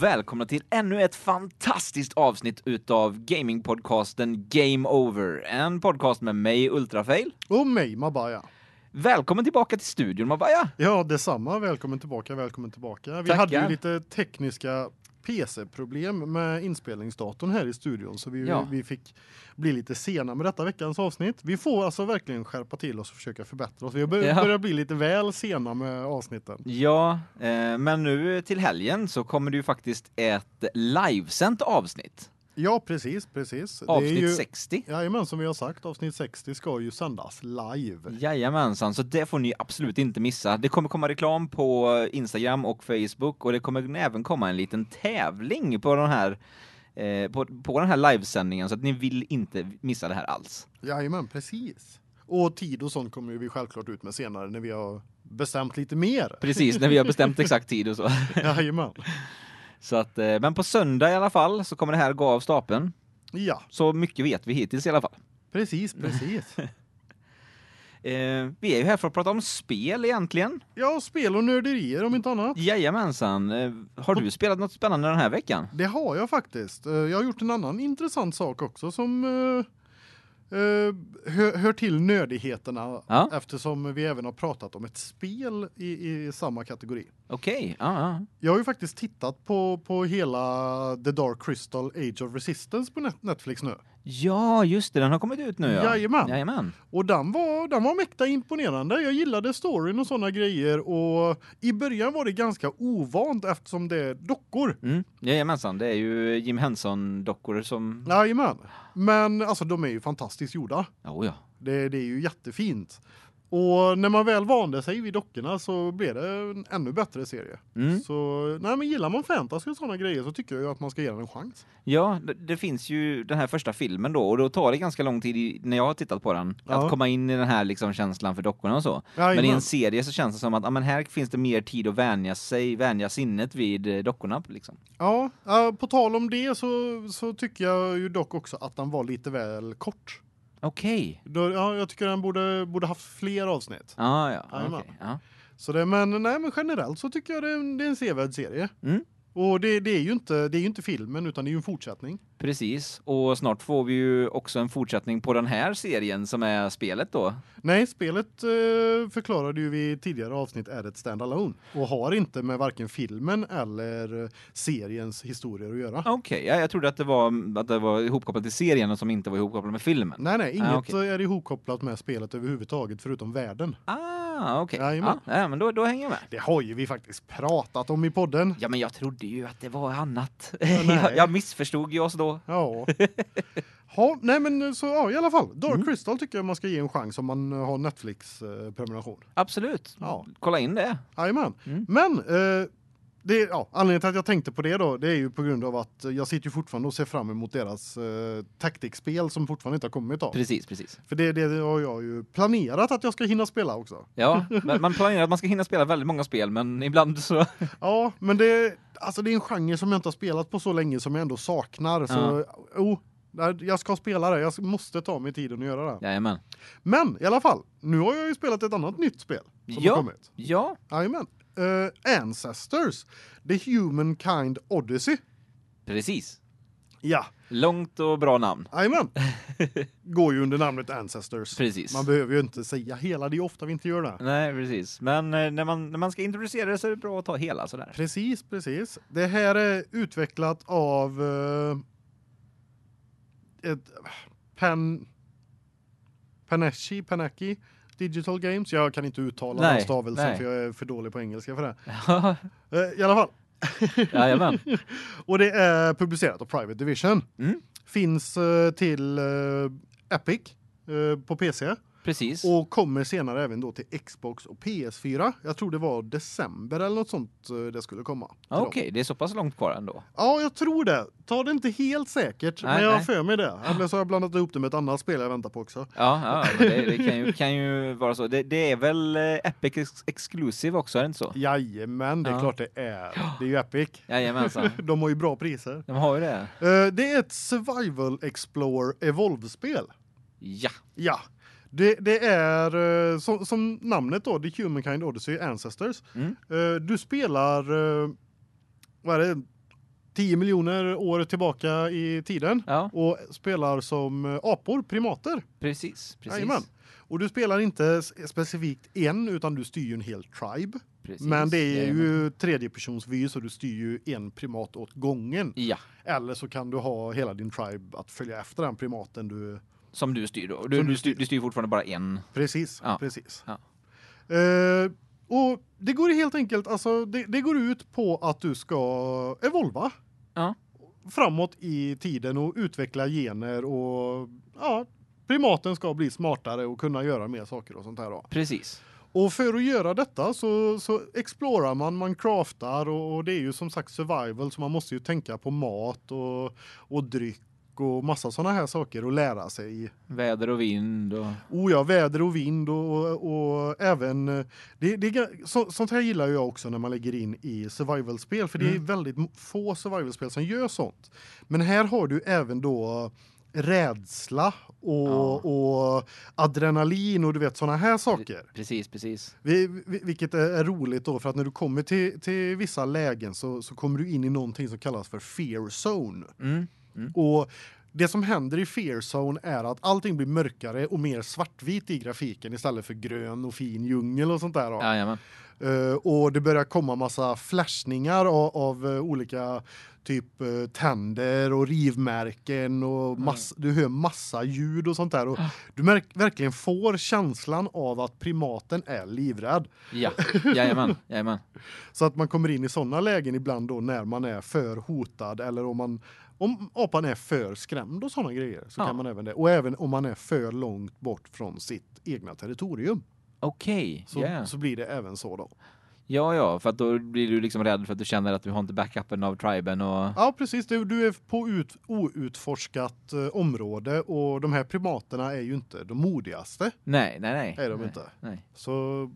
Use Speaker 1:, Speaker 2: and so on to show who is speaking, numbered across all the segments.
Speaker 1: och välkomna till ännu ett fantastiskt avsnitt utav gamingpodcasten Game Over. En podcast med mig Ultrafail.
Speaker 2: Och mig Mabaya.
Speaker 1: Välkommen tillbaka till studion Mabaya.
Speaker 2: Ja, detsamma. Välkommen tillbaka, välkommen tillbaka. Vi
Speaker 1: Tackar.
Speaker 2: hade ju lite tekniska PC-problem med inspelningsdatorn här i studion så vi
Speaker 1: Ja.
Speaker 2: vi fick bli lite sena med detta veckans avsnitt. Vi får alltså verkligen skärpa till oss och försöka förbättra oss. Vi bör
Speaker 1: Ja.
Speaker 2: börjat bli lite väl sena med avsnitten.
Speaker 1: Ja, eh, men nu till helgen så kommer det ju faktiskt ett livesänt avsnitt.
Speaker 2: Ja, precis, precis.
Speaker 1: Avsnitt
Speaker 2: det är ju
Speaker 1: 60.
Speaker 2: Jajamän, som vi har sagt, avsnitt 60 ska ju sändas live.
Speaker 1: Jajamensan, så det får ni absolut inte missa. Det kommer komma reklam på Instagram och Facebook och det kommer även komma en liten tävling på den här eh, på, på den här livesändningen så att ni vill inte missa det här alls.
Speaker 2: Jajamän, precis. Och tid och sånt kommer vi självklart ut med senare när vi har bestämt lite mer.
Speaker 1: Precis, när vi har bestämt exakt tid och så.
Speaker 2: Jajamän.
Speaker 1: Så att eh, men på söndag i alla fall så kommer det här gå av stapeln.
Speaker 2: Ja,
Speaker 1: Så mycket vet vi hittills i alla fall.
Speaker 2: precis, precis.
Speaker 1: Eh, vi är ju här för att prata om spel egentligen.
Speaker 2: Ja, spel och nörderier om inte annat.
Speaker 1: Jajamensan. Eh, har du spelat något spännande den här veckan?
Speaker 2: Det har jag faktiskt. Eh, Jag har gjort en annan intressant sak också som eh, eh, hör, hör till nördigheterna
Speaker 1: Ja.
Speaker 2: eftersom vi även har pratat om ett spel i, i samma kategori.
Speaker 1: Okej, ja, ja.
Speaker 2: Jag har ju faktiskt tittat på på hela The Dark Crystal Age of Resistance på Net- Netflix nu.
Speaker 1: Ja, just det, den har kommit ut nu ja.
Speaker 2: Jajamän.
Speaker 1: Jajamän.
Speaker 2: Och den var den var mäkta imponerande. Jag gillade storyn och såna grejer och i början var det ganska ovant eftersom det är dockor.
Speaker 1: Mm. Jajamensan, det är ju Jim Henson-dockor som...
Speaker 2: Jajamän. Men alltså de är ju fantastiskt gjorda.
Speaker 1: Oh, ja.
Speaker 2: Det, det är ju jättefint. Och när man väl vande sig vid dockorna så blev det en ännu bättre serie.
Speaker 1: Mm.
Speaker 2: Så nej men gillar man fantasy och såna grejer så tycker jag att man ska ge den en chans.
Speaker 1: Ja, det, det finns ju den här första filmen då och då tar det ganska lång tid i, när jag har tittat på den
Speaker 2: Ja.
Speaker 1: att komma in i den här liksom känslan för dockorna och så. Men i en serie så känns det som att ja, men här finns det mer tid att vänja sig, vänja sinnet vid eh, dockorna liksom.
Speaker 2: Ja, ja, på tal om det så så tycker jag ju dock också att den var lite väl kort.
Speaker 1: Okej.
Speaker 2: Då, ja, jag tycker den borde borde haft fler avsnitt.
Speaker 1: Ah, ja, okej. Ja.
Speaker 2: Så det men nej men generellt så tycker jag det är en, det är en sevärd serie.
Speaker 1: Mm.
Speaker 2: Och det, det är ju inte det är inte filmen utan det är ju en fortsättning.
Speaker 1: Precis. Och snart får vi ju också en fortsättning på den här serien som är spelet då.
Speaker 2: Nej, spelet eh, förklarade ju vi tidigare avsnitt är ett standalone och har inte med varken filmen eller eh, seriens historier att göra.
Speaker 1: Okej, ja, jag trodde att det var att det var ihopkopplat till serien och som inte var ihopkopplat med filmen.
Speaker 2: Nej nej, inget
Speaker 1: Ah, okej.
Speaker 2: är ihopkopplat med spelet överhuvudtaget förutom världen.
Speaker 1: Ah, okej.
Speaker 2: Jajamän.
Speaker 1: Ja, ja, men då då hänger jag med.
Speaker 2: Det har ju vi faktiskt pratat om i podden.
Speaker 1: Ja, men jag trodde ju att det var annat.
Speaker 2: nej.
Speaker 1: jag, jag missförstod ju oss då.
Speaker 2: Ja. Ja, nej men så ja, i alla fall. Dark
Speaker 1: Mm.
Speaker 2: Crystal tycker jag man ska ge en chans om man har Netflix eh, prenumeration.
Speaker 1: Absolut.
Speaker 2: Ja.
Speaker 1: Kolla in det.
Speaker 2: Jajamän.
Speaker 1: Mm.
Speaker 2: Men eh, det ja, anledningen till att jag tänkte på det då, det är ju på grund av att jag sitter ju fortfarande och ser fram emot deras eh, taktikspel som fortfarande inte har kommit av.
Speaker 1: Precis, precis.
Speaker 2: För det, det har jag ju planerat att jag ska hinna spela också.
Speaker 1: Ja, men man planerar att man ska hinna spela väldigt många spel, men ibland så
Speaker 2: Ja, men det alltså det är en genre som jag inte har spelat på så länge som jag ändå saknar så oh, nej, jag ska spela det. Jag måste ta mig tiden att göra det.
Speaker 1: Jajamän.
Speaker 2: Men i alla fall, nu har jag ju spelat ett annat nytt spel som
Speaker 1: Ja.
Speaker 2: har kommit.
Speaker 1: Ja,
Speaker 2: Jajamän. Uh, Ancestors, The Humankind Odyssey.
Speaker 1: precis.
Speaker 2: Ja,
Speaker 1: Långt och bra namn.
Speaker 2: jajamän. Går ju under namnet Ancestors.
Speaker 1: Precis.
Speaker 2: Man behöver ju inte säga hela, det är ofta vi inte gör det.
Speaker 1: Nej, precis. Men eh, när man när man ska introducera det så är det bra att ta hela sådär.
Speaker 2: Precis, precis. Det här är utvecklat av eh, ett Pen Panachi, Panaki Digital Games. Jag kan inte uttala
Speaker 1: Nej,
Speaker 2: den stavelsen
Speaker 1: nej.
Speaker 2: för jag är för dålig på engelska för det. Eh, I alla fall.
Speaker 1: Jajamän.
Speaker 2: Och det är publicerat av Private Division.
Speaker 1: Mm.
Speaker 2: Finns eh, till eh, Epic på PC
Speaker 1: Precis.
Speaker 2: och kommer senare även då till Xbox och PS4. Jag tror det var december eller något sånt eh, det skulle komma. dem.
Speaker 1: Okej, det är så pass långt kvar ändå.
Speaker 2: Ja, jag tror det. Ta det inte helt säkert,
Speaker 1: Nej,
Speaker 2: men jag har för mig det. Eller så har jag blandat ihop det med ett annat spel jag väntar på också.
Speaker 1: Ja, ja det, det kan, ju, kan ju vara så. Det, det är väl eh, Epic ex Exclusive också, är det inte så?
Speaker 2: Jajamän, det är
Speaker 1: Ja.
Speaker 2: klart det är. Det är ju Epic.
Speaker 1: Jajamensan.
Speaker 2: De har ju bra priser.
Speaker 1: De har ju det.
Speaker 2: Eh, Det är ett Survival Explore Evolve-spel.
Speaker 1: Ja.
Speaker 2: Ja. Det, det är eh, som, som namnet då, The Humankind Odyssey Ancestors.
Speaker 1: Mm.
Speaker 2: Eh, Du spelar eh, vad är det? 10 miljoner år tillbaka i tiden
Speaker 1: Ja,
Speaker 2: och spelar som apor, primater.
Speaker 1: precis, precis.
Speaker 2: Jajamän. Och du spelar inte specifikt en utan du styr ju en hel tribe.
Speaker 1: precis.
Speaker 2: Men det är
Speaker 1: Jajamän.
Speaker 2: ju tredjepersonsvy så du styr ju en primat åt gången.
Speaker 1: Ja,
Speaker 2: Eller så kan du ha hela din tribe att följa efter den primaten du
Speaker 1: som du styr då. Du,
Speaker 2: Som du
Speaker 1: styr, du styr fortfarande bara en.
Speaker 2: precis,
Speaker 1: Ja.
Speaker 2: precis.
Speaker 1: Ja.
Speaker 2: Eh, och det går helt enkelt alltså det, det går ut på att du ska evolva.
Speaker 1: Ja.
Speaker 2: Framåt i tiden och utveckla gener och ja, primaten ska bli smartare och kunna göra mer saker och sånt här då.
Speaker 1: Precis.
Speaker 2: Och för att göra detta så så explorar man, man craftar och, och det är ju som sagt survival så man måste ju tänka på mat och och dryck och massa såna här saker och lära sig.
Speaker 1: Väder och vind och
Speaker 2: Oh ja, väder och vind och och, även eh, det det så, sånt här gillar jag också när man lägger in i survivalspel för det är
Speaker 1: Mm.
Speaker 2: väldigt få survivalspel som gör sånt. Men här har du även då rädsla och
Speaker 1: Ja.
Speaker 2: och adrenalin och du vet såna här saker.
Speaker 1: precis, precis.
Speaker 2: Vi, vi, vilket är, är roligt då för att när du kommer till till vissa lägen så så kommer du in i någonting som kallas för fear zone.
Speaker 1: Mm.
Speaker 2: Och det som händer i fear zone är att allting blir mörkare och mer svartvit i grafiken istället för grön och fin djungel och sånt där då.
Speaker 1: Jajamän.
Speaker 2: Eh, och det börjar komma massa flashningar av, av eh, olika typ uh, tänder och rivmärken och mass, du hör massa ljud och sånt där och du märk, verkligen får känslan av att primaten är livrädd.
Speaker 1: Ja, jajamän, jajamän.
Speaker 2: Så att man kommer in i såna lägen ibland då när man är för hotad eller om man om apan är för skrämd och såna grejer så
Speaker 1: Ja.
Speaker 2: kan man även det och även om man är för långt bort från sitt egna territorium
Speaker 1: Okej,
Speaker 2: så
Speaker 1: ja.
Speaker 2: så blir det även så då.
Speaker 1: Ja, ja, för att då blir du liksom rädd för att du känner att du har inte backupen av triben och
Speaker 2: Ja, precis. Du, du är på ut, outforskat eh, område och de här primaterna är ju inte de modigaste.
Speaker 1: Nej, nej, nej.
Speaker 2: Är de
Speaker 1: nej,
Speaker 2: inte.
Speaker 1: Nej.
Speaker 2: Så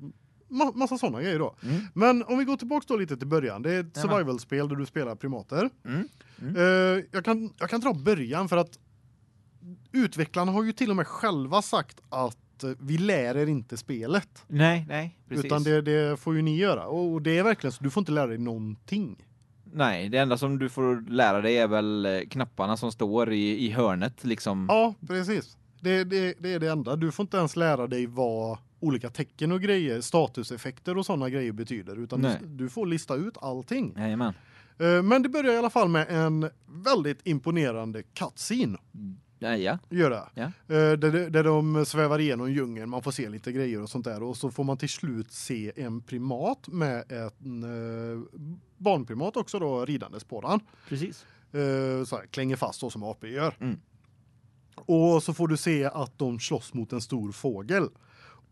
Speaker 2: massa såna grejer då.
Speaker 1: Mm.
Speaker 2: Men om vi går tillbaks då lite till början. Det är ett
Speaker 1: Jajamän.
Speaker 2: survival-spel där du spelar primater.
Speaker 1: Mm. Mm.
Speaker 2: Eh, jag kan jag kan dra början för att utvecklarna har ju till och med själva sagt att eh, vi lär er inte spelet
Speaker 1: Nej, nej, precis.
Speaker 2: utan det det får ju ni göra och det är verkligen så du får inte lära dig någonting.
Speaker 1: Nej, det enda som du får lära dig är väl eh, knapparna som står i, i hörnet liksom.
Speaker 2: Ja, precis. Det, det, det är det enda. Du får inte ens lära dig vad olika tecken och grejer, statuseffekter och såna grejer betyder utan
Speaker 1: Nej.
Speaker 2: du, du får lista ut allting.
Speaker 1: Jajamän.
Speaker 2: Eh, Men det börjar i alla fall med en väldigt imponerande cutscene.
Speaker 1: Ja, ja.
Speaker 2: Gör det.
Speaker 1: Ja.
Speaker 2: Eh, Där, där de svävar igenom djungeln, man får se lite grejer och sånt där och så får man till slut se en primat med en eh, barnprimat också då ridandes på den.
Speaker 1: Precis.
Speaker 2: Eh, så här, klänger fast så som apor gör.
Speaker 1: Mm.
Speaker 2: Och så får du se att de slåss mot en stor fågel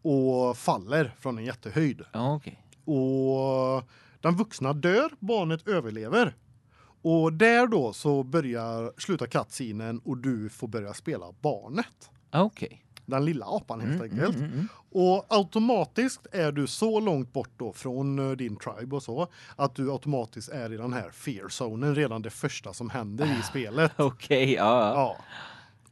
Speaker 2: och faller från en jättehöjd.
Speaker 1: Ja, okej.
Speaker 2: Och den vuxna dör, barnet överlever. Och där då så börjar sluta cutscenen och du får börja spela barnet.
Speaker 1: Okej.
Speaker 2: Den lilla apan helt
Speaker 1: Mm,
Speaker 2: enkelt.
Speaker 1: mm, mm.
Speaker 2: Och automatiskt är du så långt bort då från eh, din tribe och så att du automatiskt är i den här fear zonen redan det första som händer i spelet.
Speaker 1: Okej, ja. ja.
Speaker 2: Ja.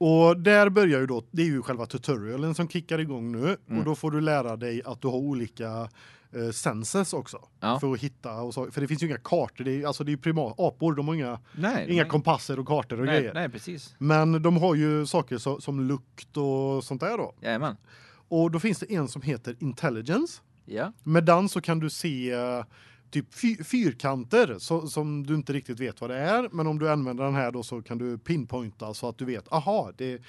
Speaker 2: Och där börjar ju då det är ju själva tutorialen som kickar igång nu
Speaker 1: Mm.
Speaker 2: och då får du lära dig att du har olika eh, senses också
Speaker 1: Ja.
Speaker 2: för att hitta och så för det finns ju inga kartor det är alltså det är ju primat apor de har inga
Speaker 1: Nej.
Speaker 2: inga
Speaker 1: nej.
Speaker 2: kompasser och kartor och
Speaker 1: nej,
Speaker 2: grejer.
Speaker 1: nej, precis.
Speaker 2: Men de har ju saker så, som lukt och sånt där då.
Speaker 1: Jajamän.
Speaker 2: Och då finns det en som heter intelligence.
Speaker 1: Ja.
Speaker 2: Med den så kan du se typ fy fyrkanter så, som du inte riktigt vet vad det är, men om du använder den här då så kan du pinpointa så att du vet, aha, det är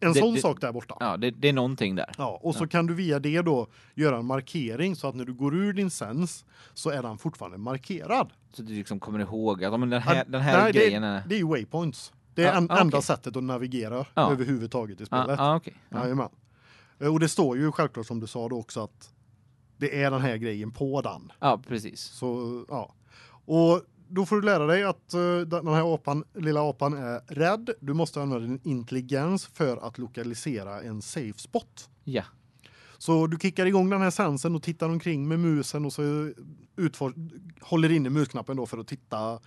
Speaker 2: en
Speaker 1: Det-
Speaker 2: sån
Speaker 1: det-
Speaker 2: sak där borta. Ja.
Speaker 1: Ja, det, det är någonting där.
Speaker 2: och så kan du via det då göra en markering så att när du går ur din sens så är den fortfarande markerad.
Speaker 1: Så du liksom kommer ihåg att ja, men den här,
Speaker 2: Ja,
Speaker 1: den här
Speaker 2: nej,
Speaker 1: grejen
Speaker 2: det,
Speaker 1: är...
Speaker 2: det är waypoints. Det är
Speaker 1: Ja,
Speaker 2: en,
Speaker 1: ah,
Speaker 2: enda sättet att navigera
Speaker 1: Ja.
Speaker 2: överhuvudtaget i
Speaker 1: Ja,
Speaker 2: spelet.
Speaker 1: ja, okej. Ja.
Speaker 2: Jajamän. Eh, Och det står ju självklart som du sa då också att det är den här grejen på den.
Speaker 1: ja, precis.
Speaker 2: Så ja. Och då får du lära dig att eh, den här apan, lilla apan är rädd. Du måste använda din intelligens för att lokalisera en safe spot.
Speaker 1: Ja.
Speaker 2: Så du kickar igång den här sensen och tittar omkring med musen och så utfor håller inne musknappen då för att titta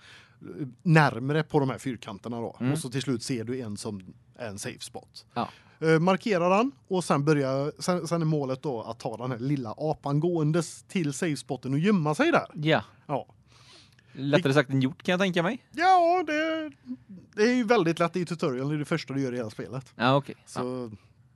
Speaker 2: närmre på de här fyrkanterna då.
Speaker 1: Mm.
Speaker 2: Och så till slut ser du en som är en safe spot.
Speaker 1: Ja.
Speaker 2: Eh, markera den och sen börjar sen, sen är målet då att ta den här lilla apan gåendes till safe spoten och gömma sig där.
Speaker 1: Ja.
Speaker 2: Ja.
Speaker 1: Lättare sagt än gjort kan jag tänka mig.
Speaker 2: Ja, det, det är ju väldigt lätt i tutorialen, det är det första du gör i hela spelet.
Speaker 1: Ja, okej. Ja.
Speaker 2: Så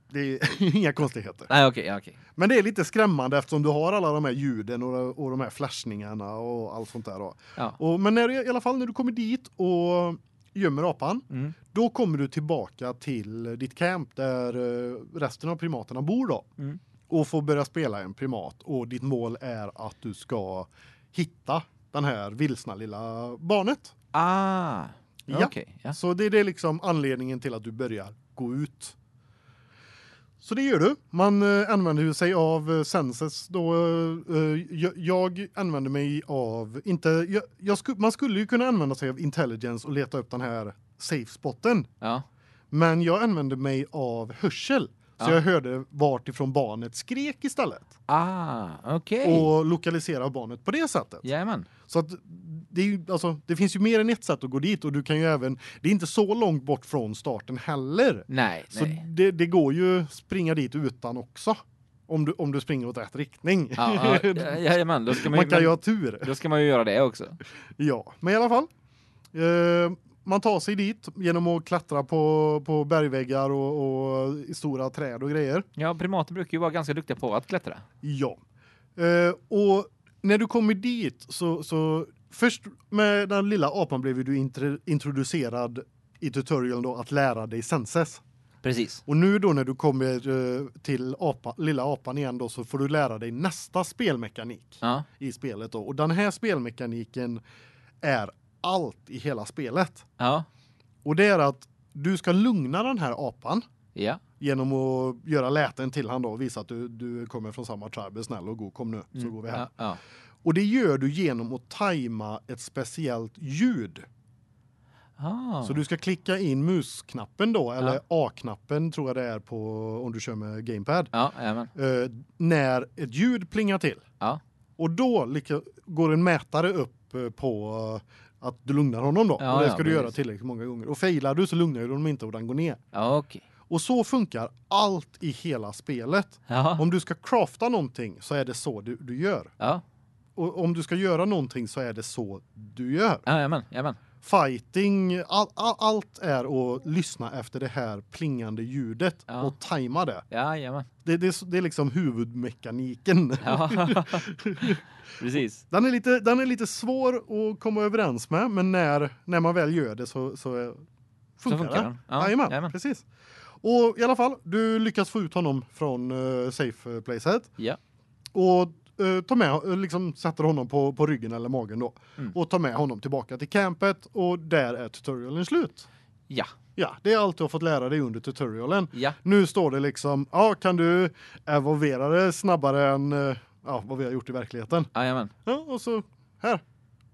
Speaker 2: det är inga konstigheter.
Speaker 1: Nej, okej, ja, okej.
Speaker 2: Men det är lite skrämmande eftersom du har alla de här ljuden och, och de här flashningarna och allt sånt där.
Speaker 1: Ja.
Speaker 2: Och men när, i alla fall när du kommer dit och gömmer apan,
Speaker 1: Mm.
Speaker 2: då kommer du tillbaka till ditt camp där eh, resten av primaterna bor då.
Speaker 1: Mm.
Speaker 2: Och får börja spela en primat och ditt mål är att du ska hitta den här vilsna lilla barnet.
Speaker 1: Ah.
Speaker 2: Ja.
Speaker 1: Okej, ja.
Speaker 2: Så det är det liksom anledningen till att du börjar gå ut. Så det gör du. Man eh, använder sig av eh, senses då eh, jag, använder mig av inte jag, sku, man skulle ju kunna använda sig av intelligence och leta upp den här safe spotten.
Speaker 1: Ja.
Speaker 2: Men jag använde mig av hörsel. Så
Speaker 1: Ja.
Speaker 2: jag hörde vart ifrån barnet skrek istället
Speaker 1: Ah, okej.
Speaker 2: och lokalisera barnet på det sättet.
Speaker 1: Jajamän.
Speaker 2: Så att det är ju alltså det finns ju mer än ett sätt att gå dit och du kan ju även det är inte så långt bort från starten heller.
Speaker 1: Nej,
Speaker 2: Så
Speaker 1: nej.
Speaker 2: det det går ju springa dit utan också. Om du om du springer åt rätt riktning.
Speaker 1: Ja, ja, ja, jajamän, då ska man,
Speaker 2: man
Speaker 1: ju,
Speaker 2: kan ju ha tur.
Speaker 1: då ska man ju göra det också.
Speaker 2: Ja, men i alla fall. Eh, man tar sig dit genom att klättra på på bergväggar och, och i stora träd och grejer.
Speaker 1: Ja, primater brukar ju vara ganska duktiga på att klättra.
Speaker 2: Ja. Eh, och när du kommer dit så så först med den lilla apan blev du intro- introducerad i tutorialen då att lära dig senses.
Speaker 1: Precis.
Speaker 2: Och nu då när du kommer eh, till apa, lilla apan igen då så får du lära dig nästa spelmekanik
Speaker 1: Ja.
Speaker 2: i spelet då. Och den här spelmekaniken är allt i hela spelet.
Speaker 1: Ja.
Speaker 2: Och det är att du ska lugna den här apan
Speaker 1: Ja.
Speaker 2: genom att göra läten till han då och visa att du du kommer från samma tribe, snäll och god, kom nu så
Speaker 1: Mm,
Speaker 2: går vi här.
Speaker 1: Ja.
Speaker 2: Och det gör du genom att tajma ett speciellt ljud.
Speaker 1: Ah.
Speaker 2: Så du ska klicka in musknappen då eller. A-knappen tror jag det är på om du kör med gamepad.
Speaker 1: Ja.
Speaker 2: Eh, när ett ljud plingar till. Och då går en mätare upp eh, på att du lugnar honom då.
Speaker 1: Ja,
Speaker 2: och det
Speaker 1: ja,
Speaker 2: ska du göra tillräckligt många gånger. Och failar du så lugnar du dem inte och den går ner.
Speaker 1: Ja, okej.
Speaker 2: Och så funkar allt i hela spelet.
Speaker 1: Ja.
Speaker 2: Om du ska crafta någonting så är det så du, du gör.
Speaker 1: Ja.
Speaker 2: Och om du ska göra någonting så är det så du gör.
Speaker 1: Ja, jajamän, jajamän.
Speaker 2: Fighting, all, all, allt är att lyssna efter det här plingande ljudet
Speaker 1: Ja.
Speaker 2: och tajma det.
Speaker 1: Ja, jajamän.
Speaker 2: Det, det, är så- det är liksom huvudmekaniken.
Speaker 1: Ja. Precis.
Speaker 2: Den är lite den är lite svår att komma överens med, men när när man väl gör det så så funkar,
Speaker 1: funkar
Speaker 2: det.
Speaker 1: Ja,
Speaker 2: Jajamän,
Speaker 1: jajamän.
Speaker 2: precis. Och i alla fall, du lyckas få ut honom från uh, safe placet
Speaker 1: Ja.
Speaker 2: och uh, ta med eh, liksom sätter honom på på ryggen eller magen då
Speaker 1: Mm.
Speaker 2: och tar med honom tillbaka till campet och där är tutorialen slut.
Speaker 1: Ja.
Speaker 2: Ja, det är allt du har fått lära dig under tutorialen.
Speaker 1: Ja.
Speaker 2: Nu står det liksom, ja, kan du evolvera det snabbare än eh, ja, vad vi har gjort i verkligheten.
Speaker 1: Jajamän.
Speaker 2: Ja, och så här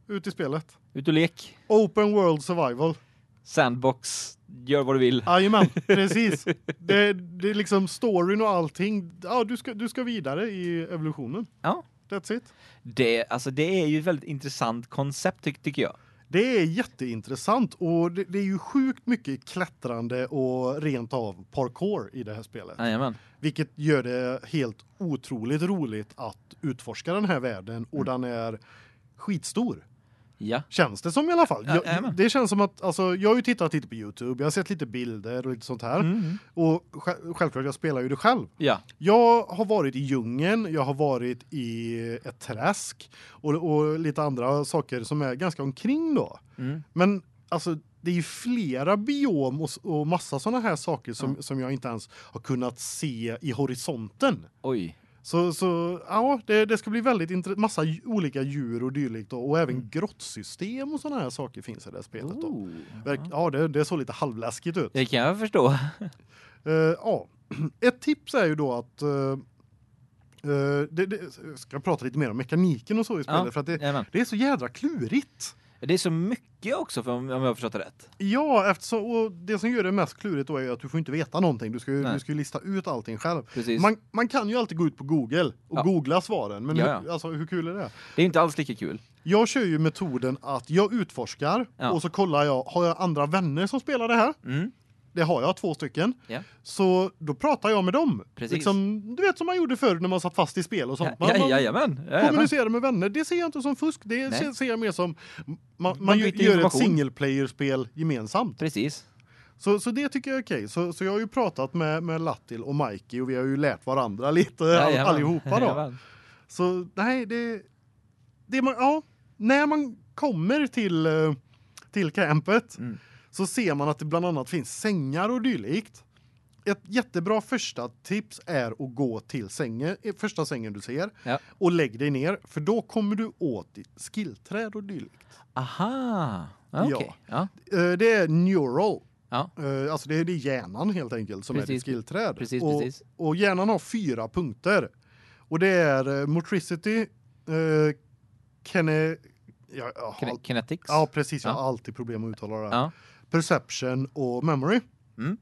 Speaker 2: ut i spelet.
Speaker 1: Ut och lek.
Speaker 2: Open World Survival.
Speaker 1: Sandbox. Gör vad du vill.
Speaker 2: Jajamän, precis. Det det är liksom storyn och allting. Ja, du ska du ska vidare i evolutionen.
Speaker 1: Ja.
Speaker 2: That's it.
Speaker 1: Det alltså det är ju ett väldigt intressant koncept ty tycker jag.
Speaker 2: Det är jätteintressant och det, det är ju sjukt mycket klättrande och rent av parkour i det här spelet.
Speaker 1: Jajamän.
Speaker 2: Vilket gör det helt otroligt roligt att utforska den här världen och den är skitstor.
Speaker 1: Ja.
Speaker 2: Känns det som i alla fall.
Speaker 1: Ja,
Speaker 2: Jag, det känns som att alltså jag har ju tittat lite på Youtube, jag har sett lite bilder och lite sånt här
Speaker 1: Mm.
Speaker 2: och sj- självklart jag spelar ju det själv.
Speaker 1: Ja.
Speaker 2: Jag har varit i djungeln, jag har varit i ett träsk och, och lite andra saker som är ganska omkring då.
Speaker 1: Mm.
Speaker 2: Men alltså det är ju flera biom och, och massa såna här saker som som jag inte ens har kunnat se i horisonten.
Speaker 1: Oj.
Speaker 2: Så så ja, det det ska bli väldigt intressant massa olika djur och dylikt då, och även
Speaker 1: Mm.
Speaker 2: grottsystem och såna här saker finns i det här spelet då.
Speaker 1: Oh.
Speaker 2: Verk, ja, det det såg lite halvläskigt ut.
Speaker 1: Det kan jag förstå.
Speaker 2: Eh, ja, ett tips är ju då att eh, eh, det, det jag ska prata lite mer om mekaniken och så i spelet
Speaker 1: Ja.
Speaker 2: för att det det är så jädra klurigt.
Speaker 1: Det är så mycket också för om jag har förstått det rätt.
Speaker 2: Ja, eftersom och det som gör det mest klurigt då är att du får inte veta någonting. Du ska ju du ska ju lista ut allting själv.
Speaker 1: Precis.
Speaker 2: Man man kan ju alltid gå ut på Google och
Speaker 1: Ja.
Speaker 2: googla svaren, men
Speaker 1: Ja,
Speaker 2: hur, alltså hur kul är det?
Speaker 1: Det är inte alls lika kul.
Speaker 2: Jag kör ju metoden att jag utforskar
Speaker 1: Ja.
Speaker 2: och så kollar jag har jag andra vänner som spelar det här?
Speaker 1: Mm.
Speaker 2: Det har jag två stycken.
Speaker 1: Ja.
Speaker 2: Så då pratar jag med dem.
Speaker 1: Precis.
Speaker 2: Liksom, du vet som man gjorde förr när man satt fast i spel och sånt. Man,
Speaker 1: Ja,
Speaker 2: man
Speaker 1: jajamän. jajamän.
Speaker 2: kommunicerar med vänner. Det ser jag inte som fusk. Det
Speaker 1: Nej.
Speaker 2: ser, jag mer som man, man,
Speaker 1: Man
Speaker 2: gör- ett single player spel gemensamt.
Speaker 1: Precis.
Speaker 2: Så så det tycker jag är okej. Så så jag har ju pratat med med Lattil och Mikey och vi har ju lärt varandra lite
Speaker 1: Jajamän.
Speaker 2: allihopa då.
Speaker 1: Jajamän.
Speaker 2: Så nej, det det man ja, när man kommer till eh, till campet
Speaker 1: Mm.
Speaker 2: Så ser man att det bland annat finns sängar och dylikt. Ett jättebra första tips är att gå till sängen, eh, första sängen du ser
Speaker 1: Ja.
Speaker 2: och lägg dig ner för då kommer du åt skillträd och dylikt.
Speaker 1: Aha. Ja,
Speaker 2: Ja.
Speaker 1: Okej. Ja.
Speaker 2: Eh, Det är neural.
Speaker 1: Ja.
Speaker 2: Eh, Alltså det är, det är hjärnan helt enkelt som är
Speaker 1: Precis.
Speaker 2: ditt skillträd.
Speaker 1: Precis,
Speaker 2: och,
Speaker 1: precis.
Speaker 2: och hjärnan har fyra punkter. Och det är motricity, eh kine, ja, ja,
Speaker 1: Kine- Kinetics.
Speaker 2: ja precis, jag
Speaker 1: Ja.
Speaker 2: har alltid problem att uttala det.
Speaker 1: Ja.
Speaker 2: Perception och memory.
Speaker 1: Mm.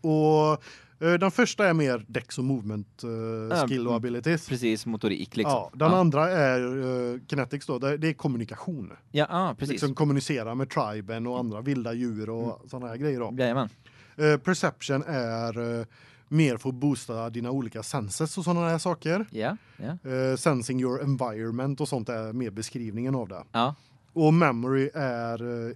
Speaker 2: Och eh, den första är mer dex och movement
Speaker 1: Ja,
Speaker 2: skill och abilities.
Speaker 1: Precis, motorik liksom.
Speaker 2: Ja, den
Speaker 1: ja.
Speaker 2: andra är uh, kinetics då, det, är kommunikation.
Speaker 1: Ja, ah, precis.
Speaker 2: Liksom kommunicera med triben och andra vilda djur och
Speaker 1: Mm.
Speaker 2: såna här grejer då.
Speaker 1: Jajamän.
Speaker 2: Eh, perception är eh, mer för att boosta dina olika senses och såna här saker.
Speaker 1: Ja, ja.
Speaker 2: Sensing your environment och sånt är mer beskrivningen av det.
Speaker 1: Ja,
Speaker 2: Och memory är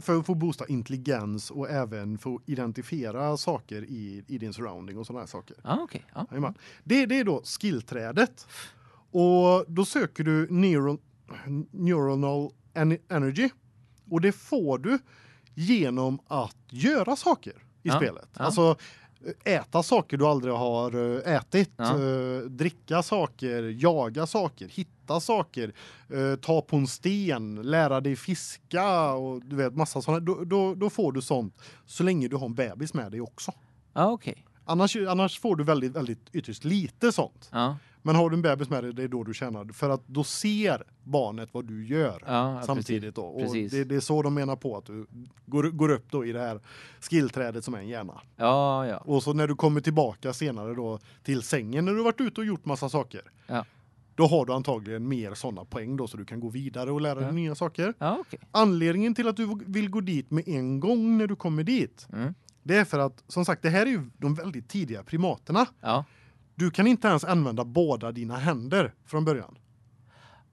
Speaker 2: för att få boosta intelligens och även få identifiera saker i i din surrounding och såna här saker.
Speaker 1: ah, okej. Ja.
Speaker 2: Jajamän. Det det är då skillträdet. Och då söker du neural neuronal en- energy och det får du genom att göra saker i
Speaker 1: Ja,
Speaker 2: spelet.
Speaker 1: ja.
Speaker 2: Alltså äta saker du aldrig har eh, ätit,
Speaker 1: Ja.
Speaker 2: eh, dricka saker, jaga saker, hitta saker, eh, ta på en sten, lära dig fiska och du vet massa såna då, då då får du sånt så länge du har en bebis med dig också.
Speaker 1: Ah, okej.
Speaker 2: Annars annars får du väldigt väldigt ytterst lite sånt.
Speaker 1: Ja.
Speaker 2: Men har du en bebis med dig det är då du tjänar för att då ser barnet vad du gör
Speaker 1: Ja,
Speaker 2: samtidigt då och
Speaker 1: Precis.
Speaker 2: det, det är så de menar på att du går går upp då i det här skillträdet som är en hjärna.
Speaker 1: Ja, ja.
Speaker 2: Och så när du kommer tillbaka senare då till sängen när du varit ute och gjort massa saker.
Speaker 1: Ja.
Speaker 2: Då har du antagligen mer såna poäng då så du kan gå vidare och lära dig
Speaker 1: Ja.
Speaker 2: nya saker.
Speaker 1: Ja, okej.
Speaker 2: Anledningen till att du vill gå dit med en gång när du kommer dit.
Speaker 1: Mm.
Speaker 2: Det är för att som sagt det här är ju de väldigt tidiga primaterna.
Speaker 1: Ja.
Speaker 2: Du kan inte ens använda båda dina händer från början.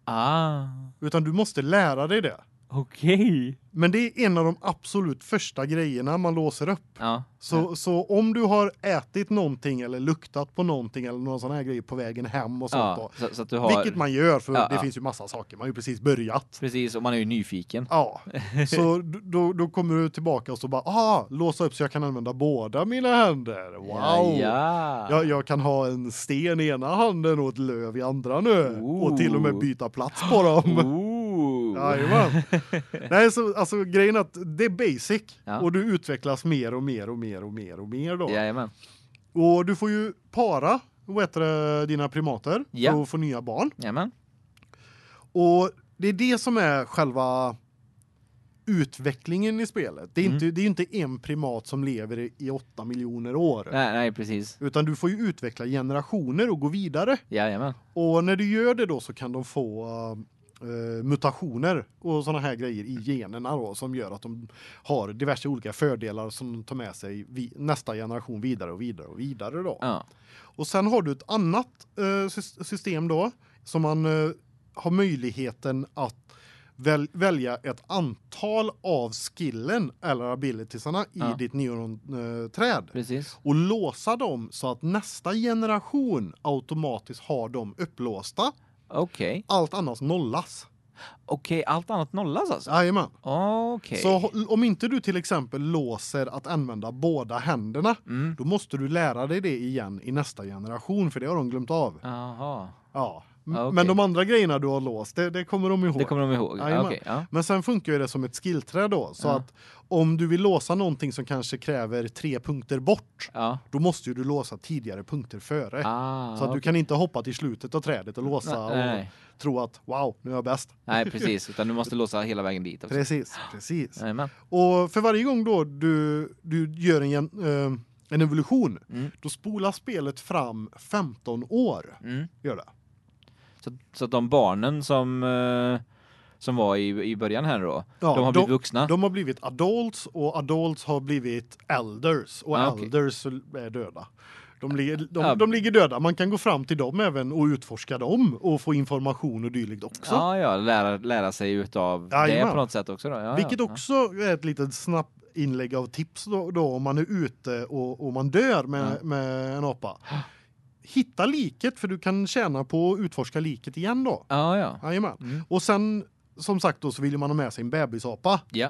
Speaker 1: Ah.
Speaker 2: Utan du måste lära dig det.
Speaker 1: Okej.
Speaker 2: Men det är en av de absolut första grejerna man låser upp.
Speaker 1: Ja.
Speaker 2: Så så om du har ätit någonting eller luktat på någonting eller någon sån här grej på vägen hem och sånt
Speaker 1: Ja,
Speaker 2: då.
Speaker 1: så, så har
Speaker 2: Vilket man gör för
Speaker 1: Ja,
Speaker 2: det
Speaker 1: ja.
Speaker 2: finns ju massa saker. Man har ju precis börjat.
Speaker 1: Precis, och man är ju nyfiken.
Speaker 2: Ja. Så då då kommer du tillbaka och så bara ah, låsa upp så jag kan använda båda mina händer. Wow.
Speaker 1: Ja. ja.
Speaker 2: Jag, jag kan ha en sten i ena handen och ett löv i andra nu och till och med byta plats på dem.
Speaker 1: Ooh.
Speaker 2: Jajamän. Nej så alltså grejen är att det är basic
Speaker 1: Ja.
Speaker 2: och du utvecklas mer och mer och mer och mer och mer då.
Speaker 1: Jajamän.
Speaker 2: Och du får ju para vad dina primater
Speaker 1: Ja.
Speaker 2: att få nya barn.
Speaker 1: Jajamän.
Speaker 2: Och det är det som är själva utvecklingen i spelet. Det är
Speaker 1: Mm.
Speaker 2: inte det är inte en primat som lever i, i 8 miljoner år.
Speaker 1: Nej, nej, precis.
Speaker 2: Utan du får ju utveckla generationer och gå vidare.
Speaker 1: Jajamän.
Speaker 2: Och när du gör det då så kan de få mutationer och såna här grejer i generna då som gör att de har diverse olika fördelar som de tar med sig vi, nästa generation vidare och vidare och vidare då.
Speaker 1: Ja.
Speaker 2: Och sen har du ett annat eh, sys- system då som man eh, har möjligheten att väl, välja ett antal av skillen eller abilitiesarna
Speaker 1: Ja.
Speaker 2: i ditt neuronträd
Speaker 1: Precis.
Speaker 2: och låsa dem så att nästa generation automatiskt har dem upplåsta.
Speaker 1: Okej.
Speaker 2: Allt annat nollas.
Speaker 1: Okej, allt annat nollas alltså.
Speaker 2: Jajamän.
Speaker 1: Okej.
Speaker 2: Så ho- om inte du till exempel låser att använda båda händerna,
Speaker 1: Mm.
Speaker 2: då måste du lära dig det igen i nästa generation för det har de glömt av.
Speaker 1: Jaha.
Speaker 2: Ja. M-
Speaker 1: Ja, okej.
Speaker 2: Men de andra grejerna du har låst, det, det kommer de ihåg.
Speaker 1: Det kommer de ihåg. Okej, ja.
Speaker 2: Men sen funkar ju det som ett skillträd då, så att om du vill låsa någonting som kanske kräver tre punkter bort, då måste du låsa tidigare punkter före.
Speaker 1: Ah,
Speaker 2: Så att du
Speaker 1: okej.
Speaker 2: kan inte hoppa till slutet av trädet och låsa och tro att wow, nu är jag bäst.
Speaker 1: Nej, precis, utan du måste låsa hela vägen dit också.
Speaker 2: Precis, precis.
Speaker 1: Jajamän.
Speaker 2: Och för varje gång då du du gör en eh, en evolution,
Speaker 1: Mm.
Speaker 2: då spolar spelet fram 15 år.
Speaker 1: Mm.
Speaker 2: Gör det.
Speaker 1: Så så att de barnen som eh, som var i i början här då.
Speaker 2: Ja,
Speaker 1: de har blivit vuxna.
Speaker 2: De har blivit adults och adults har blivit elders och
Speaker 1: Ah, okej.
Speaker 2: elders är döda. De, ligger, de,
Speaker 1: Ja.
Speaker 2: de ligger döda. Man kan gå fram till dem även och utforska dem och få information och dylikt också.
Speaker 1: Ja, ja, lära lära sig utav det
Speaker 2: Jajamän.
Speaker 1: på något sätt också då. Ja,
Speaker 2: Vilket
Speaker 1: ja,
Speaker 2: också är ett litet snabbt inlägg av tips då, då om man är ute och, och man dör med,
Speaker 1: Ja.
Speaker 2: med en apa. Hitta liket för du kan tjäna på att utforska liket igen då.
Speaker 1: Ja, ja.
Speaker 2: Jajamän.
Speaker 1: Mm.
Speaker 2: Och sen som sagt då så vill man ha med sig en bebisapa.
Speaker 1: Ja.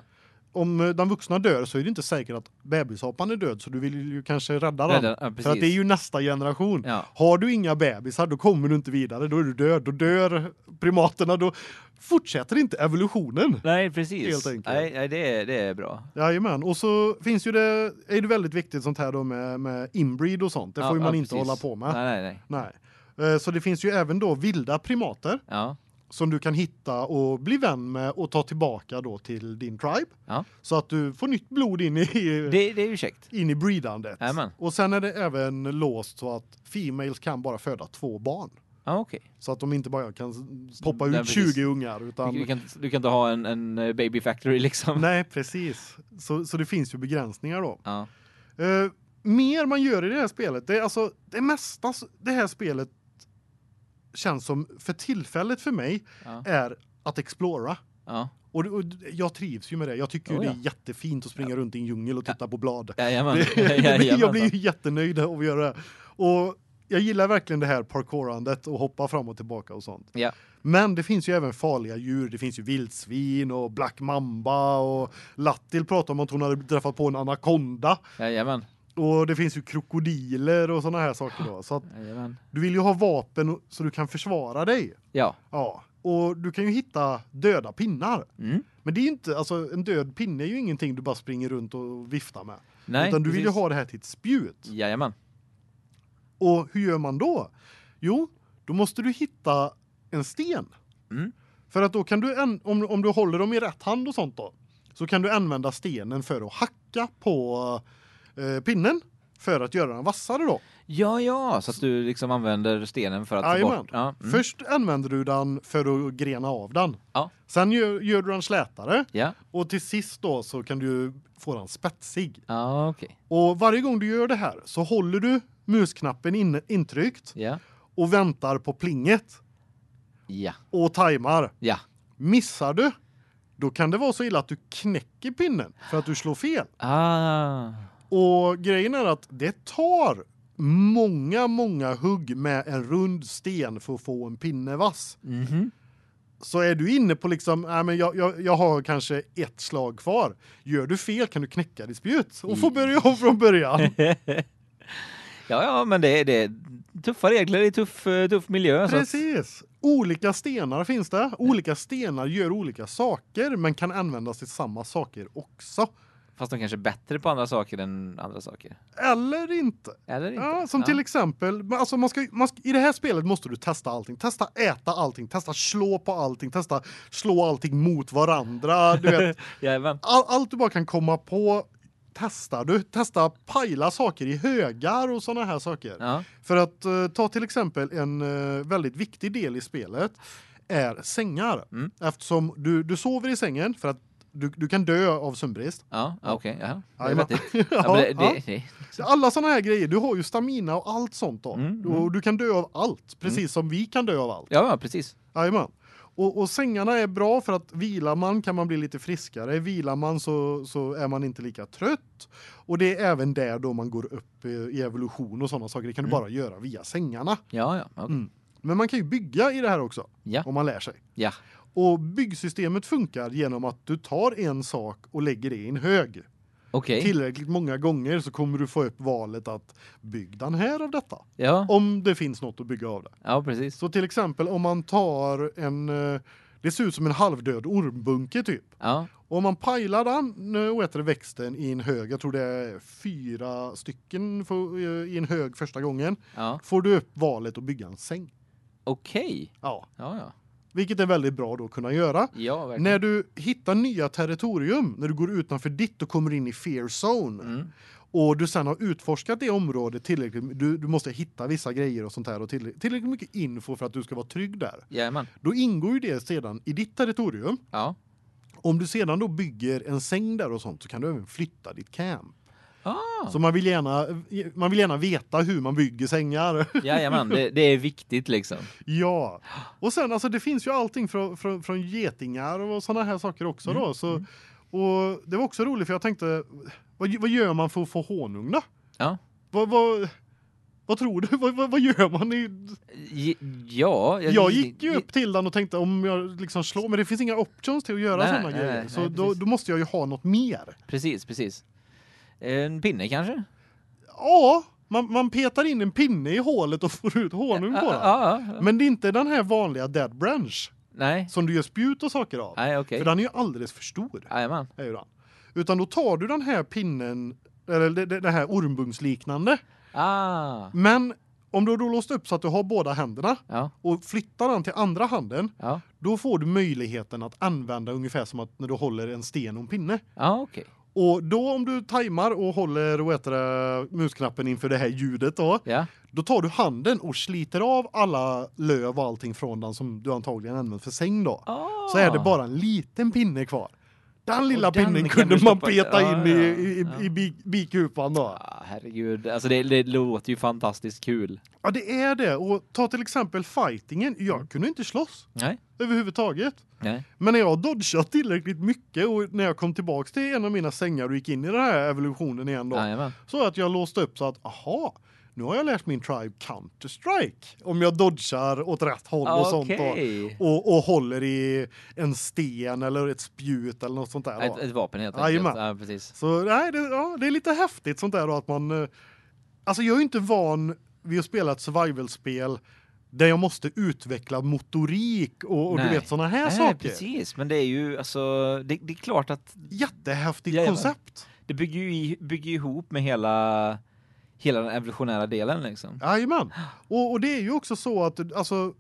Speaker 2: Om eh, den vuxna dör så är det inte säkert att bebisapan är död så du vill ju kanske rädda den.
Speaker 1: Rädda- ja,
Speaker 2: för att det är ju nästa generation.
Speaker 1: Ja.
Speaker 2: Har du inga bebisar då kommer du inte vidare, då är du död. Då dör primaterna, då fortsätter inte evolutionen.
Speaker 1: Nej, precis. Nej, nej det är det är bra.
Speaker 2: Jajamän, och så finns ju det är det väldigt viktigt sånt här då med med inbreed och sånt. Det
Speaker 1: Ja,
Speaker 2: får ju man
Speaker 1: ja,
Speaker 2: inte
Speaker 1: precis.
Speaker 2: hålla på med.
Speaker 1: Nej, nej, nej.
Speaker 2: Nej. Eh, Så det finns ju även då vilda primater
Speaker 1: Ja.
Speaker 2: Som du kan hitta och bli vän med och ta tillbaka då till din tribe.
Speaker 1: Ja.
Speaker 2: Så att du får nytt blod in i
Speaker 1: Det det är käckt.
Speaker 2: in i breedandet.
Speaker 1: Jajamän.
Speaker 2: Och sen är det även låst så att females kan bara föda två barn.
Speaker 1: Ja, okej.
Speaker 2: Så att de inte bara kan poppa
Speaker 1: Nej,
Speaker 2: ut
Speaker 1: precis.
Speaker 2: 20 ungar utan
Speaker 1: Du kan du kan inte ha en en eh, baby factory liksom.
Speaker 2: Nej, precis. Så så det finns ju begränsningar då.
Speaker 1: Ja.
Speaker 2: Eh, mer man gör i det här spelet, det är alltså det mesta det här spelet känns som för tillfället för mig
Speaker 1: Ja.
Speaker 2: är att explora.
Speaker 1: Ja.
Speaker 2: Och, och jag trivs ju med det. Jag tycker
Speaker 1: Oh, ja.
Speaker 2: det är jättefint att springa runt i en djungel och titta på blad.
Speaker 1: Jajamän. Jajamän.
Speaker 2: jag blir ju jättenöjd av att göra det. Och jag gillar verkligen det här parkourandet och hoppa fram och tillbaka och sånt.
Speaker 1: Ja.
Speaker 2: Men det finns ju även farliga djur. Det finns ju vildsvin och black mamba och Lattil pratade om att hon hade träffat på en anakonda
Speaker 1: Jajamän.
Speaker 2: Och det finns ju krokodiler och såna här saker då. Så att
Speaker 1: Jajamän.
Speaker 2: du vill ju ha vapen så du kan försvara dig.
Speaker 1: Ja.
Speaker 2: Ja, och du kan ju hitta döda pinnar.
Speaker 1: Mm.
Speaker 2: Men det är ju inte alltså en död pinne är ju ingenting du bara springer runt och viftar med.
Speaker 1: Nej.
Speaker 2: utan du vill ju
Speaker 1: precis.
Speaker 2: ha det här till ett spjut.
Speaker 1: Jajamän.
Speaker 2: Och hur gör man då? Jo, då måste du hitta en sten.
Speaker 1: Mm.
Speaker 2: För att då kan du om om du håller dem i rätt hand och sånt då så kan du använda stenen för att hacka på eh, pinnen för att göra den vassare då.
Speaker 1: Ja, ja, så att du liksom använder stenen för att ta bort. Ja. Mm.
Speaker 2: Först använder du den för att grena av den.
Speaker 1: Ja.
Speaker 2: Sen gör, gör du den slätare
Speaker 1: Ja.
Speaker 2: och till sist då så kan du få den spetsig.
Speaker 1: Ja, okej.
Speaker 2: Och varje gång du gör det här så håller du musknappen in, intryckt
Speaker 1: Ja.
Speaker 2: och väntar på plinget
Speaker 1: Ja.
Speaker 2: och tajmar.
Speaker 1: Ja.
Speaker 2: Missar du då kan det vara så illa att du knäcker pinnen för att du slår fel.
Speaker 1: Ah.
Speaker 2: Och grejen är att det tar många många hugg med en rund sten för att få en pinne vass.
Speaker 1: Mhm.
Speaker 2: Så är du inne på liksom nej men jag, jag jag har kanske ett slag kvar. Gör du fel kan du knäcka ditt spjut och få börja om från början.
Speaker 1: Ja, ja, men det är det är tuffa regler i tuff tuff miljö att,
Speaker 2: Precis. Olika stenar finns det. Olika stenar gör olika saker men kan användas till samma saker också.
Speaker 1: Fast de kanske är bättre på andra saker än andra saker.
Speaker 2: Eller inte.
Speaker 1: Eller inte.
Speaker 2: Ja, som till exempel alltså man ska, man ska i det här spelet måste du testa allting. Testa äta allting, testa slå på allting, testa slå allting mot varandra, du vet. All, allt du bara kan komma på testar du. Testa pajla saker i högar och såna här saker.
Speaker 1: Ja.
Speaker 2: För att eh, ta till exempel en eh, väldigt viktig del i spelet är sängar.
Speaker 1: Mm.
Speaker 2: Eftersom du du sover i sängen för att du du kan dö av sömnbrist.
Speaker 1: Ja, ja, okej, ja. Det är. Ja,
Speaker 2: Ja,
Speaker 1: det,
Speaker 2: ja.
Speaker 1: det, det,
Speaker 2: Så Alla såna här grejer, du har ju stamina och allt sånt då.
Speaker 1: Mm, mm.
Speaker 2: Och du kan dö av allt, precis som vi kan dö av allt.
Speaker 1: ja, ja, precis.
Speaker 2: Jajamän. Och, och sängarna är bra för att vilar man kan man bli lite friskare. Vilar man så, så är man inte lika trött. Och det är även där då man går upp i evolution och sådana saker. Det kan du
Speaker 1: Mm.
Speaker 2: bara göra via sängarna.
Speaker 1: Ja, ja. okej.
Speaker 2: Mm. Men man kan ju bygga i det här också.
Speaker 1: Ja.
Speaker 2: Om man lär sig.
Speaker 1: Ja.
Speaker 2: Och byggsystemet funkar genom att du tar en sak och lägger det i en hög.
Speaker 1: Okej.
Speaker 2: Tillräckligt många gånger så kommer du få upp valet att bygg den här av detta.
Speaker 1: Ja.
Speaker 2: Om det finns något att bygga av det.
Speaker 1: Ja, precis.
Speaker 2: Så till exempel om man tar en eh, det ser ut som en halvdöd ormbunke typ.
Speaker 1: Ja.
Speaker 2: Och om man pajlar den heter det, växten i en hög, jag tror det är fyra stycken för, eh, i en hög första gången,
Speaker 1: Ja.
Speaker 2: får du upp valet att bygga en säng.
Speaker 1: Okej.
Speaker 2: Ja,
Speaker 1: Ja, ja.
Speaker 2: Vilket är väldigt bra då att kunna göra.
Speaker 1: Ja.
Speaker 2: När du hittar nya territorium, när du går utanför ditt och kommer in i fear zone.
Speaker 1: Mm.
Speaker 2: och du sen har utforskat det området tillräckligt du, du måste hitta vissa grejer och sånt här och tillräckligt, tillräckligt mycket info för att du ska vara trygg där.
Speaker 1: Jajamän.
Speaker 2: Då ingår ju det sedan i ditt territorium.
Speaker 1: Ja.
Speaker 2: Om du sedan då bygger en säng där och sånt så kan du även flytta ditt camp.
Speaker 1: Ah.
Speaker 2: Så man vill gärna man vill gärna veta hur man bygger sängar.
Speaker 1: Jajamän, det, det är viktigt liksom.
Speaker 2: ja. Och sen alltså det finns ju allting från från, från getingar och såna här saker också
Speaker 1: Mm.
Speaker 2: då så och det var också roligt för jag tänkte vad, vad gör man för att få honung då?
Speaker 1: Ja.
Speaker 2: Vad vad vad tror du? Vad, vad, vad gör man i
Speaker 1: Ja,
Speaker 2: Jag gick ju upp till den och tänkte om jag liksom slår men det finns inga options till att göra
Speaker 1: Nej,
Speaker 2: såna
Speaker 1: nej,
Speaker 2: grejer.
Speaker 1: nej,
Speaker 2: så
Speaker 1: nej,
Speaker 2: då, då måste jag ju ha något mer.
Speaker 1: Precis, precis. En pinne kanske?
Speaker 2: Ja, man, man petar in en pinne i hålet och får ut honung på den. Men det är inte den här vanliga dead branch
Speaker 1: Nej.
Speaker 2: som du gör spjut och saker av.
Speaker 1: Nej, okej.
Speaker 2: För den är ju alldeles för stor.
Speaker 1: Jajamän.
Speaker 2: Är ju den. Utan då tar du den här pinnen eller det, det, här ormbungsliknande.
Speaker 1: Ah.
Speaker 2: Men om du då låst upp så att du har båda händerna
Speaker 1: Ja,
Speaker 2: och flyttar den till andra handen,
Speaker 1: ja.
Speaker 2: då får du möjligheten att använda ungefär som att när du håller en sten och en pinne.
Speaker 1: Ja, okej.
Speaker 2: Och då om du tajmar och håller heter det, musknappen inför det här ljudet då,
Speaker 1: Ja.
Speaker 2: då tar du handen och sliter av alla löv och allting från den som du antagligen använt för säng då.
Speaker 1: Ah.
Speaker 2: Så är det bara en liten pinne kvar. Den lilla
Speaker 1: Och den
Speaker 2: pinnen kunde man
Speaker 1: stoppa-
Speaker 2: peta
Speaker 1: ja,
Speaker 2: in i
Speaker 1: ja,
Speaker 2: i,
Speaker 1: ja.
Speaker 2: i bi- bikupan då.
Speaker 1: Ah, herregud. Alltså det, det låter ju fantastiskt kul.
Speaker 2: Ja, det är det. Och ta till exempel fightingen. Jag
Speaker 1: Mm.
Speaker 2: kunde inte slåss
Speaker 1: Nej.
Speaker 2: överhuvudtaget.
Speaker 1: Nej.
Speaker 2: Men när jag dodgat tillräckligt mycket och när jag kom tillbaks till en av mina sängar och gick in i den här evolutionen igen då.
Speaker 1: Jajamän.
Speaker 2: Så att jag låste upp så att aha, nu har jag lärt min tribe counter strike om jag dodgar åt rätt håll och sånt.
Speaker 1: Okej.
Speaker 2: Och, och håller i en sten eller ett spjut eller något sånt där.
Speaker 1: Ett, ett vapen helt enkelt. Ja, precis.
Speaker 2: Så nej, det, ja, det är lite häftigt sånt där då att man eh, alltså jag är ju inte van vid att spela ett survival-spel där jag måste utveckla motorik och, och du vet såna här
Speaker 1: Nej,
Speaker 2: saker.
Speaker 1: precis. Men det är ju alltså det, det är klart att
Speaker 2: Jättehäftigt koncept.
Speaker 1: det bygger ju i- bygger ihop med hela hela den evolutionära delen liksom.
Speaker 2: Jajamän. Och, och det är ju också så att alltså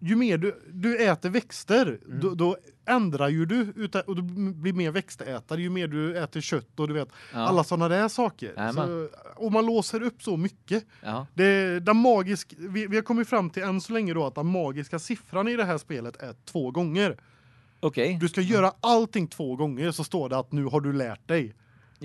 Speaker 2: ju mer du, du äter växter
Speaker 1: Mm.
Speaker 2: då, då ändrar ju du uta, och du blir mer växtätare ju mer du äter kött och du vet
Speaker 1: Ja.
Speaker 2: alla såna där saker. Så, och man låser upp så mycket.
Speaker 1: Ja.
Speaker 2: Det den magisk vi, vi har kommit fram till än så länge då att den magiska siffran i det här spelet är två gånger.
Speaker 1: Okej.
Speaker 2: Du ska göra allting två gånger så står det att nu har du lärt dig.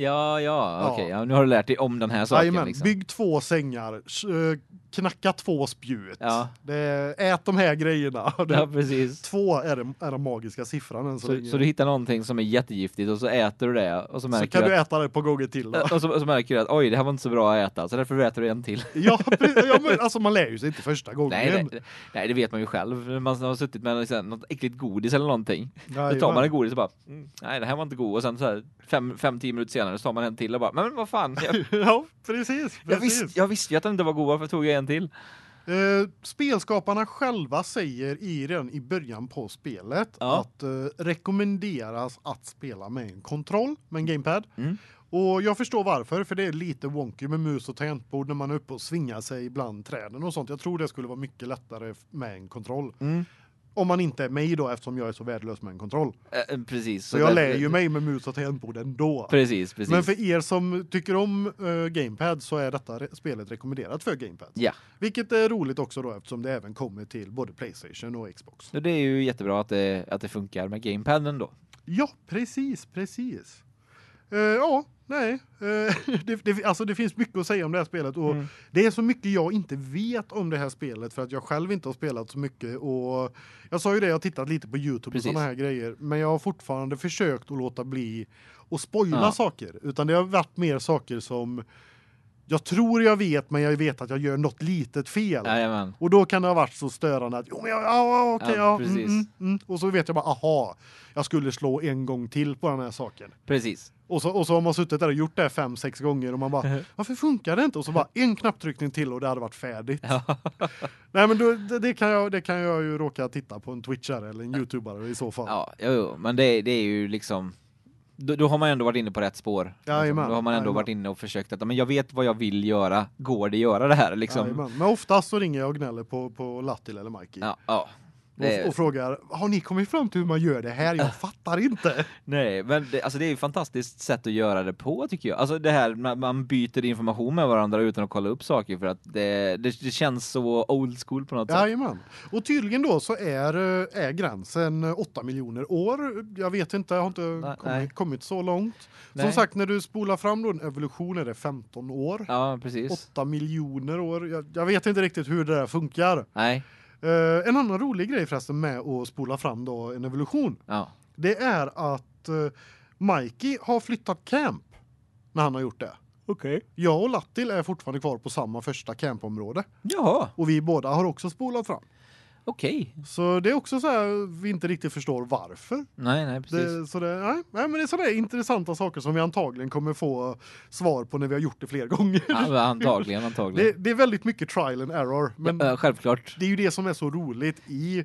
Speaker 1: Ja, ja,
Speaker 2: Ja.
Speaker 1: okej. Ja, nu har du lärt dig om den här saken
Speaker 2: Jajamän,
Speaker 1: liksom.
Speaker 2: bygg två sängar, eh, knacka två spjut.
Speaker 1: Ja.
Speaker 2: Det, ät de här grejerna. Det,
Speaker 1: Ja, precis.
Speaker 2: Två är den, är den magiska siffran än så,
Speaker 1: Så,
Speaker 2: länge.
Speaker 1: så du hittar någonting som är jättegiftigt och så äter du det och så
Speaker 2: Så
Speaker 1: märker
Speaker 2: kan
Speaker 1: du att,
Speaker 2: äta det på gånger till då.
Speaker 1: och så, och så märker du att oj, det här var inte så bra att äta så därför äter du en till.
Speaker 2: ja, ja, men alltså man lär ju sig inte första gången.
Speaker 1: Nej, nej, nej, det vet man ju själv. Man har suttit med liksom, något äckligt godis eller någonting. Då tar man en godis och bara, mm, nej det här var inte god och sen så här fem, fem tio minuter senare så tar man en till och bara, men vad fan, jag,
Speaker 2: Ja, precis.
Speaker 1: jag,
Speaker 2: precis.
Speaker 1: visste, jag visste ju att den inte var god, varför tog jag en till?
Speaker 2: Eh, spelskaparna själva säger i redan i början på spelet
Speaker 1: Ja.
Speaker 2: att eh, rekommenderas att spela med en kontroll, med en gamepad.
Speaker 1: Mm.
Speaker 2: Och jag förstår varför, för det är lite wonky med mus och tangentbord när man är uppe och svingar sig bland träden och sånt. Jag tror det skulle vara mycket lättare med en kontroll.
Speaker 1: Mm.
Speaker 2: Om man inte är mig då eftersom jag är så värdelös med en kontroll.
Speaker 1: Eh, eh, precis.
Speaker 2: Så, jag
Speaker 1: där-
Speaker 2: lär ju mig med mus och tangentbord ändå.
Speaker 1: Precis, precis.
Speaker 2: Men för er som tycker om uh, gamepad så är detta re- spelet rekommenderat för gamepad.
Speaker 1: Ja,
Speaker 2: Vilket är roligt också då eftersom det även kommer till både PlayStation och Xbox.
Speaker 1: så det är ju jättebra att det, att det funkar med gamepaden då.
Speaker 2: Ja, precis, precis. Eh, ja, nej. Eh, det, det, alltså det finns mycket att säga om det här spelet och
Speaker 1: Mm.
Speaker 2: det är så mycket jag inte vet om det här spelet för att jag själv inte har spelat så mycket och jag sa ju det jag har tittat lite på Youtube
Speaker 1: Precis.
Speaker 2: och såna här grejer men jag har fortfarande försökt att låta bli och spoila
Speaker 1: Ja.
Speaker 2: saker utan det har varit mer saker som jag tror jag vet men jag vet att jag gör något litet fel.
Speaker 1: Jajamän.
Speaker 2: Och då kan det ha varit så störande att jo men ja, ja okej
Speaker 1: Ja,
Speaker 2: ja,
Speaker 1: precis.
Speaker 2: mm, mm, mm. och så vet jag bara aha jag skulle slå en gång till på den här saken.
Speaker 1: Precis.
Speaker 2: Och så och så har man suttit där och gjort det fem sex gånger och man bara varför funkar det inte och så bara en knapptryckning till och det hade varit färdigt.
Speaker 1: Ja.
Speaker 2: Nej men då, det, det kan jag det kan jag ju råka titta på en twitchare eller en youtubare i så fall.
Speaker 1: Ja, jo, jo, men det, det är ju liksom då, då har man ändå varit inne på rätt spår. Liksom.
Speaker 2: Jajamän,
Speaker 1: Då har man ändå
Speaker 2: jajamän.
Speaker 1: varit inne och försökt att men jag vet vad jag vill göra. Går det göra det här liksom?
Speaker 2: Jajamän. Men oftast så ringer jag och gnäller på på Lattil eller Mikey.
Speaker 1: Ja, ja.
Speaker 2: Och, och frågar, har ni kommit fram till hur man gör det här? Jag fattar inte.
Speaker 1: Nej, men det, alltså det är ju ett fantastiskt sätt att göra det på tycker jag. Alltså det här när man byter information med varandra utan att kolla upp saker för att det, det, det känns så old school på något sätt.
Speaker 2: Jajamän. Och tydligen då så är, eh, är gränsen 8 miljoner år. Jag vet inte, jag har inte
Speaker 1: Nej, nej.
Speaker 2: kommit, kommit så långt.
Speaker 1: Nej.
Speaker 2: Som sagt, när du spolar fram då en evolution är det 15 år.
Speaker 1: Ja, precis.
Speaker 2: 8 miljoner år. Jag, jag vet inte riktigt hur det där funkar.
Speaker 1: Nej.
Speaker 2: Eh, en annan rolig grej förresten med att spola fram då en evolution.
Speaker 1: Ja.
Speaker 2: Det är att uh, Mikey har flyttat camp när han har gjort det.
Speaker 1: Okej.
Speaker 2: Jag och Lattil är fortfarande kvar på samma första campområde
Speaker 1: Jaha,
Speaker 2: och vi båda har också spolat fram.
Speaker 1: Okej.
Speaker 2: Så det är också så här vi inte riktigt förstår varför.
Speaker 1: Nej, nej, precis.
Speaker 2: Det, så det, nej, nej, men det är sådana intressanta saker som vi antagligen kommer få svar på när vi har gjort det fler gånger.
Speaker 1: Ja, antagligen, antagligen.
Speaker 2: Det, det är väldigt mycket trial and error, men
Speaker 1: ja, självklart.
Speaker 2: det är ju det som är så roligt i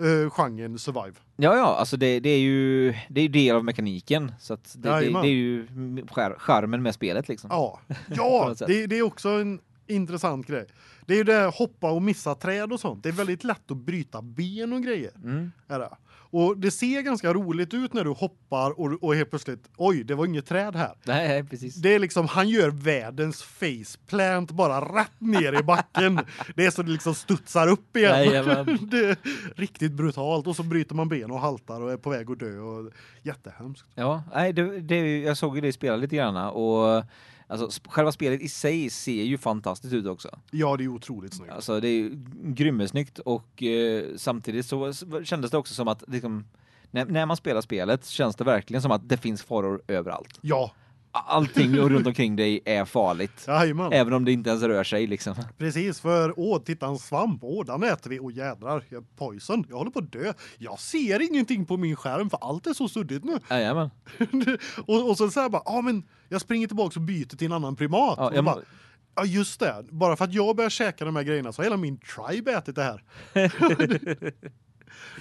Speaker 2: uh, genren survive.
Speaker 1: Ja, ja, alltså det, det är ju det är ju del av mekaniken så att det, det, det är ju skär, charmen med spelet liksom.
Speaker 2: Ja, ja det är också en intressant grej. Det är ju det hoppa och missa träd och sånt. Det är väldigt lätt att bryta ben och grejer.
Speaker 1: Mm.
Speaker 2: Det. Och det ser ganska roligt ut när du hoppar och, och helt plötsligt, oj, det var inget träd här.
Speaker 1: Nej, nej, precis.
Speaker 2: Det är liksom, han gör världens faceplant bara rätt ner i backen. det är så det liksom studsar upp igen.
Speaker 1: Jajamän.
Speaker 2: det är riktigt brutalt. Och så bryter man ben och haltar och är på väg att dö. Och jättehemskt.
Speaker 1: Ja, nej, det, det, jag såg ju det spela lite grann och alltså själva spelet i sig ser ju fantastiskt ut också.
Speaker 2: Ja, det är otroligt snyggt.
Speaker 1: Alltså det är ju grymmesnyggt och eh, samtidigt så kändes det också som att liksom när, när man spelar spelet känns det verkligen som att det finns faror överallt.
Speaker 2: Ja,
Speaker 1: Allting runt omkring dig är farligt.
Speaker 2: jajamän.
Speaker 1: Även om det inte ens rör sig liksom.
Speaker 2: Precis, för åh, titta en svamp. Åh, den äter vi. Åh jädrar, jag poison. Jag håller på att dö. Jag ser ingenting på min skärm för allt är så suddigt nu.
Speaker 1: Jajamän.
Speaker 2: och, och så säger jag bara, ja men jag springer tillbaka och byter till en annan primat.
Speaker 1: Ja,
Speaker 2: och
Speaker 1: jag,
Speaker 2: bara, ja just det, bara för att jag börjar käka de här grejerna så har hela min tribe ätit det här.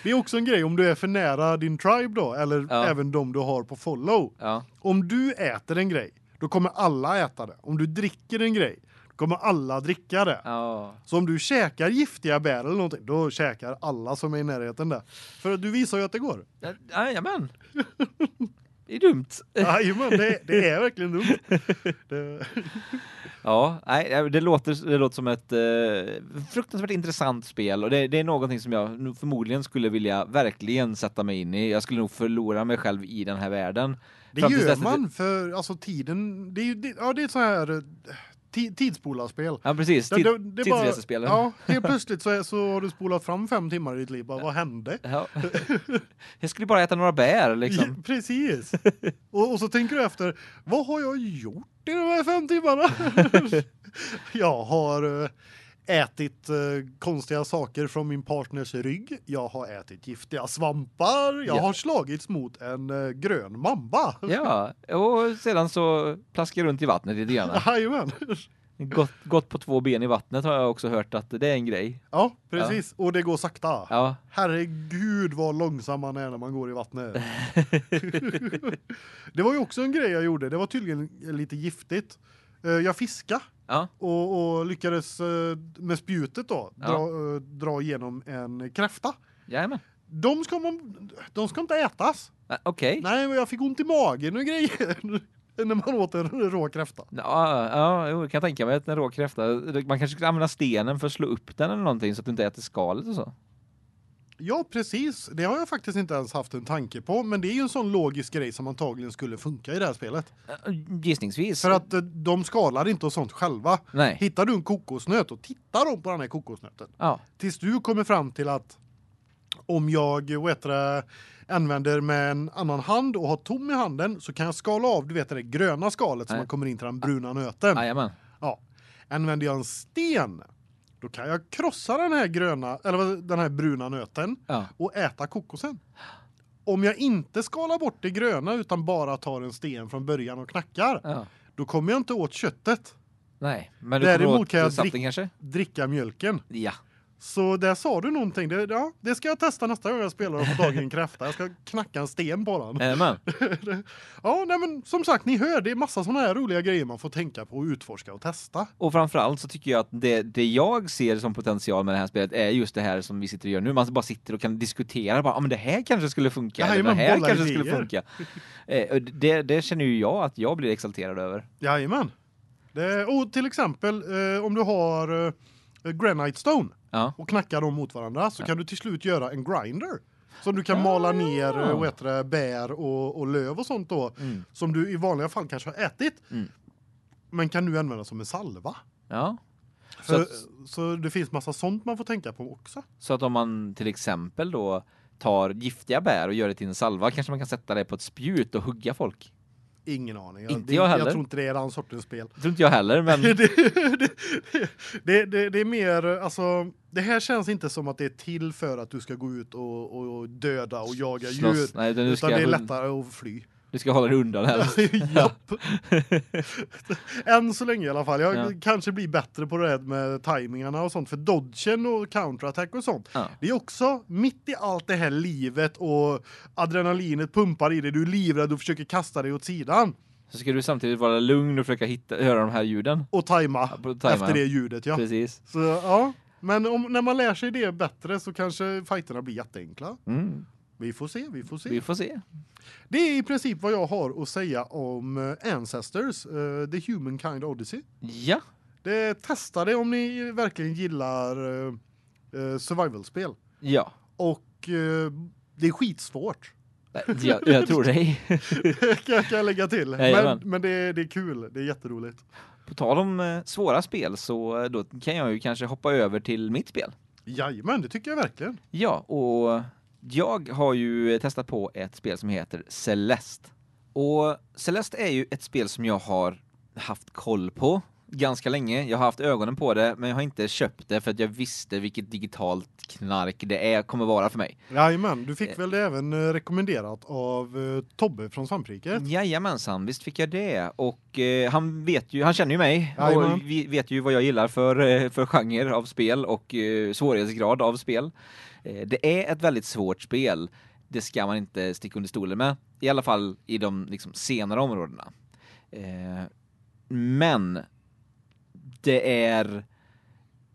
Speaker 2: det är också en grej om du är för nära din tribe då, eller
Speaker 1: Ja.
Speaker 2: även de du har på follow.
Speaker 1: ja.
Speaker 2: Om du äter en grej, då kommer alla äta det. Om du dricker en grej, då kommer alla dricka det.
Speaker 1: Ja.
Speaker 2: Så om du käkar giftiga bär eller någonting, då käkar alla som är i närheten där. För du visar ju att det går.
Speaker 1: Jajamän. Det är dumt.
Speaker 2: Jajamän, det, det är verkligen dumt. Det,
Speaker 1: Ja, nej, det låter det låter som ett eh, fruktansvärt intressant spel och det, det är någonting som jag förmodligen skulle vilja verkligen sätta mig in i. Jag skulle nog förlora mig själv i den här världen.
Speaker 2: det gör man för alltså tiden, det är ju det, ja det är så här ti- tidsspolarspel.
Speaker 1: Ja, precis.
Speaker 2: Ja,
Speaker 1: Tid,
Speaker 2: det- det är bara-
Speaker 1: tidsresespelen.
Speaker 2: Ja, helt plötsligt så, är, så har du spolat fram fem timmar i ditt liv. Bara, vad hände?
Speaker 1: Ja. Jag skulle bara äta några bär liksom.
Speaker 2: Ja, precis. och, och så tänker du efter, vad har jag gjort i de här fem timmarna? jag har eh, ätit eh, konstiga saker från min partners rygg. Jag har ätit giftiga svampar. Jag
Speaker 1: Ja.
Speaker 2: har slagits mot en eh, grön mamba.
Speaker 1: Ja, och sedan så plaskar jag runt i vattnet lite grann.
Speaker 2: Jajamän.
Speaker 1: Gått, gått på två ben i vattnet har jag också hört att det är en grej.
Speaker 2: Ja, precis. Och det går sakta.
Speaker 1: Ja,
Speaker 2: Herregud vad långsam man är när man går i vattnet. det var ju också en grej jag gjorde. Det var tydligen lite giftigt. Eh, Jag fiskade
Speaker 1: ja,
Speaker 2: och, och lyckades eh, med spjutet då
Speaker 1: Ja.
Speaker 2: dra, eh, dra igenom en kräfta.
Speaker 1: jajamän.
Speaker 2: De ska man de ska inte ätas.
Speaker 1: Ja, Okej.
Speaker 2: Nej, men jag fick ont i magen och grejer när man åt en rå kräfta.
Speaker 1: Ja, ja, jo, kan jag tänka mig att en rå kräfta, man kanske skulle använda stenen för att slå upp den eller någonting så att du inte äter skalet och så.
Speaker 2: Ja, precis. Det har jag faktiskt inte ens haft en tanke på, men det är ju en sån logisk grej som antagligen skulle funka i det här spelet.
Speaker 1: Eh, Gissningsvis.
Speaker 2: För att eh, de skalar inte och sånt själva.
Speaker 1: Nej.
Speaker 2: Hittar du en kokosnöt och tittar de på den här kokosnöten
Speaker 1: Ja.
Speaker 2: tills du kommer fram till att om jag vad heter det, använder med en annan hand och har tom i handen så kan jag skala av du vet det gröna skalet som man kommer in till den bruna nöten.
Speaker 1: Jajamän.
Speaker 2: Ja. Använder jag en sten då kan jag krossa den här gröna eller den här bruna nöten
Speaker 1: Ja.
Speaker 2: och äta kokosen. Om jag inte skalar bort det gröna utan bara tar en sten från början och knackar,
Speaker 1: Ja.
Speaker 2: då kommer jag inte åt köttet.
Speaker 1: Nej, men du
Speaker 2: Däremot kan jag drick-? Dricka mjölken.
Speaker 1: Ja.
Speaker 2: Så där sa du någonting. Det, ja, det ska jag testa nästa gång jag spelar och får tag i en kräfta. Jag ska knacka en sten på den.
Speaker 1: Jajamän.
Speaker 2: ja, nej men som sagt, ni hör, det är massa såna här roliga grejer man får tänka på och utforska och testa.
Speaker 1: Och framförallt så tycker jag att det, det jag ser som potential med det här spelet är just det här som vi sitter och gör nu. Man bara sitter och kan diskutera bara, ah, men det här kanske skulle funka,
Speaker 2: Ja,
Speaker 1: eller det här kanske
Speaker 2: idéer.
Speaker 1: skulle funka. Eh, det, det känner ju jag att jag blir exalterad över.
Speaker 2: Jajamän. Det, och till exempel eh, om du har eh, granite stone
Speaker 1: Ja.
Speaker 2: och knackar dem mot varandra så kan du till slut göra en grinder. Som du kan mala ner eh, vad heter det, bär och, och löv och sånt då
Speaker 1: Mm.
Speaker 2: som du i vanliga fall kanske har ätit.
Speaker 1: Mm.
Speaker 2: Men kan nu använda som en salva.
Speaker 1: Ja. Så
Speaker 2: Så,
Speaker 1: att,
Speaker 2: så det finns massa sånt man får tänka på också.
Speaker 1: så att om man till exempel då tar giftiga bär och gör det till en salva kanske man kan sätta det på ett spjut och hugga folk.
Speaker 2: Ingen aning.
Speaker 1: Inte
Speaker 2: det,
Speaker 1: jag heller.
Speaker 2: Jag tror inte det är den sortens spel.
Speaker 1: Det tror inte jag heller, men
Speaker 2: det, det, det, är mer alltså det här känns inte som att det är till för att du ska gå ut och, och, döda och jaga
Speaker 1: slåss.
Speaker 2: djur.
Speaker 1: Nej, utan
Speaker 2: det är lättare att fly.
Speaker 1: Du ska hålla dig undan helst.
Speaker 2: Japp. Än så länge i alla fall. Jag
Speaker 1: Ja.
Speaker 2: kanske blir bättre på det här med timingarna och sånt för dodgen och counterattack och sånt.
Speaker 1: Ja.
Speaker 2: Det är också mitt i allt det här livet och adrenalinet pumpar i dig. Du är livrädd och försöker kasta dig åt sidan
Speaker 1: Så ska du samtidigt vara lugn och försöka hitta, höra de här ljuden.
Speaker 2: och tajma
Speaker 1: Ja, tajma.
Speaker 2: efter det ljudet, ja.
Speaker 1: Precis.
Speaker 2: Så ja, men om när man lär sig det bättre så kanske fighterna blir jätteenkla.
Speaker 1: Mm.
Speaker 2: Vi får se, vi får se.
Speaker 1: Vi får se.
Speaker 2: Det är i princip vad jag har att säga om eh, Ancestors, eh, The Humankind Odyssey.
Speaker 1: Ja.
Speaker 2: Det testa det om ni verkligen gillar uh, survival-spel.
Speaker 1: Ja.
Speaker 2: Och eh, det är skitsvårt.
Speaker 1: Jag, jag tror dig.
Speaker 2: kan, kan jag lägga till.
Speaker 1: Jajamän.
Speaker 2: Men, men det, är- det är kul, det är jätteroligt.
Speaker 1: På tal om svåra spel så då kan jag ju kanske hoppa över till mitt spel.
Speaker 2: Jajamän, det tycker jag verkligen.
Speaker 1: Ja, och jag har ju testat på ett spel som heter Celeste. Och Celeste är ju ett spel som jag har haft koll på ganska länge. Jag har haft ögonen på det, men jag har inte köpt det för att jag visste vilket digitalt knark det är kommer vara för mig.
Speaker 2: Jajamän, du fick väl det även eh, rekommenderat av eh, Tobbe från Svampriket.
Speaker 1: Jajamensan, visst fick jag det. Och eh, han vet ju, han känner ju mig
Speaker 2: Jajamän.
Speaker 1: och vi vet ju vad jag gillar för, eh, för genre av spel och eh, svårighetsgrad av spel. Eh, det är ett väldigt svårt spel. Det ska man inte sticka under stolen med. I alla fall i de liksom, senare områdena. Eh, men det är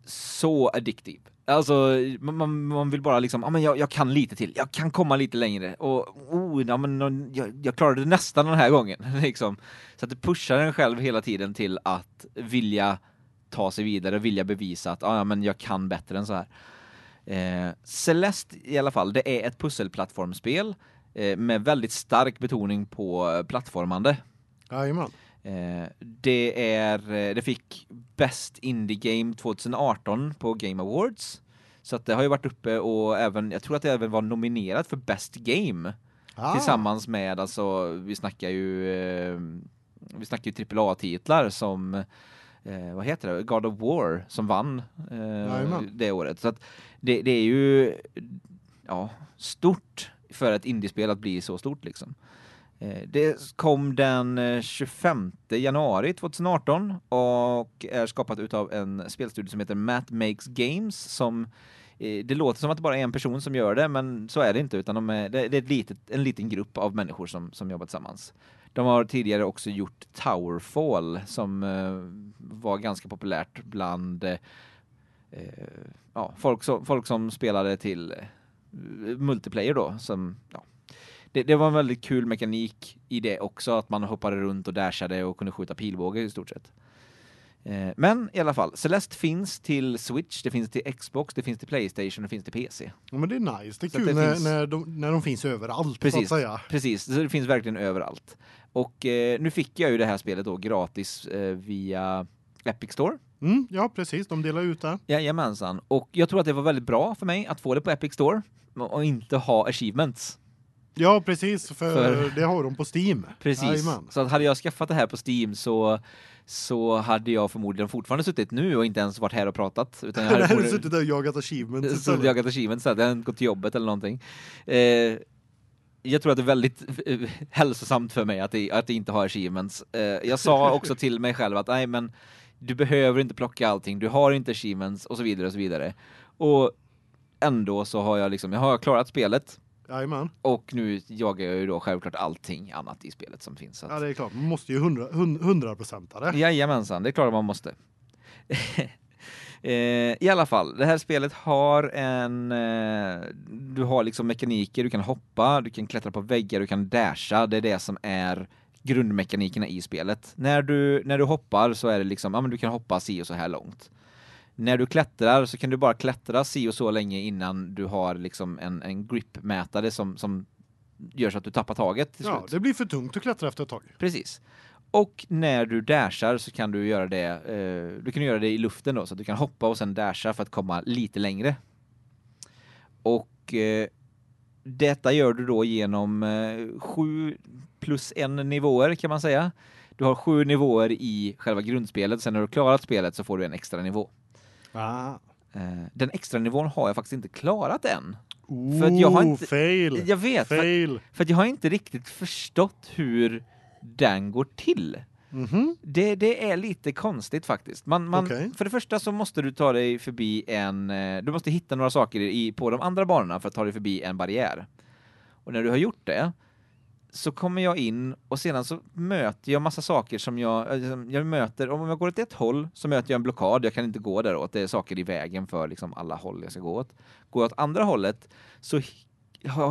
Speaker 1: så addictive. Alltså man, man, vill bara liksom, ja men jag, jag kan lite till. Jag kan komma lite längre och oh, ja men jag, jag klarade det nästan den här gången liksom. Så att det pushar en själv hela tiden till att vilja ta sig vidare, vilja bevisa att ah, ja men jag kan bättre än så här. Eh, Celeste i alla fall, det är ett pusselplattformsspel eh, med väldigt stark betoning på eh, plattformande.
Speaker 2: Jajamän.
Speaker 1: Eh, det är eh, det fick Best Indie Game 2018 på Game Awards. Så det har ju varit uppe och även jag tror att det även var nominerat för Best Game
Speaker 2: Ah,
Speaker 1: tillsammans med alltså vi snackar ju eh, vi snackar ju AAA titlar som eh, vad heter det? God of War som vann eh, det året. Så det, det är ju ja, stort för ett indiespel att bli så stort liksom. Eh, Det kom den eh, 25 januari 2018 och är skapat utav en spelstudio som heter Matt Makes Games som eh, det låter som att det bara är en person som gör det men så är det inte utan de är, det är litet, en liten grupp av människor som, som jobbar tillsammans. De har tidigare också gjort Towerfall som eh, var ganska populärt bland eh, eh, ja, folk, som, folk som spelade till multiplayer då som ja, det, det var en väldigt kul mekanik i det också, att man hoppade runt och dashade och kunde skjuta pilbåge i stort sett. Men i alla fall, Celeste finns till Switch, det finns till Xbox, det finns till Playstation, det finns till PC.
Speaker 2: Ja, men det är nice. Det är
Speaker 1: Så
Speaker 2: kul
Speaker 1: det
Speaker 2: när,
Speaker 1: finns-
Speaker 2: när, de, när de finns överallt så att
Speaker 1: Precis.
Speaker 2: säga.
Speaker 1: Precis, så det finns verkligen överallt. Och eh, nu fick jag ju det här spelet då gratis eh, via Epic Store.
Speaker 2: Mm, ja, precis. De delar ut det.
Speaker 1: Jajamensan. Och jag tror att det var väldigt bra för mig att få det på Epic Store och inte ha achievements.
Speaker 2: Ja, precis. För,
Speaker 1: För-
Speaker 2: det har de på Steam.
Speaker 1: Precis.
Speaker 2: Jajamän.
Speaker 1: Så att hade jag skaffat det här på Steam så så hade jag förmodligen fortfarande suttit nu och inte ens varit här och pratat utan jag hade
Speaker 2: hade suttit där och jagat achievements
Speaker 1: så jagat achievements hade jag gått till jobbet eller någonting. Eh, jag tror att det är väldigt eh, hälsosamt för mig att det, att det inte har achievements. Eh, jag sa också till mig själv att nej men du behöver inte plocka allting, du har inte achievements och så vidare och så vidare. Och ändå så har jag liksom jag har klarat spelet
Speaker 2: Jajamän.
Speaker 1: och nu jagar jag ju då självklart allting annat i spelet som finns. Att-
Speaker 2: Ja, det är klart. Man måste ju hundra, hund- hundraprocentare.
Speaker 1: Jajamensan, det är klart att man måste. Eh, I alla fall, det här spelet har en... eh, Du har liksom mekaniker, du kan hoppa, du kan klättra på väggar, du kan dasha. Det är det som är grundmekanikerna i spelet. När du, när du hoppar så är det liksom, ja men du kan hoppa si och så här långt. När du klättrar så kan du bara klättra si och så länge innan du har liksom en, en gripmätare som, som gör så att du tappar taget till
Speaker 2: Ja,
Speaker 1: slut.
Speaker 2: det blir för tungt att klättra efter ett tag.
Speaker 1: Precis. Och när du dashar så kan du göra det eh, du kan göra det i luften då så att du kan hoppa och sen dasha för att komma lite längre. Och eh, detta gör du då genom eh, sju plus en nivåer kan man säga. Du har sju nivåer i själva grundspelet, sen när du klarat spelet så får du en extra nivå.
Speaker 2: Ah.
Speaker 1: Eh, den extra nivån har jag faktiskt inte klarat än. För att jag har inte-
Speaker 2: fail.
Speaker 1: Jag vet, för,
Speaker 2: Fail.
Speaker 1: för att jag har inte riktigt förstått hur den går till.
Speaker 2: Mhm.
Speaker 1: Det, det är lite konstigt faktiskt. Man, man,
Speaker 2: Okej.
Speaker 1: För det första så måste du ta dig förbi en... eh, Du måste hitta några saker i, på de andra banorna för att ta dig förbi en barriär. Och när du har gjort det så kommer jag in och sedan så möter jag massa saker som jag... eh, som Jag möter, om jag går åt ett håll så möter jag en blockad, jag kan inte gå däråt, det är saker i vägen för liksom alla håll jag ska gå åt. Går jag åt andra hållet så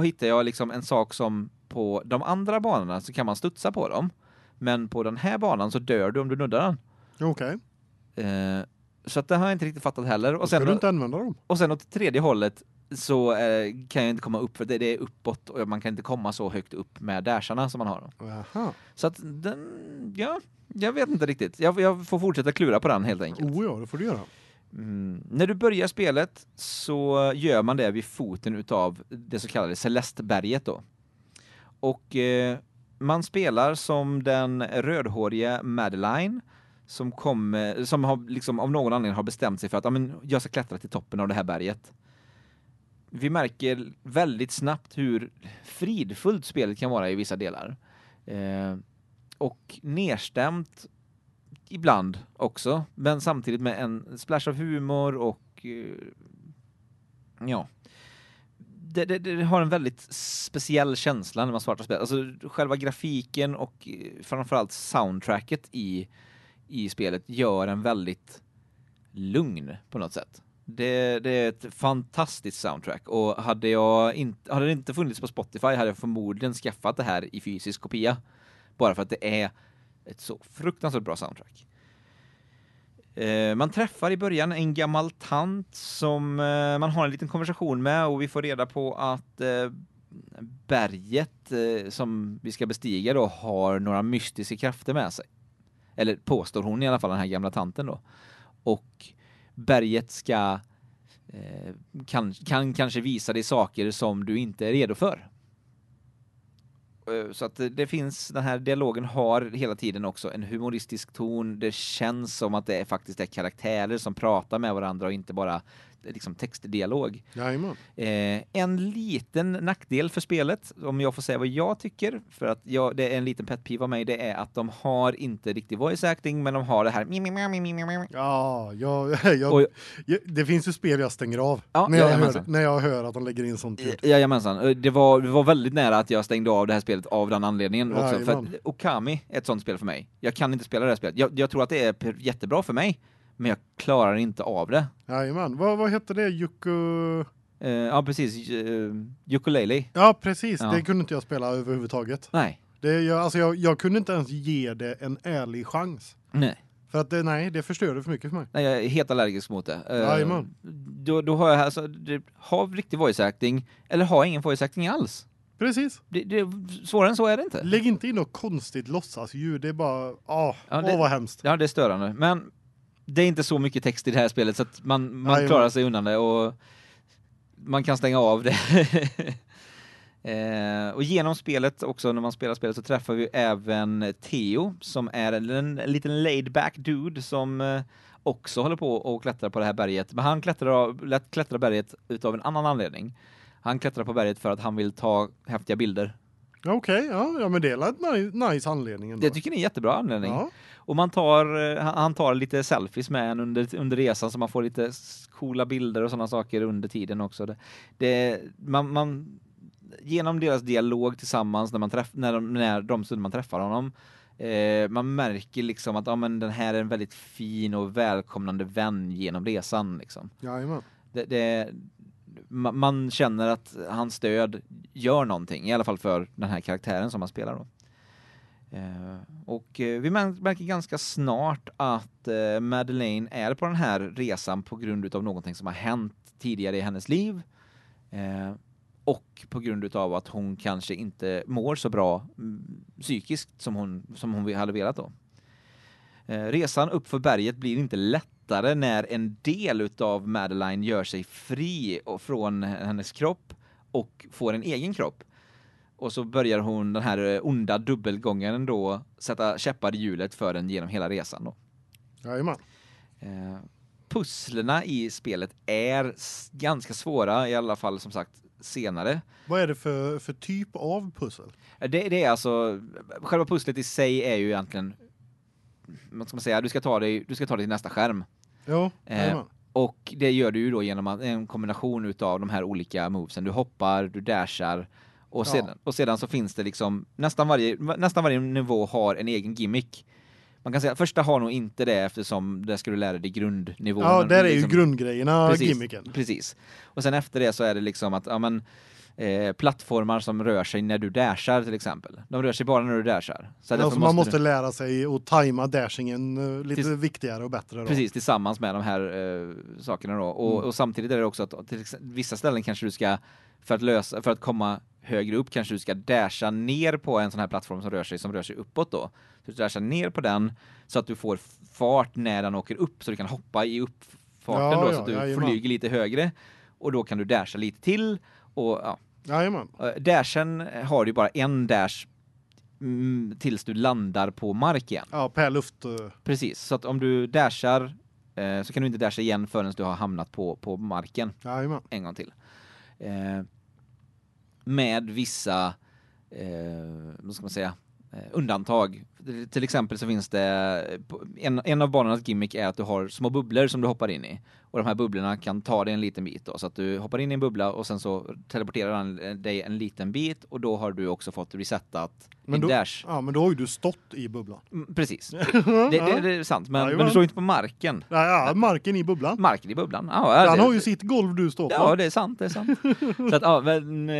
Speaker 1: hittar jag liksom en sak som på de andra banorna så kan man studsa på dem. Men på den här banan så dör du om du nuddar den.
Speaker 2: Okej.
Speaker 1: Eh, så att det har jag inte riktigt fattat heller. Och sen,
Speaker 2: du inte använda dem?
Speaker 1: och sen åt tredje hållet så eh, kan jag inte komma upp för det, det är uppåt och man kan inte komma så högt upp med dasharna som man har. Då.
Speaker 2: Jaha.
Speaker 1: Så att den, ja, jag vet inte riktigt. Jag, jag får fortsätta klura på den helt enkelt.
Speaker 2: Oh ja, det får du göra.
Speaker 1: Mm. När du börjar spelet så gör man det vid foten utav det så kallade Celestberget då. Och eh, man spelar som den rödhåriga Madeline som kommer eh, som har liksom av någon anledning har bestämt sig för att ja, men jag ska klättra till toppen av det här berget. Vi märker väldigt snabbt hur fridfullt spelet kan vara i vissa delar. Eh, och nedstämt ibland också, men samtidigt med en splash av humor och eh, ja. Det, det, det har en väldigt speciell känsla när man startar spelet, Alltså själva grafiken och eh, framförallt soundtracket i i spelet gör en väldigt lugn på något sätt. Det, det är ett fantastiskt soundtrack och hade jag inte hade det inte funnits på Spotify hade jag förmodligen skaffat det här i fysisk kopia bara för att det är ett så fruktansvärt bra soundtrack. Eh, man träffar i början en gammal tant som eh, man har en liten konversation med och vi får reda på att eh, berget som vi ska bestiga då har några mystiska krafter med sig. Eller påstår hon i alla fall, den här gamla tanten då. Och berget ska kan, kan kanske visa dig saker som du inte är redo för. Eh, så att det- finns, den här dialogen har hela tiden också en humoristisk ton. Det känns som att det är faktiskt är karaktärer som pratar med varandra och inte bara liksom textdialog.
Speaker 2: Jajamän.
Speaker 1: Eh, en liten nackdel för spelet, om jag får säga vad jag tycker, för att jag, det är en liten pet peeve av mig, det är att de har inte riktig voice acting, men de har det här.
Speaker 2: Ja, jag, jag,
Speaker 1: Och-
Speaker 2: jag, det finns ju spel jag stänger av
Speaker 1: Ja,
Speaker 2: när, jag hör, när jag hör att de lägger in sånt ljud.
Speaker 1: Jajamensan, Eh, det var, det var väldigt nära att jag stängde av det här spelet av den anledningen också, för
Speaker 2: Jajamän.
Speaker 1: Okami är ett sånt spel för mig. Jag kan inte spela det här spelet. Jag, jag tror att det är jättebra för mig, men jag klarar inte av det.
Speaker 2: Jajamän. Vad, vad hette det? Yuku...
Speaker 1: Eh, ja, precis. Uh, ukulele.
Speaker 2: Ja, precis.
Speaker 1: Ja.
Speaker 2: Det kunde inte jag spela överhuvudtaget.
Speaker 1: Nej.
Speaker 2: Det, jag, alltså jag, jag kunde inte ens ge det en ärlig chans.
Speaker 1: Nej.
Speaker 2: För att det, nej, det förstörde för mycket för mig.
Speaker 1: Nej, jag är helt allergisk mot det. Eh,
Speaker 2: Jajamän.
Speaker 1: då, då har jag alltså, det, ha riktig voice acting, eller ha ingen voice acting alls.
Speaker 2: Precis.
Speaker 1: Det, det, svårare än så är det inte.
Speaker 2: Lägg inte in något konstigt låtsasljud. Det är bara, åh,
Speaker 1: Ja, det-
Speaker 2: åh vad hemskt.
Speaker 1: Ja, det är störande. Men det är inte så mycket text i det här spelet så att man, man
Speaker 2: Jajamän.
Speaker 1: klarar sig undan det och man kan stänga av det. eh, och genom spelet också, när man spelar spelet så träffar vi även Theo som är en, en liten laid back dude som eh, också håller på och klättrar på det här berget. Men han klättrar, lätt klättrar berget utav en annan anledning. Han klättrar på berget för att han vill ta häftiga bilder.
Speaker 2: Ja, Okej, ja, ja men det är nice, anledning ändå.
Speaker 1: Det tycker ni är en jättebra anledning.
Speaker 2: Ja.
Speaker 1: Och man tar eh, han tar lite selfies med en under under resan så man får lite coola bilder och sådana saker under tiden också. Det, det man, man genom deras dialog tillsammans när man träff när de när de stunder man träffar honom eh, man märker liksom att ja men den här är en väldigt fin och välkomnande vän genom resan liksom.
Speaker 2: Jajamän.
Speaker 1: Det, det ma- man känner att hans stöd gör någonting i alla fall för den här karaktären som han spelar då. Uh, och uh, vi märker ganska snart att uh, Madeleine är på den här resan på grund utav någonting som har hänt tidigare i hennes liv. Och på grund utav att hon kanske inte mår så bra mm, psykiskt som hon som hon hade velat då. Resan upp för berget blir inte lättare när en del utav Madeline gör sig fri från hennes kropp och får en egen kropp. Och så börjar hon den här eh, onda dubbelgångaren då sätta käppar i hjulet för den genom hela resan då.
Speaker 2: Jajamän.
Speaker 1: Eh, pusslerna i spelet är ganska svåra i alla fall som sagt senare.
Speaker 2: Vad är det för, för typ av pussel?
Speaker 1: Eh, Det, det är alltså själva pusslet i sig är ju egentligen vad ska man säga, du ska ta dig du ska ta dig till nästa skärm.
Speaker 2: Ja,
Speaker 1: Eh. Och det gör du ju då genom att en kombination utav de här olika movesen. Du hoppar, du dashar och
Speaker 2: Ja.
Speaker 1: sedan och sedan så finns det liksom nästan varje nästan varje nivå har en egen gimmick. Man kan säga att första har nog inte det eftersom där ska du lära dig grundnivån.
Speaker 2: Ja, där är ju
Speaker 1: liksom-
Speaker 2: grundgrejerna,
Speaker 1: Precis.
Speaker 2: gimmicken.
Speaker 1: Precis. Och sen efter det så är det liksom att ja men eh, plattformar som rör sig när du dashar till exempel. De rör sig bara när du dashar. Så därför
Speaker 2: Alltså man måste
Speaker 1: du-
Speaker 2: lära sig att tajma dashingen eh, lite
Speaker 1: Tills-
Speaker 2: viktigare och bättre då.
Speaker 1: Precis, tillsammans med de här eh, sakerna då. Och,
Speaker 2: Mm.
Speaker 1: och samtidigt är det också att till vissa ställen kanske du ska för att lösa för att komma högre upp kanske du ska dasha ner på en sån här plattform som rör sig som rör sig uppåt då. Så du dashar ner på den så att du får fart när den åker upp så du kan hoppa i uppfarten
Speaker 2: Ja,
Speaker 1: då
Speaker 2: ja,
Speaker 1: så att du
Speaker 2: jajamän.
Speaker 1: flyger lite högre och då kan du dasha lite till och ja,
Speaker 2: Jajamän.
Speaker 1: Eh, Dashen har ju bara en dash mm, tills du landar på mark igen.
Speaker 2: Ja, per luft. eh,
Speaker 1: Precis, så att om du dashar eh, så kan du inte dasha igen förrän du har hamnat på på marken
Speaker 2: Jajamän.
Speaker 1: en gång till. Med vissa eh, vad ska man säga undantag. Till exempel så finns det en en av banornas gimmick är att du har små bubblor som du hoppar in i och de här bubblorna kan ta dig en liten bit då så att du hoppar in i en bubbla och sen så teleporterar den dig en liten bit och då har du också fått resetat
Speaker 2: Men då-
Speaker 1: dash.
Speaker 2: Ja, men då har ju du stått i bubblan.
Speaker 1: Mm, Precis. Det, det, det är sant, men, men
Speaker 2: Jajamän.
Speaker 1: du står inte på marken.
Speaker 2: Ja, ja, marken i bubblan.
Speaker 1: Marken i bubblan. Ja,
Speaker 2: Han har ju sitt golv du står på.
Speaker 1: Ja, det är sant, det är sant. så att ja, men eh,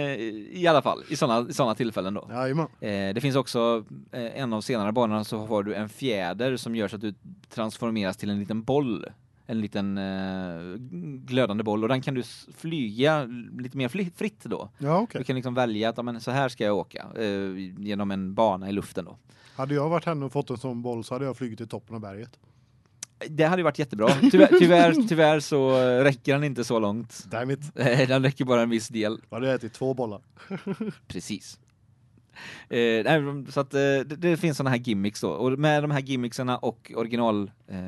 Speaker 1: i alla fall i såna såna tillfällen då.
Speaker 2: Jajamän.
Speaker 1: Eh, det finns också eh, en av senare banorna så har du en fjäder som gör så att du transformeras till en liten boll. En liten eh, glödande boll och den kan du flyga lite mer fritt då.
Speaker 2: Ja, okej.
Speaker 1: Du kan liksom välja att men så här ska jag åka eh, genom en bana i luften då.
Speaker 2: Hade jag varit henne och fått en sån boll så hade jag flugit till toppen av berget.
Speaker 1: Det hade ju varit jättebra. Tyvärr, tyvärr, tyvärr så räcker den inte så långt.
Speaker 2: Damn it.
Speaker 1: Den räcker bara en viss del.
Speaker 2: Då hade jag ätit två bollar.
Speaker 1: Precis. Eh, nej, så att eh, det, det finns såna här gimmicks då och med de här gimmicksarna och original eh,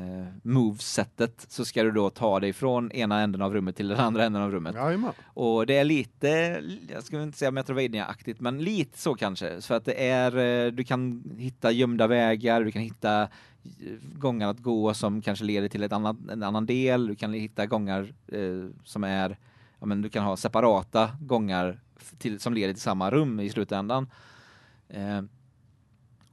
Speaker 1: movesetet så ska du då ta dig från ena änden av rummet till den andra änden av rummet.
Speaker 2: Jajamän.
Speaker 1: Och det är lite jag ska inte säga Metroidvania-aktigt men lite så kanske för att det är eh, du kan hitta gömda vägar, du kan hitta gångar att gå som kanske leder till ett annat en annan del, du kan hitta gångar eh, som är ja men du kan ha separata gångar till som leder till samma rum i slutändan. Eh,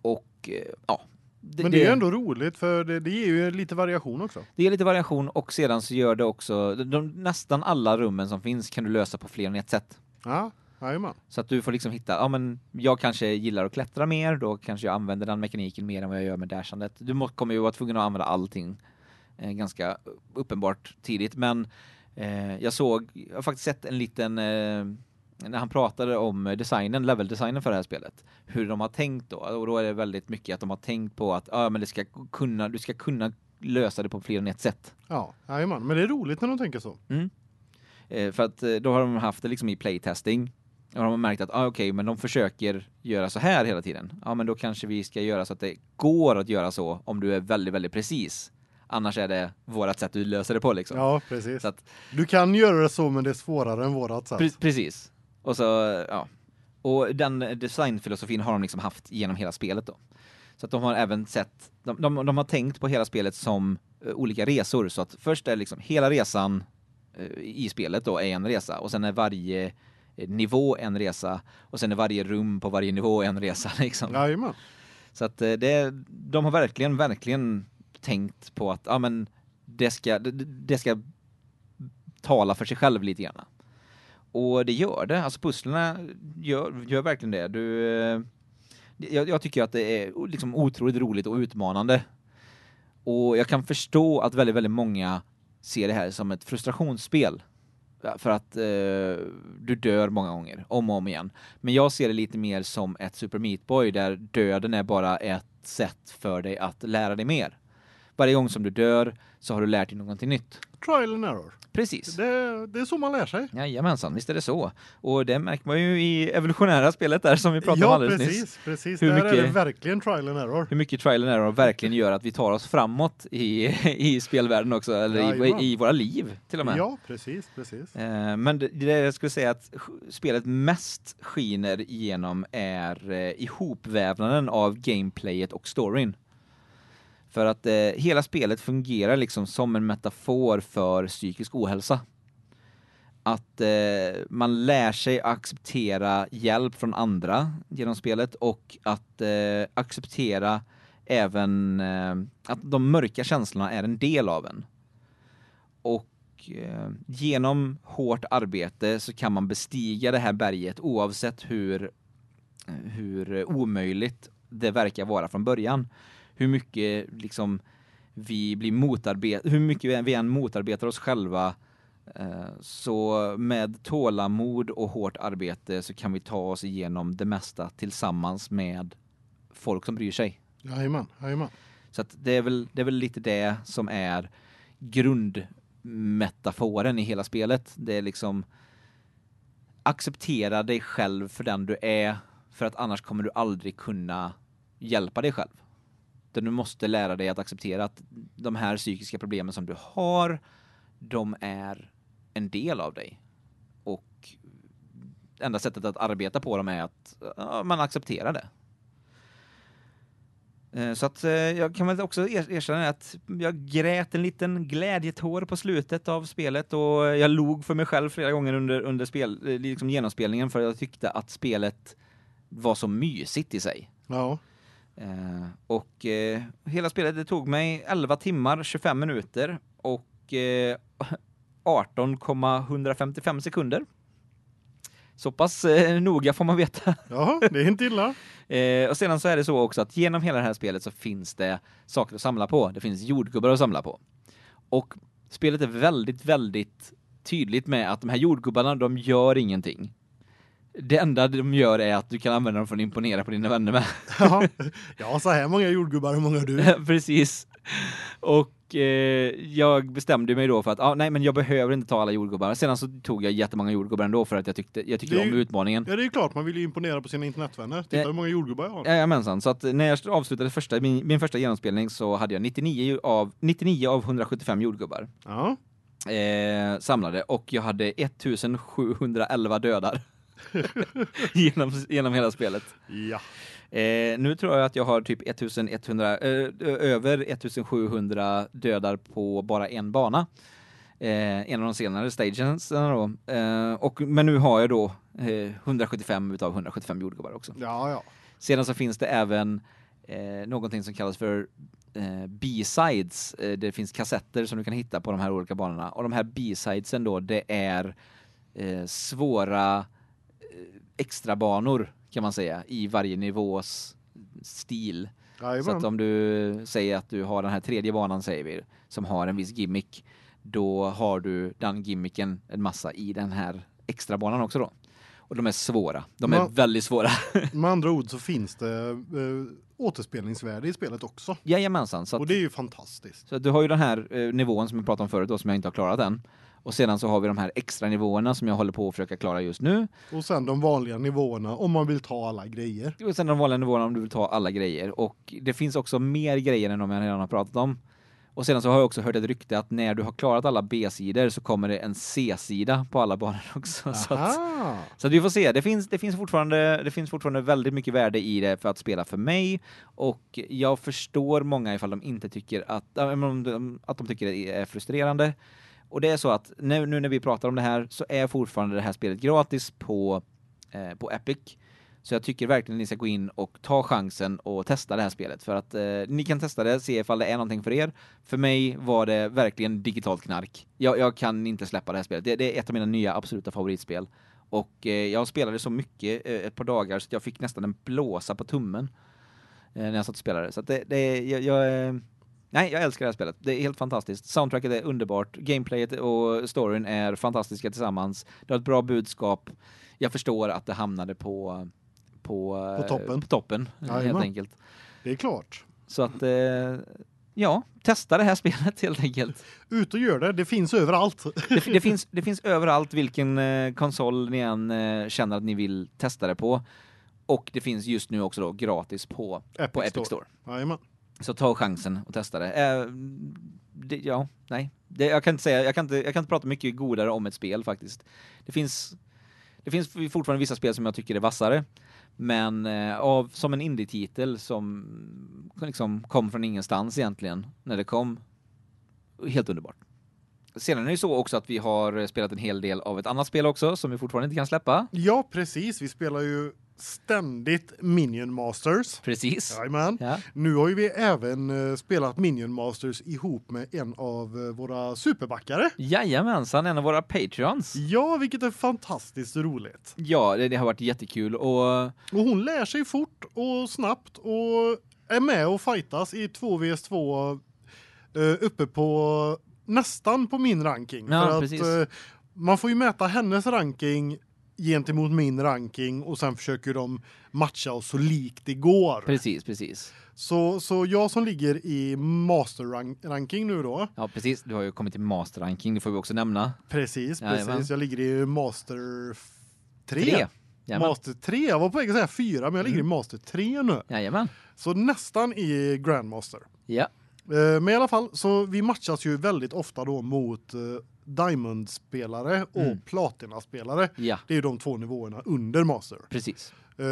Speaker 1: och eh, ja,
Speaker 2: Men det är ju ändå roligt för det, det ger ju lite variation också.
Speaker 1: det ger lite variation och sedan så gör det också de, de, nästan alla rummen som finns kan du lösa på fler än ett sätt.
Speaker 2: Ja, jajamän.
Speaker 1: Så att du får liksom hitta, ja men jag kanske gillar att klättra mer, då kanske jag använder den mekaniken mer än vad jag gör med dashandet. Du må, kommer ju vara tvungen att använda allting eh, ganska uppenbart tidigt, men eh, jag såg, jag har faktiskt sett en liten eh, när han pratade om designen, leveldesignen för det här spelet, hur de har tänkt då, och då är det väldigt mycket att de har tänkt på att ja men det ska kunna, du ska kunna lösa det på fler än ett sätt.
Speaker 2: Ja, jajamän. Men det är roligt när de tänker så.
Speaker 1: Eh, för att eh, då har de haft det liksom i playtesting. Och de har märkt att ah, okej, men de försöker göra så här hela tiden. Ja, men då kanske vi ska göra så att det går att göra så om du är väldigt väldigt precis. Annars är det vårat sätt du löser det på liksom.
Speaker 2: Ja, precis.
Speaker 1: Att
Speaker 2: Du kan göra det så men det är svårare än vårat sätt.
Speaker 1: pre precis. Och så ja. Och den designfilosofin har de liksom haft genom hela spelet då. Så att de har även sett de, de, de har tänkt på hela spelet som uh, olika resor så att först är liksom hela resan uh, i spelet då är en resa och sen är varje nivå en resa och sen är varje rum på varje nivå en resa liksom.
Speaker 2: Jajamän.
Speaker 1: Så att det de har verkligen verkligen tänkt på att ja men det ska det, det ska tala för sig själv lite grann. Och det gör det. Alltså pusslerna gör, gör verkligen det. Du eh, jag, jag tycker att det är liksom otroligt roligt och utmanande. Och jag kan förstå att väldigt väldigt många ser det här som ett frustrationsspel för att eh, du dör många gånger om och om igen. Men jag ser det lite mer som ett Super Meat Boy där döden är bara ett sätt för dig att lära dig mer. Varje gång som du dör så har du lärt dig någonting nytt.
Speaker 2: Trial and error.
Speaker 1: Precis.
Speaker 2: Det, det är så man lär sig.
Speaker 1: Jajamensan, visst är det så. Och det märker man ju i evolutionära spelet där som vi pratade
Speaker 2: ja,
Speaker 1: om alldeles
Speaker 2: precis,
Speaker 1: nyss.
Speaker 2: precis. Hur mycket, är det verkligen trial and error.
Speaker 1: Hur mycket trial and error verkligen gör att vi tar oss framåt i i spelvärlden också eller i, i, våra liv till och med.
Speaker 2: Ja, precis, precis.
Speaker 1: Eh, men det, det jag skulle säga att spelet mest skiner igenom är eh, ihopvävnaden av gameplayet och storyn. För att eh, hela spelet fungerar liksom som en metafor för psykisk ohälsa. Att eh, man lär sig acceptera hjälp från andra genom spelet och att eh, acceptera även eh, att de mörka känslorna är en del av en. Och eh, genom hårt arbete så kan man bestiga det här berget oavsett hur hur omöjligt det verkar vara från början hur mycket liksom vi blir motarbetade, hur mycket vi än motarbetar oss själva eh, så med tålamod och hårt arbete så kan vi ta oss igenom det mesta tillsammans med folk som bryr sig.
Speaker 2: Jajamän, jajamän.
Speaker 1: Så att det är väl det är väl lite det som är grundmetaforen i hela spelet. Det är liksom acceptera dig själv för den du är för att annars kommer du aldrig kunna hjälpa dig själv. Utan du måste lära dig att acceptera att de här psykiska problemen som du har, de är en del av dig. Och enda sättet att arbeta på dem är att ja, man accepterar det. Eh, så att eh, jag kan väl också erkänna att jag grät en liten glädjetår på slutet av spelet och jag log för mig själv flera gånger under under spel eh, liksom genomspelningen för jag tyckte att spelet var så mysigt i sig.
Speaker 2: Ja.
Speaker 1: Eh, och eh, hela spelet det tog mig 11 timmar 25 minuter och eh, 18,155 sekunder. Så pass eh, noga får man veta.
Speaker 2: Ja, det är inte illa.
Speaker 1: eh, och sedan så är det så också att genom hela det här spelet så finns det saker att samla på. Det finns jordgubbar att samla på. Och spelet är väldigt väldigt tydligt med att de här jordgubbarna de gör ingenting det enda de gör är att du kan använda dem för att imponera på dina vänner med.
Speaker 2: ja, ja så här många jordgubbar, hur många har du?
Speaker 1: Precis. Och eh, jag bestämde mig då för att ah, nej men jag behöver inte ta alla jordgubbar. Sedan så tog jag jättemånga jordgubbar ändå för att jag tyckte jag tyckte ju, om utmaningen.
Speaker 2: Ja, det är klart man vill ju imponera på sina internetvänner. Titta hur många jordgubbar jag har.
Speaker 1: Ja, jamensan. Så att när jag avslutade första min, min första genomspelning så hade jag 99 av 99 av 175 jordgubbar.
Speaker 2: Ja.
Speaker 1: Eh, samlade och jag hade 1711 dödar. genom, genom hela spelet.
Speaker 2: Ja.
Speaker 1: Eh, nu tror jag att jag har typ 1100 eh, över 1700 dödar på bara en bana. Eh, en av de senare stages då. Eh, och men nu har jag då 175 eh, utav 175 jordgubbar också.
Speaker 2: Ja ja.
Speaker 1: Sedan så finns det även eh, någonting som kallas för eh, B-sides. Eh, det finns kassetter som du kan hitta på de här olika banorna och de här B-sidesen då det är svåra extra banor kan man säga i varje nivås stil.
Speaker 2: Jajamän.
Speaker 1: Så att om du säger att du har den här tredje banan säger vi som har en viss gimmick då har du den gimmicken en massa i den här extra banan också då. Och de är svåra. De Man, är väldigt svåra.
Speaker 2: med andra ord så finns det äh, återspelningsvärde i spelet också.
Speaker 1: Jajamensan. Så
Speaker 2: att, och det är ju fantastiskt.
Speaker 1: Så du har ju den här äh, nivån som vi pratade om förut då, som jag inte har klarat än. Och sedan så har vi de här extra nivåerna som jag håller på att försöka klara just nu.
Speaker 2: Och sen de vanliga nivåerna om man vill ta alla grejer.
Speaker 1: Och sen de vanliga nivåerna om du vill ta alla grejer och det finns också mer grejer än de jag redan har pratat om. Och sedan så har jag också hört ett rykte att när du har klarat alla B-sidor så kommer det en C-sida på alla banor också. Så att, så att vi får se. Det finns, det, finns fortfarande, det finns fortfarande väldigt mycket värde i det för att spela för mig. Och jag förstår många ifall de inte tycker att, att de tycker det är frustrerande. Och det är så att nu, nu när vi pratar om det här så är fortfarande det här spelet gratis på, eh, på Epic. Så jag tycker verkligen ni ska gå in och ta chansen och testa det här spelet. För att eh, ni kan testa det, se ifall det är någonting för er. För mig var det verkligen digitalt knark. Jag, jag kan inte släppa det här spelet. Det, det är ett av mina nya absoluta favoritspel. Och eh, jag spelade så mycket eh, ett par dagar så att jag fick nästan en blåsa på tummen eh, när jag satt och spelade. Så att det, det jag, jag eh, Nej, jag älskar det här spelet. Det är helt fantastiskt. Soundtracket är underbart. Gameplayet och storyn är fantastiska tillsammans. Det har ett bra budskap. Jag förstår att det hamnade på på,
Speaker 2: På toppen.
Speaker 1: På toppen helt enkelt.
Speaker 2: Det är klart.
Speaker 1: Så att eh, ja, testa det här spelet helt enkelt.
Speaker 2: Ut och gör det. Det finns överallt.
Speaker 1: Det, det finns det finns överallt vilken eh, konsol ni än eh, känner att ni vill testa det på. Och det finns just nu också då gratis på
Speaker 2: Epic
Speaker 1: på Epic
Speaker 2: Store.
Speaker 1: Store.
Speaker 2: Jajamän.
Speaker 1: Så ta chansen och testa det. Eh, det ja, nej. Det, jag kan inte säga jag kan inte jag kan inte prata mycket godare om ett spel faktiskt. Det finns det finns fortfarande vissa spel som jag tycker är vassare, men eh, av som en indie-titel som liksom kom från ingenstans egentligen när det kom helt underbart. Sedan är det ju så också att vi har spelat en hel del av ett annat spel också som vi fortfarande inte kan släppa.
Speaker 2: Ja, precis. Vi spelar ju ständigt Minion Masters.
Speaker 1: Precis.
Speaker 2: Jajamän.
Speaker 1: Ja.
Speaker 2: Nu har ju vi även eh, spelat Minion Masters ihop med en av eh, våra superbackare.
Speaker 1: Jajamensan, en av våra patreons.
Speaker 2: Ja, vilket är fantastiskt roligt.
Speaker 1: Ja, det, det har varit jättekul och
Speaker 2: Och hon lär sig fort och snabbt och är med och fightas i 2vs2 eh, uppe på nästan på min ranking
Speaker 1: Ja,
Speaker 2: för
Speaker 1: precis.
Speaker 2: att eh, man får ju mäta hennes ranking gentemot min ranking och sen försöker de matcha oss så likt det går.
Speaker 1: precis, precis.
Speaker 2: Så så jag som ligger i master rank ranking nu då.
Speaker 1: Ja, precis. Du har ju kommit till master ranking, det får vi också nämna.
Speaker 2: Precis,
Speaker 1: Jajamän.
Speaker 2: precis. Jag ligger i master 3.
Speaker 1: Tre. Jajamän.
Speaker 2: Master 3. Jag var på väg att säga 4, men jag ligger i master 3 nu.
Speaker 1: Jajamän.
Speaker 2: Så nästan i Grandmaster.
Speaker 1: Ja.
Speaker 2: Eh, Men i alla fall så vi matchas ju väldigt ofta då mot eh, Diamond-spelare och
Speaker 1: Mm.
Speaker 2: Platina-spelare.
Speaker 1: Ja,
Speaker 2: Det är ju de två nivåerna under Master.
Speaker 1: precis.
Speaker 2: Eh,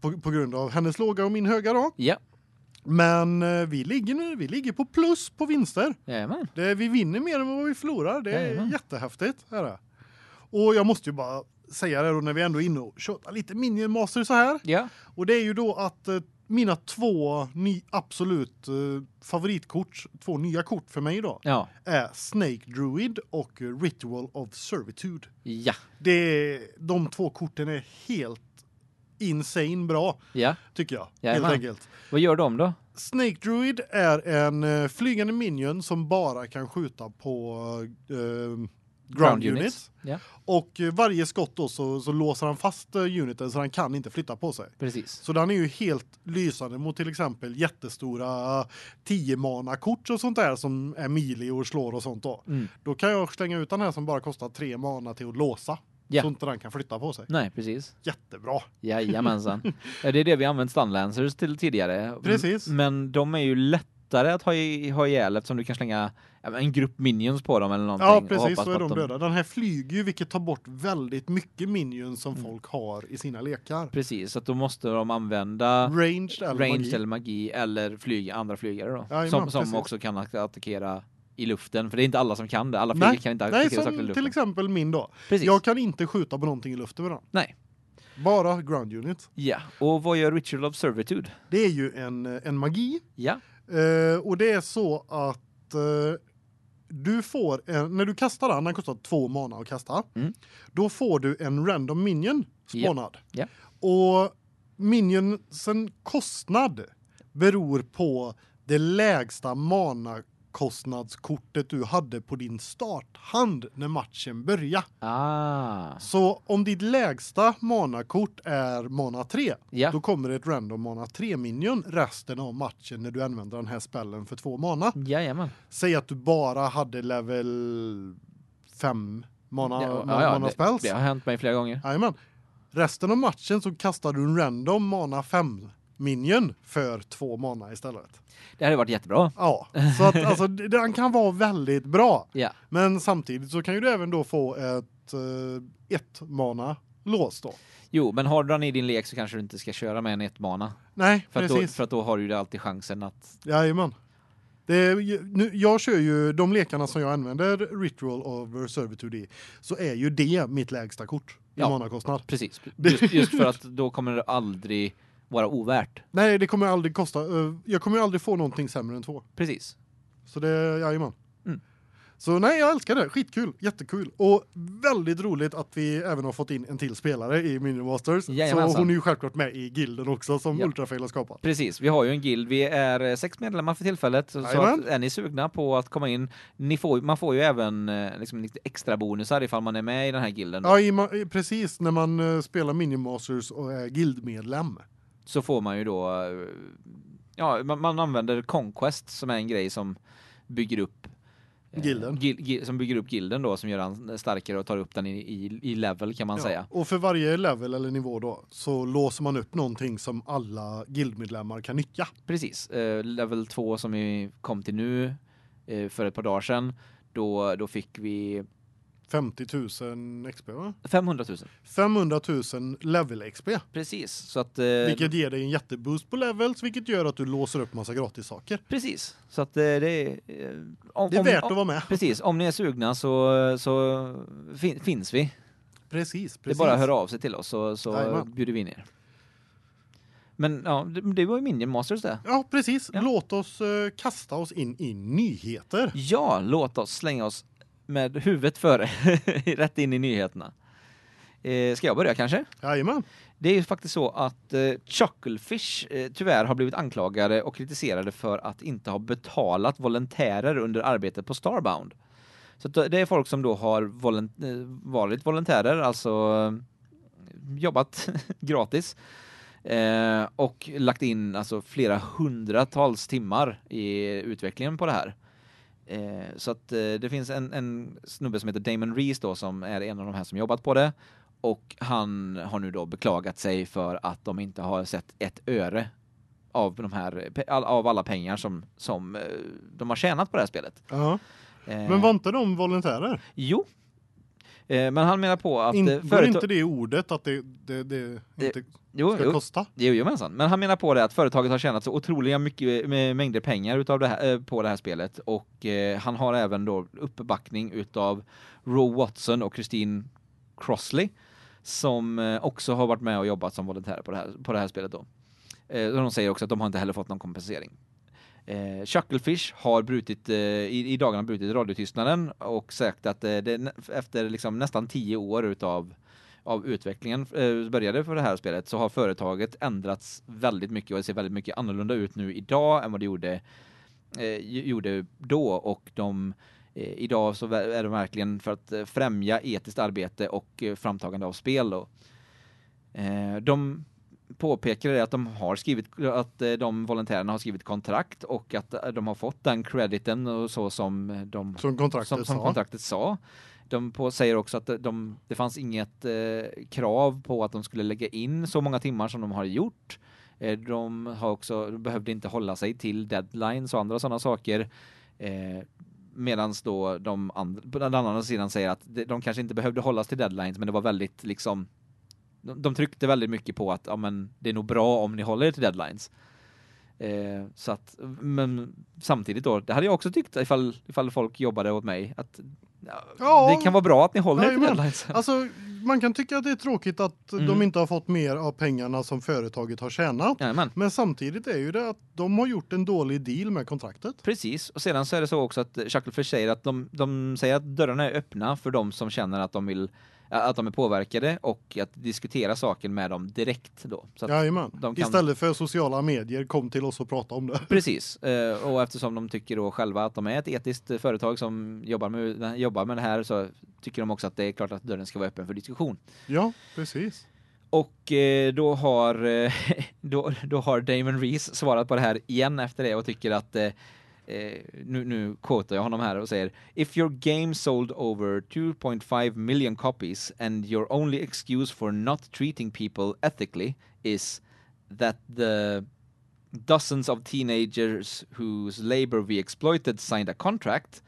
Speaker 2: på, på grund av hennes låga och min höga då.
Speaker 1: Ja.
Speaker 2: Men eh, vi ligger nu vi ligger på plus på vinster.
Speaker 1: Jajamän.
Speaker 2: Det, vi vinner mer än vad vi förlorar. Det är
Speaker 1: Jajamän.
Speaker 2: jättehäftigt. Är det. Och jag måste ju bara säga det då när vi ändå är inne och köttar lite Minion Master så här.
Speaker 1: Ja.
Speaker 2: Och det är ju då att eh, mina två ny, absolut eh, favoritkort, två nya kort för mig då,
Speaker 1: Ja.
Speaker 2: är Snake Druid och Ritual of Servitude.
Speaker 1: Ja.
Speaker 2: Det de två korten är helt insane bra
Speaker 1: Ja.
Speaker 2: tycker jag.
Speaker 1: Jajamän.
Speaker 2: Helt enkelt.
Speaker 1: Vad gör de då?
Speaker 2: Snake Druid är en eh, flygande minion som bara kan skjuta på eh, ground,
Speaker 1: Ground
Speaker 2: units. Och eh, varje skott då så, så låser han fast eh, uniten så han kan inte flytta på sig.
Speaker 1: Precis.
Speaker 2: Så den är ju helt lysande mot till exempel jättestora 10 mana kort och sånt där som är och slår och sånt då.
Speaker 1: Mm.
Speaker 2: Då kan jag slänga ut den här som bara kostar 3 mana till att låsa.
Speaker 1: Ja.
Speaker 2: Så inte den kan flytta på sig.
Speaker 1: Nej, precis.
Speaker 2: Jättebra.
Speaker 1: Jajamensan. ja, det är det vi använt stunlancers till tidigare.
Speaker 2: Precis.
Speaker 1: Men de är ju lättare att ha, i, ha ihjäl eftersom du kan slänga ja, en grupp minions på dem eller någonting.
Speaker 2: Ja, precis så är de döda. Den här flyger ju vilket tar bort väldigt mycket minions som
Speaker 1: Mm.
Speaker 2: folk har i sina lekar.
Speaker 1: Precis, så att då måste de använda
Speaker 2: Ranged eller
Speaker 1: ranged
Speaker 2: magi.
Speaker 1: eller magi eller flyga andra flygare då.
Speaker 2: Jajamän,
Speaker 1: som som också kan att- attackera i luften för det är inte alla som kan det. Alla flygare
Speaker 2: Nej,
Speaker 1: kan inte
Speaker 2: nej
Speaker 1: attackera saker i luften.
Speaker 2: till exempel min då.
Speaker 1: Precis.
Speaker 2: Jag kan inte skjuta på någonting i luften med den.
Speaker 1: Nej.
Speaker 2: Bara ground unit.
Speaker 1: Ja, och vad gör Ritual of Servitude?
Speaker 2: Det är ju en en magi
Speaker 1: Ja.
Speaker 2: Eh, och det är så att eh, du får en, när du kastar den, den kostar två mana att kasta.
Speaker 1: Mm.
Speaker 2: Då får du en random minion spawnad.
Speaker 1: Ja.
Speaker 2: Och minionsen kostnad beror på det lägsta mana kostnadskortet du hade på din starthand när matchen började.
Speaker 1: Ah.
Speaker 2: Så om ditt lägsta manakort är mana 3,
Speaker 1: Ja.
Speaker 2: då kommer det ett random mana 3 minion resten av matchen när du använder den här spellen för två mana.
Speaker 1: Jajamän.
Speaker 2: Säg att du bara hade level 5 mana
Speaker 1: Ja,
Speaker 2: mana,
Speaker 1: ja, ja,
Speaker 2: mana
Speaker 1: det,
Speaker 2: spells.
Speaker 1: det har hänt mig flera gånger.
Speaker 2: Jajamän. Resten av matchen så kastar du en random mana 5 minion för två mana istället.
Speaker 1: Det hade varit jättebra.
Speaker 2: Ja, så att alltså den kan vara väldigt bra.
Speaker 1: Ja.
Speaker 2: Men samtidigt så kan ju du även då få ett eh, ett mana lås då.
Speaker 1: Jo, men har du den i din lek så kanske du inte ska köra med en ett mana.
Speaker 2: Nej,
Speaker 1: För att, då,
Speaker 2: precis.
Speaker 1: för att då har du ju alltid chansen att
Speaker 2: Jajamän. Det är, ju- nu, jag kör ju de lekarna som jag använder Ritual over Servitude i så är ju det mitt lägsta kort i
Speaker 1: Ja.
Speaker 2: manakostnad.
Speaker 1: precis just, just för att då kommer det aldrig vara ovärt.
Speaker 2: Nej, det kommer aldrig kosta eh, jag kommer ju aldrig få någonting sämre än två.
Speaker 1: Precis.
Speaker 2: Så det jajamän.
Speaker 1: Mm.
Speaker 2: Så nej, jag älskar det. Skitkul, jättekul och väldigt roligt att vi även har fått in en till spelare i Minion Masters. Så
Speaker 1: Jajamensan.
Speaker 2: hon är ju självklart med i gilden också som
Speaker 1: Ja.
Speaker 2: Ultrafail har skapat.
Speaker 1: Precis, vi har ju en guild. Vi är eh, sex medlemmar för tillfället. Så, så att, är ni sugna på att komma in, ni får, man får ju även eh, liksom lite extra bonusar ifall man är med i den här gilden.
Speaker 2: Ja, i, precis när man spelar Minion Masters och är guildmedlem.
Speaker 1: Så får man ju då, eh, ja, man, man använder Conquest som är en grej som bygger upp eh,
Speaker 2: Gilden.
Speaker 1: gil- gi- som bygger upp gilden då som gör den starkare och tar upp den i, i, i level kan man
Speaker 2: Ja,
Speaker 1: säga.
Speaker 2: Och för varje level eller nivå då så låser man upp någonting som alla guildmedlemmar kan nyttja.
Speaker 1: Precis. Eh, level 2 som vi kom till nu eh, för ett par dagar sedan, då då fick vi
Speaker 2: 50 000 XP va?
Speaker 1: 500 000.
Speaker 2: 500 000 level XP.
Speaker 1: Precis. Så att eh,
Speaker 2: Vilket ger dig en jätteboost på levels vilket gör att du låser upp massa gratis saker.
Speaker 1: precis. Så att eh, det är eh, om,
Speaker 2: Det är värt
Speaker 1: om,
Speaker 2: att vara med.
Speaker 1: Precis. Om ni är sugna så så fin, finns vi.
Speaker 2: Precis,
Speaker 1: Det är
Speaker 2: precis.
Speaker 1: bara att höra av sig till oss så så
Speaker 2: Jajamän.
Speaker 1: bjuder vi in er. Men ja, det, var ju Minion Masters det.
Speaker 2: Ja, precis.
Speaker 1: Ja.
Speaker 2: Låt oss eh, kasta oss in i nyheter.
Speaker 1: Ja, låt oss slänga oss med huvudet före rätt in i nyheterna. Eh, ska jag börja kanske?
Speaker 2: Jajamän.
Speaker 1: Det är ju faktiskt så att eh, Chucklefish eh, tyvärr har blivit anklagade och kritiserade för att inte ha betalat volontärer under arbetet på Starbound. Så att det är folk som då har volont eh, varit volontärer, alltså eh, jobbat gratis eh, och lagt in alltså flera hundratals timmar i utvecklingen på det här. Eh, så att eh, det finns en, en snubbe som heter Damon Rees då som är en av de här som jobbat på det och han har nu då beklagat sig för att de inte har sett ett öre av de här av alla pengar som som eh, de har tjänat på det här spelet.
Speaker 2: Ja.
Speaker 1: Eh,
Speaker 2: Men var inte de volontärer?
Speaker 1: Jo. Eh, men han menar på att
Speaker 2: In,
Speaker 1: eh, företag-
Speaker 2: inte det ordet att det, det, det inte
Speaker 1: jo,
Speaker 2: ska
Speaker 1: jo,
Speaker 2: kosta?
Speaker 1: Jo, jomensan. Men han menar på det att företaget har tjänat så otroliga mycket med mängder pengar utav det här, eh, på det här spelet och eh, han har även då uppbackning utav Ro Watson och Christine Crossley som eh, också har varit med och jobbat som volontärer på det här på det här spelet då. Eh, de säger också att de har inte heller fått någon kompensering. Eh, Chucklefish har brutit eh, i, i dagarna brutit radiotystnaden och sagt att eh, det, efter liksom nästan tio år utav av utvecklingen eh, började för det här spelet så har företaget ändrats väldigt mycket och det ser väldigt mycket annorlunda ut nu idag än vad det gjorde eh, gjorde då och de eh, idag så är de verkligen för att eh, främja etiskt arbete och eh, framtagande av spel då. Eh, de påpekade att de har skrivit att eh, de volontärerna har skrivit kontrakt och att eh, de har fått den crediten och så som eh, de
Speaker 2: Som kontraktet
Speaker 1: som, som
Speaker 2: sa.
Speaker 1: kontraktet sa. De på, säger också att de, det fanns inget eh, krav på att de skulle lägga in så många timmar som de har gjort. Eh, de har också de behövde inte hålla sig till deadlines och andra sådana saker. Eh, medans då de andra, på den andra sidan säger att de, de kanske inte behövde hållas till deadlines men det var väldigt liksom de, de tryckte väldigt mycket på att ja men det är nog bra om ni håller er till deadlines. Eh, så att men samtidigt då det hade jag också tyckt ifall ifall folk jobbade åt mig att ja, det kan vara bra att ni håller er till deadlines.
Speaker 2: Alltså man kan tycka att det är tråkigt att
Speaker 1: Mm.
Speaker 2: de inte har fått mer av pengarna som företaget har tjänat.
Speaker 1: Jajamän.
Speaker 2: Men samtidigt är ju det att de har gjort en dålig deal med kontraktet.
Speaker 1: Precis, och sedan så är det så också att Chucklefish säger att de, de säger att dörrarna är öppna för de som känner att de vill att de är påverkade och att diskutera saken med dem direkt då. Så de kan-
Speaker 2: Istället för sociala medier, kom till oss och prata om det.
Speaker 1: Precis, eh, och eftersom de tycker då själva att de är ett etiskt företag som jobbar med, jobbar med det här så tycker de också att det är klart att dörren ska vara öppen för diskussion.
Speaker 2: Ja, precis.
Speaker 1: Och eh, då har eh, då, då har Damon Rees svarat på det här igen efter det och tycker att eh, nu nu quotar jag honom här och säger if your game sold over 2.5 million copies and your only excuse for not treating people ethically is that the dozens of teenagers whose labor we exploited signed a contract,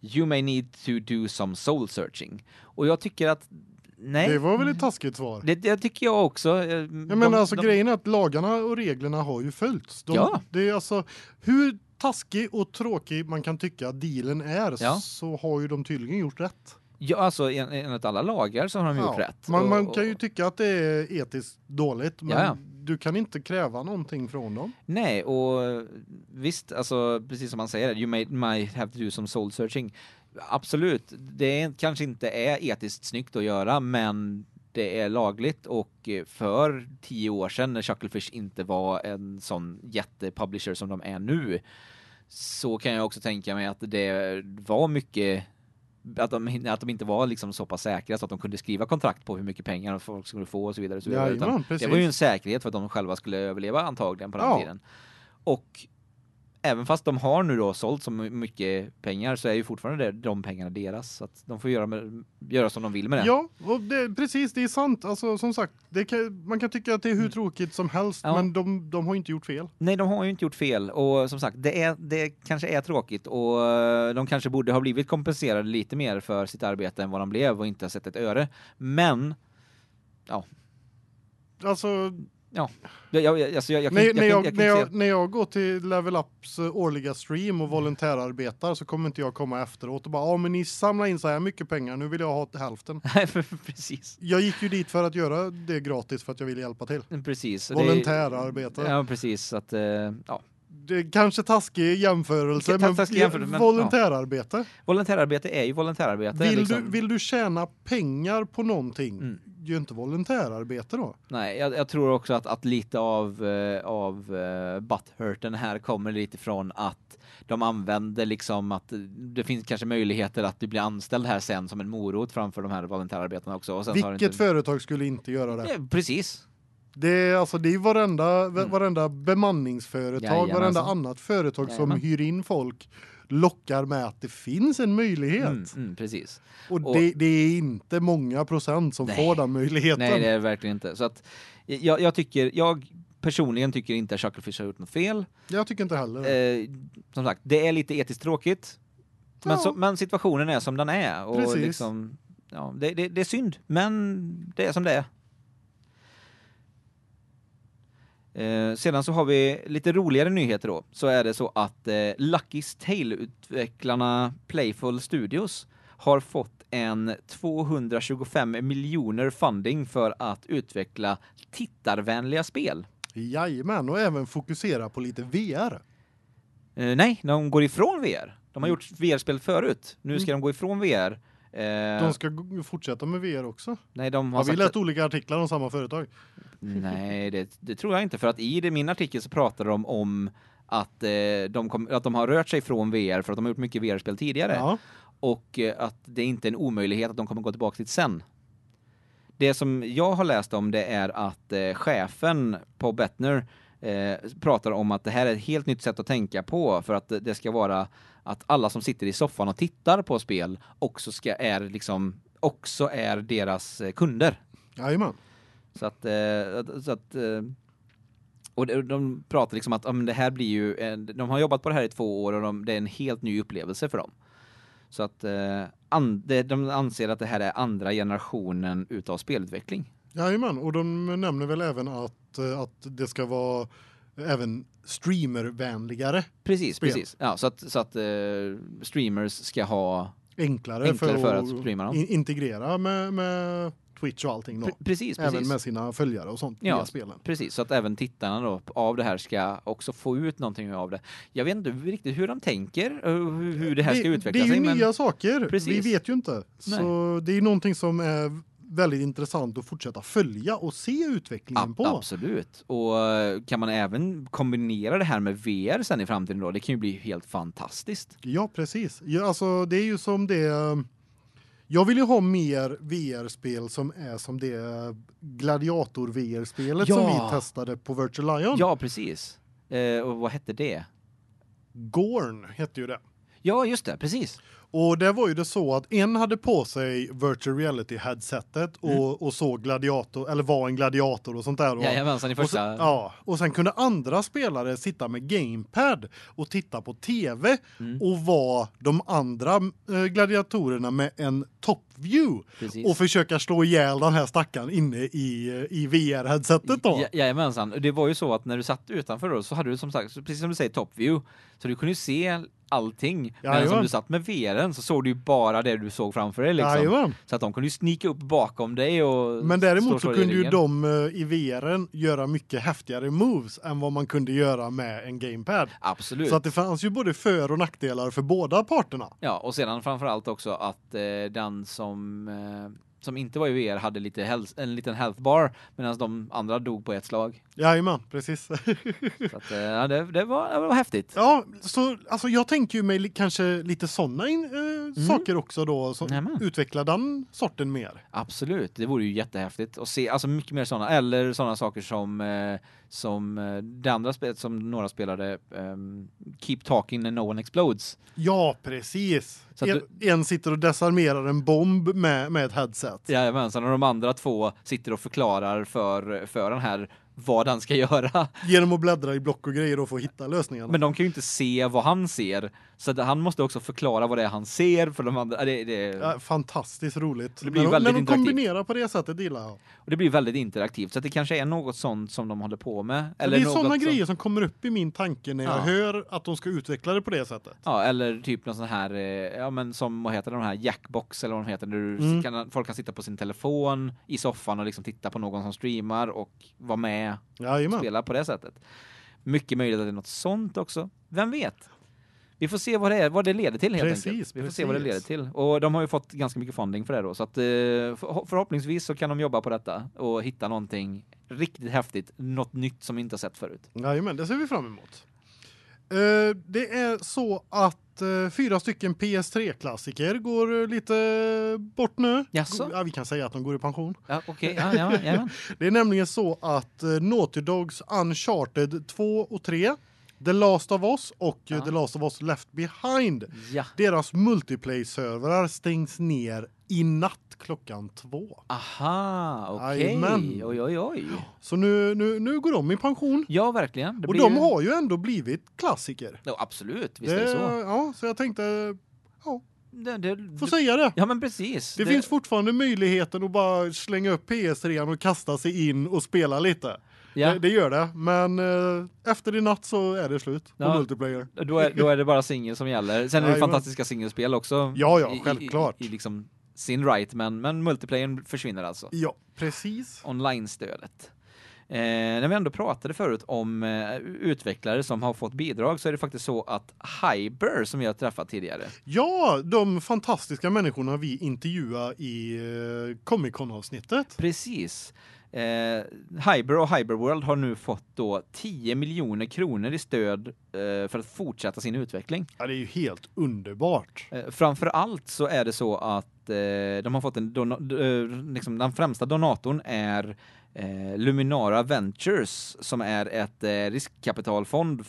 Speaker 1: you may need to do some soul searching. Och jag tycker att nej.
Speaker 2: Det var väl ett taskigt svar.
Speaker 1: Det, det tycker jag också. Eh,
Speaker 2: Jag menar alltså grejen är att lagarna och reglerna har ju följts. De,
Speaker 1: Ja.
Speaker 2: Det är alltså hur taskig och tråkig man kan tycka att dealen är
Speaker 1: Ja.
Speaker 2: så har ju de tydligen gjort rätt.
Speaker 1: Ja, alltså en- enligt alla lagar så har de gjort rätt.
Speaker 2: Man,
Speaker 1: Och-
Speaker 2: man kan ju tycka att det är etiskt dåligt men
Speaker 1: Ja, ja.
Speaker 2: du kan inte kräva någonting från dem.
Speaker 1: Nej, och visst, alltså precis som man säger, you may, might have to do some soul searching. Absolut, det är, kanske inte är etiskt snyggt att göra, men det är lagligt och eh, för tio år sedan när Chucklefish inte var en sån jättepublisher som de är nu så kan jag också tänka mig att det var mycket att de, att de inte var liksom så pass säkra så att de kunde skriva kontrakt på hur mycket pengar folk skulle få och så vidare. Och så vidare. Utan
Speaker 2: precis.
Speaker 1: det var ju en säkerhet för att de själva skulle överleva antagligen på den
Speaker 2: Ja.
Speaker 1: tiden. Och även fast de har nu då sålt så mycket pengar så är ju fortfarande de pengarna deras. Så att de får göra, med, göra som de vill med det.
Speaker 2: Ja, och det, precis, det är sant. Alltså som sagt, kan, man kan tycka att det är hur tråkigt som helst,
Speaker 1: Mm. Ja.
Speaker 2: men de, de har inte gjort fel.
Speaker 1: Nej, de har ju inte gjort fel och som sagt, det är det kanske är tråkigt och eh, de kanske borde ha blivit kompenserade lite mer för sitt arbete än vad de blev och inte sett ett öre. Men
Speaker 2: Alltså,
Speaker 1: ja, jag jag alltså jag, jag, kan-
Speaker 2: när,
Speaker 1: jag,
Speaker 2: när, jag, när, jag, när jag går till Level Ups eh, årliga stream och volontärarbetar så kommer inte jag komma efteråt och bara ja men ni samlar in så här mycket pengar nu vill jag ha hälften.
Speaker 1: Nej, precis.
Speaker 2: Jag gick ju dit för att göra det gratis för att jag ville hjälpa till.
Speaker 1: Precis.
Speaker 2: Volontärarbete.
Speaker 1: Ja, precis att eh, ja,
Speaker 2: Det är kanske taskig jämförelse men,
Speaker 1: taskig jämförelse, men, ja.
Speaker 2: volontärarbete.
Speaker 1: volontärarbete är ju volontärarbete
Speaker 2: Vill
Speaker 1: liksom.
Speaker 2: du vill du tjäna pengar på någonting?
Speaker 1: Mm.
Speaker 2: Gör inte volontärarbete då.
Speaker 1: Nej, jag, jag tror också att, att lite av eh, av uh, butthurten här kommer lite från att de använder liksom att det finns kanske möjligheter att du blir anställd här sen som en morot framför de här volontärarbetarna också
Speaker 2: Vilket
Speaker 1: det inte...
Speaker 2: företag skulle inte göra det?
Speaker 1: Ja, precis.
Speaker 2: Det är alltså det är varenda varenda bemanningsföretag,
Speaker 1: Mm. Jajamensan.
Speaker 2: varenda annat företag som
Speaker 1: Jajamän.
Speaker 2: hyr in folk lockar med att det finns en möjlighet.
Speaker 1: Mm, mm, precis.
Speaker 2: Och,
Speaker 1: Och-
Speaker 2: det, det är inte många procent som
Speaker 1: Nej.
Speaker 2: får den möjligheten.
Speaker 1: Nej, det är det verkligen inte. Så att jag, jag tycker jag personligen tycker inte att Chucklefish har gjort något fel.
Speaker 2: Jag tycker inte heller.
Speaker 1: Eh, som sagt, det är lite etiskt tråkigt. Men,
Speaker 2: Ja.
Speaker 1: så, men situationen är som den är och
Speaker 2: Precis.
Speaker 1: liksom ja, det, det, det är synd, men det är som det är. Eh, sedan så har vi lite roligare nyheter då. Så är det så att eh, Lucky's Tale-utvecklarna Playful Studios har fått en 225 miljoner funding för att utveckla tittarvänliga spel.
Speaker 2: Jajamän, och även fokusera på lite VR.
Speaker 1: Eh, nej, de går ifrån VR. De har gjort VR-spel förut. Nu ska
Speaker 2: Mm.
Speaker 1: de gå ifrån VR. Eh,
Speaker 2: De ska fortsätta med VR också.
Speaker 1: nej, de har
Speaker 2: Har vi läst olika artiklar om samma företag?
Speaker 1: Nej, det, det tror jag inte för att i det, min artikel så pratar de om att, eh, de kom, att de har rört sig från VR för att de har gjort mycket VR-spel tidigare
Speaker 2: Ja.
Speaker 1: och eh, att det inte är en omöjlighet att de kommer gå tillbaka dit sen. Det som jag har läst om det är att chefen på Bettner pratar om att det här är ett helt nytt sätt att tänka på för att det ska vara att alla som sitter i soffan och tittar på spel också ska är liksom också är deras eh, kunder.
Speaker 2: Jajamän.
Speaker 1: Så att, eh, att- så att eh, och de, pratar liksom att ja, men det här blir ju en, de har jobbat på det här i två år och de, det är en helt ny upplevelse för dem. Så att an, de anser att det här är andra generationen utav spelutveckling.
Speaker 2: Jajamän, och de nämner väl även att, att det ska vara även streamervänligare,
Speaker 1: Precis,
Speaker 2: Spel.
Speaker 1: precis. Ja, så att så att eh, streamers ska ha
Speaker 2: enklare,
Speaker 1: Enklare
Speaker 2: för,
Speaker 1: för
Speaker 2: att,
Speaker 1: streama dem.
Speaker 2: in- integrera med, med Twitch och allting då.
Speaker 1: pre, precis,
Speaker 2: Även
Speaker 1: precis.
Speaker 2: med sina följare och sånt
Speaker 1: Ja.
Speaker 2: spelen.
Speaker 1: Precis, så att även tittarna då av det här ska också få ut någonting av det. Jag vet inte riktigt hur de tänker, eh, hur, hur det här ska
Speaker 2: det,
Speaker 1: utveckla
Speaker 2: Det är
Speaker 1: sig
Speaker 2: ju nya saker.
Speaker 1: Precis.
Speaker 2: Vi vet ju inte. Så det är någonting som är väldigt intressant att fortsätta följa och se utvecklingen på.
Speaker 1: Absolut. Och eh, kan man även kombinera det här med VR sen i framtiden då? Det kan ju bli helt fantastiskt.
Speaker 2: Ja, precis. Ja, alltså det är ju som det jag vill ju ha mer VR-spel som är som det gladiator VR-spelet som
Speaker 1: Ja.
Speaker 2: vi testade på Virtual Lion.
Speaker 1: Ja, precis. Eh, och vad hette det?
Speaker 2: Gorn hette ju det.
Speaker 1: Ja, just det, precis.
Speaker 2: Och det var ju det så att en hade på sig virtual reality headsetet och
Speaker 1: Mm.
Speaker 2: och såg gladiator eller var en gladiator och sånt där och
Speaker 1: Jajamensan i
Speaker 2: och sen,
Speaker 1: första.
Speaker 2: ja, och sen kunde andra spelare sitta med gamepad och titta på TV
Speaker 1: Mm.
Speaker 2: och vara de andra eh, gladiatorerna med en top view
Speaker 1: Precis.
Speaker 2: och försöka slå ihjäl den här stackaren inne i eh, i VR-headsetet då.
Speaker 1: Ja, jajamensan. Det var ju så att när du satt utanför då så hade du som sagt, precis som du säger, top view. Så du kunde ju se allting. Men
Speaker 2: Jajamän.
Speaker 1: som du satt med VRen så såg du ju bara det du såg framför dig liksom.
Speaker 2: Jajamän.
Speaker 1: Så att de kunde ju snika upp bakom dig och
Speaker 2: Men däremot så kunde ju de eh, i VRen göra mycket häftigare moves än vad man kunde göra med en gamepad.
Speaker 1: Absolut.
Speaker 2: Så att det fanns ju både för och nackdelar för båda parterna.
Speaker 1: Ja, och sedan framförallt också att eh, den som eh, som inte var i VR hade lite health, en liten health bar medan de andra dog på ett slag.
Speaker 2: Jajamän, precis.
Speaker 1: Att, eh, ja, det, det, var, det var häftigt.
Speaker 2: ja, så alltså jag tänker ju mig kanske lite såna in, eh, saker också då som
Speaker 1: Mm.
Speaker 2: Utvecklar den sorten mer.
Speaker 1: Absolut, det vore ju jättehäftigt att se alltså mycket mer såna eller såna saker som eh, som eh, det andra spelet som några spelade ehm, Keep Talking and No One Explodes.
Speaker 2: Ja, precis.
Speaker 1: Så att
Speaker 2: en, en sitter och desarmerar en bomb med med ett headset.
Speaker 1: Jajamensan, och de andra två sitter och förklarar för för den här vad den ska göra.
Speaker 2: Genom att bläddra i block och grejer och få hitta lösningarna.
Speaker 1: Men de kan ju inte se vad han ser. Så han måste också förklara vad det är han ser för de andra. Det, det,
Speaker 2: Ja, fantastiskt roligt.
Speaker 1: Det blir
Speaker 2: när
Speaker 1: väldigt
Speaker 2: när de kombinerar på det sättet gillar jag.
Speaker 1: och det blir väldigt interaktivt. Så det kanske är något sånt som de håller på med.
Speaker 2: Eller det är sådana
Speaker 1: som-
Speaker 2: grejer som kommer upp i min tanke när jag
Speaker 1: Ja.
Speaker 2: hör att de ska utveckla det på det sättet.
Speaker 1: Ja, eller typ någon sån här, eh, ja men som, vad heter de här, jackbox eller vad de heter, där
Speaker 2: Mm.
Speaker 1: kan, folk kan sitta på sin telefon i soffan och liksom titta på någon som streamar och vara med och
Speaker 2: Jajamän.
Speaker 1: spela på det sättet. Mycket möjligt att det är något sånt också. Vem vet? Vi får se vad det är, vad det leder till helt
Speaker 2: Precis,
Speaker 1: enkelt. Vi får se vad det leder till. Och de har ju fått ganska mycket funding för det då, så att eh, för, förhoppningsvis så kan de jobba på detta och hitta någonting riktigt häftigt, något nytt som vi inte har sett förut.
Speaker 2: Jajamän, det ser vi fram emot. Eh, det är så att eh, fyra stycken PS3-klassiker går lite bort nu.
Speaker 1: Jaså?
Speaker 2: Ja, vi kan säga att de går i pension.
Speaker 1: Ja, okej. Ja, ja, jajamän.
Speaker 2: Det är nämligen så att Naughty Dogs Uncharted 2 och 3, The Last of Us och
Speaker 1: Ja.
Speaker 2: The Last of Us Left Behind,
Speaker 1: Ja.
Speaker 2: deras multiplayer-servrar stängs ner i natt klockan två.
Speaker 1: Aha, okej.
Speaker 2: Jajamän.
Speaker 1: Oj, oj, oj.
Speaker 2: Så nu, nu, nu går de i pension.
Speaker 1: Ja, verkligen. Det
Speaker 2: Och de
Speaker 1: ju-
Speaker 2: har ju ändå blivit klassiker.
Speaker 1: Ja, absolut. Visst är det så.
Speaker 2: Ja, så jag tänkte ja,
Speaker 1: Det, det,
Speaker 2: få säga det.
Speaker 1: Ja, men precis.
Speaker 2: Det, finns fortfarande möjligheten att bara slänga upp PS3 och kasta sig in och spela lite.
Speaker 1: Ja,
Speaker 2: Det, det gör det, men eh, efter i natt så är det slut på
Speaker 1: Ja.
Speaker 2: multiplayer.
Speaker 1: då, är, då är det bara singel som gäller. Sen är det
Speaker 2: Jajamän.
Speaker 1: fantastiska singelspel också.
Speaker 2: Ja, ja,
Speaker 1: i- i-
Speaker 2: självklart.
Speaker 1: I, i liksom sin right, men, men multiplayern försvinner alltså.
Speaker 2: Ja, precis.
Speaker 1: Online-stödet. Eh, när vi ändå pratade förut om eh, utvecklare som har fått bidrag så är det faktiskt så att Hyber som vi har träffat tidigare.
Speaker 2: Ja, de fantastiska människorna vi intervjuar i eh, Comic Con avsnittet.
Speaker 1: Precis. Eh, Hyber och Hyberworld har nu fått då 10 miljoner kronor i stöd eh, för att fortsätta sin utveckling.
Speaker 2: Ja, det är ju helt underbart.
Speaker 1: Eh, framför allt så är det så att eh, de har fått en eh, liksom den främsta donatorn är eh, Luminara Ventures som är ett eh, riskkapitalfond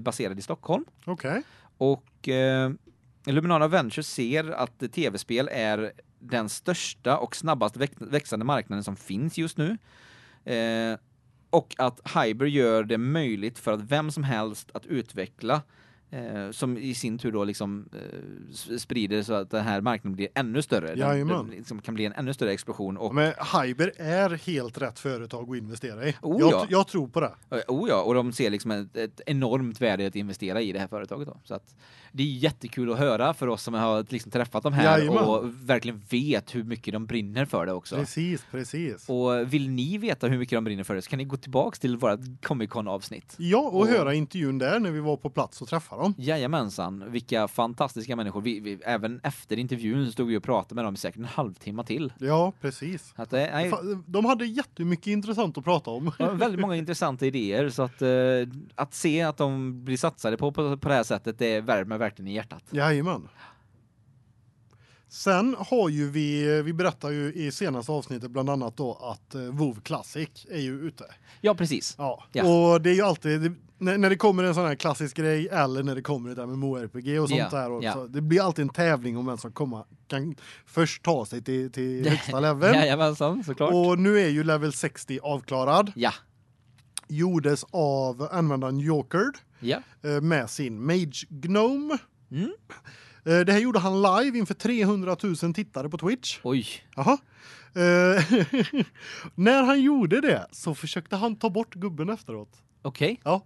Speaker 1: baserad i Stockholm
Speaker 2: Okej.
Speaker 1: och eh, Luminara Ventures ser att tv-spel är den största och snabbast växande marknaden som finns just nu. Eh, och att Hyber gör det möjligt för att vem som helst att utveckla eh, som i sin tur då liksom eh, sprider så att den här marknaden blir ännu större.
Speaker 2: Jajamän.
Speaker 1: den liksom kan bli en ännu större explosion och
Speaker 2: Men Hyber är helt rätt företag att investera i.
Speaker 1: Oh,
Speaker 2: jag,
Speaker 1: ja.
Speaker 2: jag tror på det.
Speaker 1: Eh, Oh ja, och de ser liksom ett, ett enormt värde att investera i det här företaget då. Så att det är jättekul att höra för oss som har liksom träffat dem här
Speaker 2: Jajamän.
Speaker 1: och verkligen vet hur mycket de brinner för det också.
Speaker 2: Precis, precis.
Speaker 1: Och vill ni veta hur mycket de brinner för det så kan ni gå tillbaks till vårt Comic Con avsnitt.
Speaker 2: Ja, och,
Speaker 1: Och-
Speaker 2: höra intervjun där när vi var på plats och träffade dem.
Speaker 1: Jajamensan, vilka fantastiska människor. Vi, vi, även efter intervjun stod vi och pratade med dem i säkert en halvtimme till.
Speaker 2: Ja, precis.
Speaker 1: Att är,
Speaker 2: Fa- De hade jättemycket intressant att prata om.
Speaker 1: Väldigt många intressanta idéer så att eh, att se att de blir satsade på, på på det här sättet det värmer verkligen i hjärtat.
Speaker 2: Jajamän. Sen har ju vi vi berättar ju i senaste avsnittet bland annat då att uh, WoW Classic är ju ute.
Speaker 1: Ja, precis.
Speaker 2: Ja.
Speaker 1: Ja.
Speaker 2: Och det är ju alltid när, när det kommer en sån här klassisk grej eller när det kommer ett MMORPG och sånt
Speaker 1: Ja,
Speaker 2: där och
Speaker 1: ja.
Speaker 2: så, det blir alltid en tävling om vem som kommer kan först ta sig till till högsta level.
Speaker 1: Jajamensan, såklart.
Speaker 2: och nu är ju level 60 avklarad.
Speaker 1: Ja.
Speaker 2: Gjordes av användaren Jokerd
Speaker 1: Ja.
Speaker 2: eh, med sin Mage Gnome.
Speaker 1: Mm.
Speaker 2: Eh, Det här gjorde han live inför 300 000 tittare på Twitch.
Speaker 1: Oj.
Speaker 2: Jaha. Eh, när han gjorde det så försökte han ta bort gubben efteråt.
Speaker 1: Okej.
Speaker 2: Ja.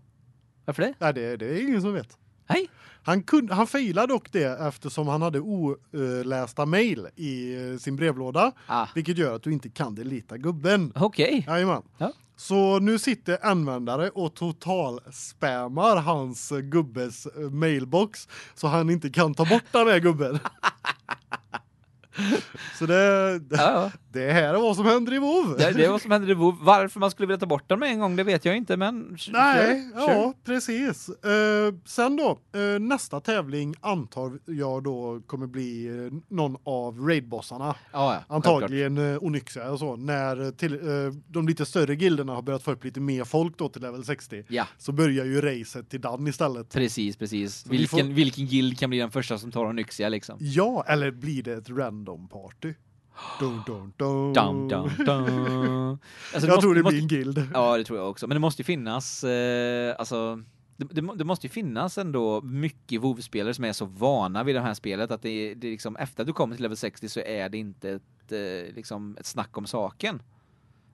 Speaker 1: Varför det?
Speaker 2: Nej, det, det är ingen som vet.
Speaker 1: Hej.
Speaker 2: Han kunde han failade dock det eftersom han hade olästa mail i eh, sin brevlåda,
Speaker 1: Ah.
Speaker 2: vilket gör att du inte kan delita gubben.
Speaker 1: Okej.
Speaker 2: Jajamän.
Speaker 1: Ja.
Speaker 2: Så nu sitter användare och total spammar hans gubbes eh, mailbox så han inte kan ta bort den här gubben. så det det,
Speaker 1: Ja,
Speaker 2: det här är vad som händer i WoW.
Speaker 1: Det, det är vad som händer i WoW. Varför man skulle vilja ta bort den med en gång, det vet jag inte, men...
Speaker 2: Nej,
Speaker 1: sure,
Speaker 2: ja, precis. Eh, sen då, eh, nästa tävling antar jag då kommer bli eh, någon av raidbossarna.
Speaker 1: Ja, ja.
Speaker 2: Antagligen eh, Onyxia och så när till, de lite större gilderna har börjat få upp lite mer folk då till level 60.
Speaker 1: Ja,
Speaker 2: Så börjar ju racet till Dan istället.
Speaker 1: precis, precis.
Speaker 2: vi
Speaker 1: Vilken,
Speaker 2: får-
Speaker 1: vilken guild kan bli den första som tar en Nyxia liksom?
Speaker 2: Ja, eller blir det ett random party? Dun, dun, dun.
Speaker 1: Dum, dum, dum. Alltså,
Speaker 2: Jag
Speaker 1: måste-
Speaker 2: tror det
Speaker 1: måste-
Speaker 2: blir en guild.
Speaker 1: Ja, det tror jag också. Men det måste ju finnas, eh, alltså, det, det, må- det måste ju finnas ändå mycket WoW-spelare som är så vana vid det här spelet att det, det liksom, efter att du kommer till level 60 så är det inte ett, eh, liksom, ett snack om saken.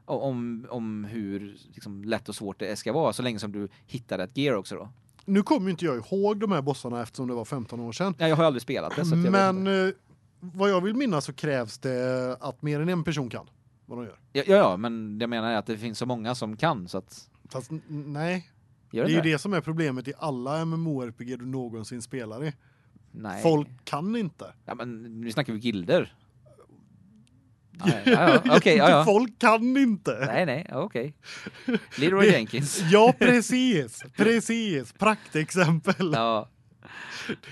Speaker 1: Om, om hur liksom, lätt och svårt det ska vara, så länge som du hittar ett gear också då.
Speaker 2: Nu kommer inte jag ihåg de här bossarna eftersom det var 15 år sedan.
Speaker 1: Ja, jag har aldrig spelat det,
Speaker 2: Men eh, vad jag vill minnas så krävs det att mer än en person kan vad de gör.
Speaker 1: Ja, ja, men jag menar att det finns så många som kan, så att...
Speaker 2: Fast nej, det
Speaker 1: det,
Speaker 2: är ju det som är problemet i alla MMORPG du någonsin spelar i.
Speaker 1: Nej.
Speaker 2: Folk kan inte.
Speaker 1: Ja, men nu snackar vi gilder. Ja, ja, ja. Ja, ja.
Speaker 2: Folk kan inte.
Speaker 1: Nej, nej, okej. Leroy
Speaker 2: Det-
Speaker 1: Jenkins.
Speaker 2: Ja, precis. Precis. Praktexempel.
Speaker 1: Ja.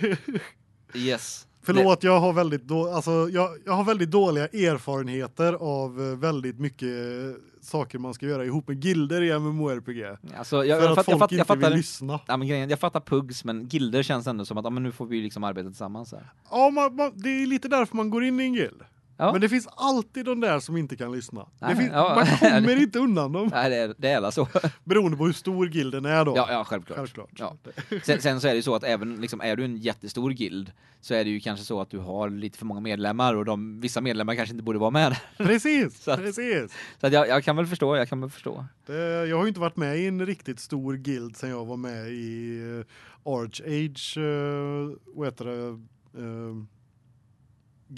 Speaker 1: Yes.
Speaker 2: Förlåt, jag har väldigt då, alltså jag, jag har väldigt dåliga erfarenheter av eh, väldigt mycket eh, saker man ska göra ihop med gilder i MMORPG.
Speaker 1: Alltså, jag,
Speaker 2: för
Speaker 1: jag,
Speaker 2: att
Speaker 1: fatt, jag, fatt, jag fattar
Speaker 2: lyssna.
Speaker 1: Ja, men grejen, jag fattar pugs, men gilder känns ändå som att ja, men nu får vi liksom arbeta tillsammans här.
Speaker 2: Ja, man, man, det är lite därför man går in i en guild.
Speaker 1: Ja.
Speaker 2: Men det finns alltid de där som inte kan lyssna.
Speaker 1: Nej,
Speaker 2: finns,
Speaker 1: ja.
Speaker 2: Man kommer inte undan dem.
Speaker 1: Nej, det är, det är så.
Speaker 2: Beroende på hur stor gilden är då.
Speaker 1: Ja, ja, självklart.
Speaker 2: Självklart.
Speaker 1: Ja. Sen, sen så är det ju så att även liksom, är du en jättestor guild så är det ju kanske så att du har lite för många medlemmar och de, vissa medlemmar kanske inte borde vara med.
Speaker 2: Precis,
Speaker 1: Så att-
Speaker 2: precis.
Speaker 1: Så jag, jag kan väl förstå, jag kan väl förstå.
Speaker 2: Det, jag har ju inte varit med i en riktigt stor guild sen jag var med i uh, Archage, uh, vad heter det, uh,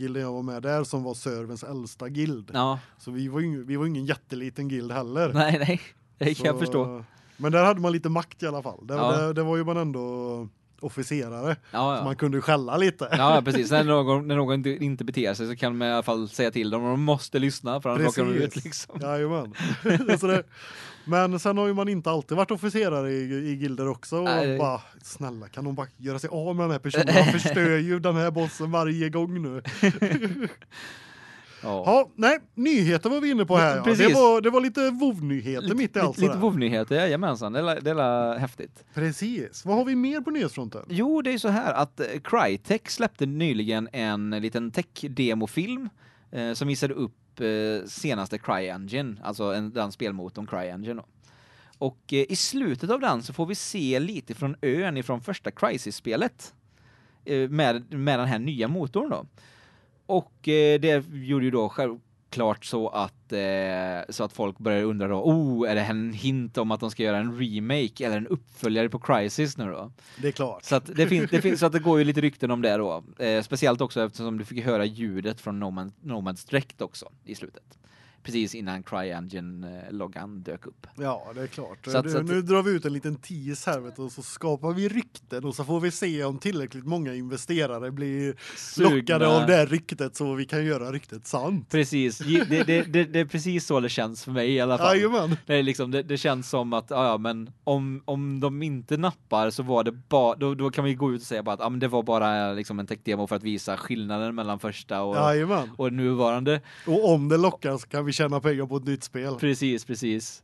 Speaker 2: gilden jag var med där som var servens äldsta guild.
Speaker 1: Ja,
Speaker 2: Så vi var ju vi var ingen jätteliten guild heller.
Speaker 1: nej, nej. Det kan jag
Speaker 2: Så-
Speaker 1: förstå.
Speaker 2: Men där hade man lite makt i alla fall. Det,
Speaker 1: Ja.
Speaker 2: det, det var ju man ändå officerare.
Speaker 1: Ja,
Speaker 2: Så
Speaker 1: ja.
Speaker 2: man kunde skälla lite.
Speaker 1: Ja, precis. När någon, när någon inte, inte beter sig så kan man i alla fall säga till dem och de måste lyssna för annars råkar de ut liksom.
Speaker 2: Jajamän. så det, men sen har ju man inte alltid varit officerare i, i gilder också och
Speaker 1: Nej.
Speaker 2: bara snälla kan de bara göra sig av med den här personen? Han förstör ju den här bossen varje gång nu.
Speaker 1: Ja.
Speaker 2: Ja, nej, nyheter var vi inne på här. Ja. Det var det var lite WoW-nyheter mitt i allt
Speaker 1: lite,
Speaker 2: sådär.
Speaker 1: WoW-nyheter, jajamensan. Det är, det är häftigt.
Speaker 2: Precis. Vad har vi mer på nyhetsfronten?
Speaker 1: Jo, det är så här att eh, Crytek släppte nyligen en liten tech-demofilm eh, som visade upp Typ, eh, senaste CryEngine, alltså en, den spelmotorn CryEngine. Då. Och eh, i slutet av den så får vi se lite från ön ifrån första Crisis-spelet, eh, med, med den här nya motorn då. Och eh, det gjorde ju då självklart så att eh, så att folk började undra då, oh, är det en hint om att de ska göra en remake eller en uppföljare på Crysis nu då?
Speaker 2: Det är klart.
Speaker 1: Så att det finns det finns så att det går ju lite rykten om det då. Eh, speciellt också eftersom du fick höra ljudet från Nomad, Nomads Direct också i slutet. Precis innan CryEngine-loggan dök upp.
Speaker 2: Ja, det är klart.
Speaker 1: Så att-
Speaker 2: nu,
Speaker 1: så att-
Speaker 2: nu drar vi ut en liten tease här vet du, och så skapar vi rykten och så får vi se om tillräckligt många investerare blir lockade av det ryktet så vi kan göra ryktet sant.
Speaker 1: Precis, det, det, det, det är precis så det känns för mig i alla fall.
Speaker 2: Jajamän.
Speaker 1: Det, är liksom, det, känns som att ja, ja, men om, om de inte nappar så var det bara då, då kan vi gå ut och säga bara att ja, men det var bara liksom en tech-demo för att visa skillnaden mellan första och,
Speaker 2: Jajamän.
Speaker 1: och nuvarande.
Speaker 2: Och om det lockar så kan vi tjäna pengar på ett nytt spel.
Speaker 1: Precis, precis.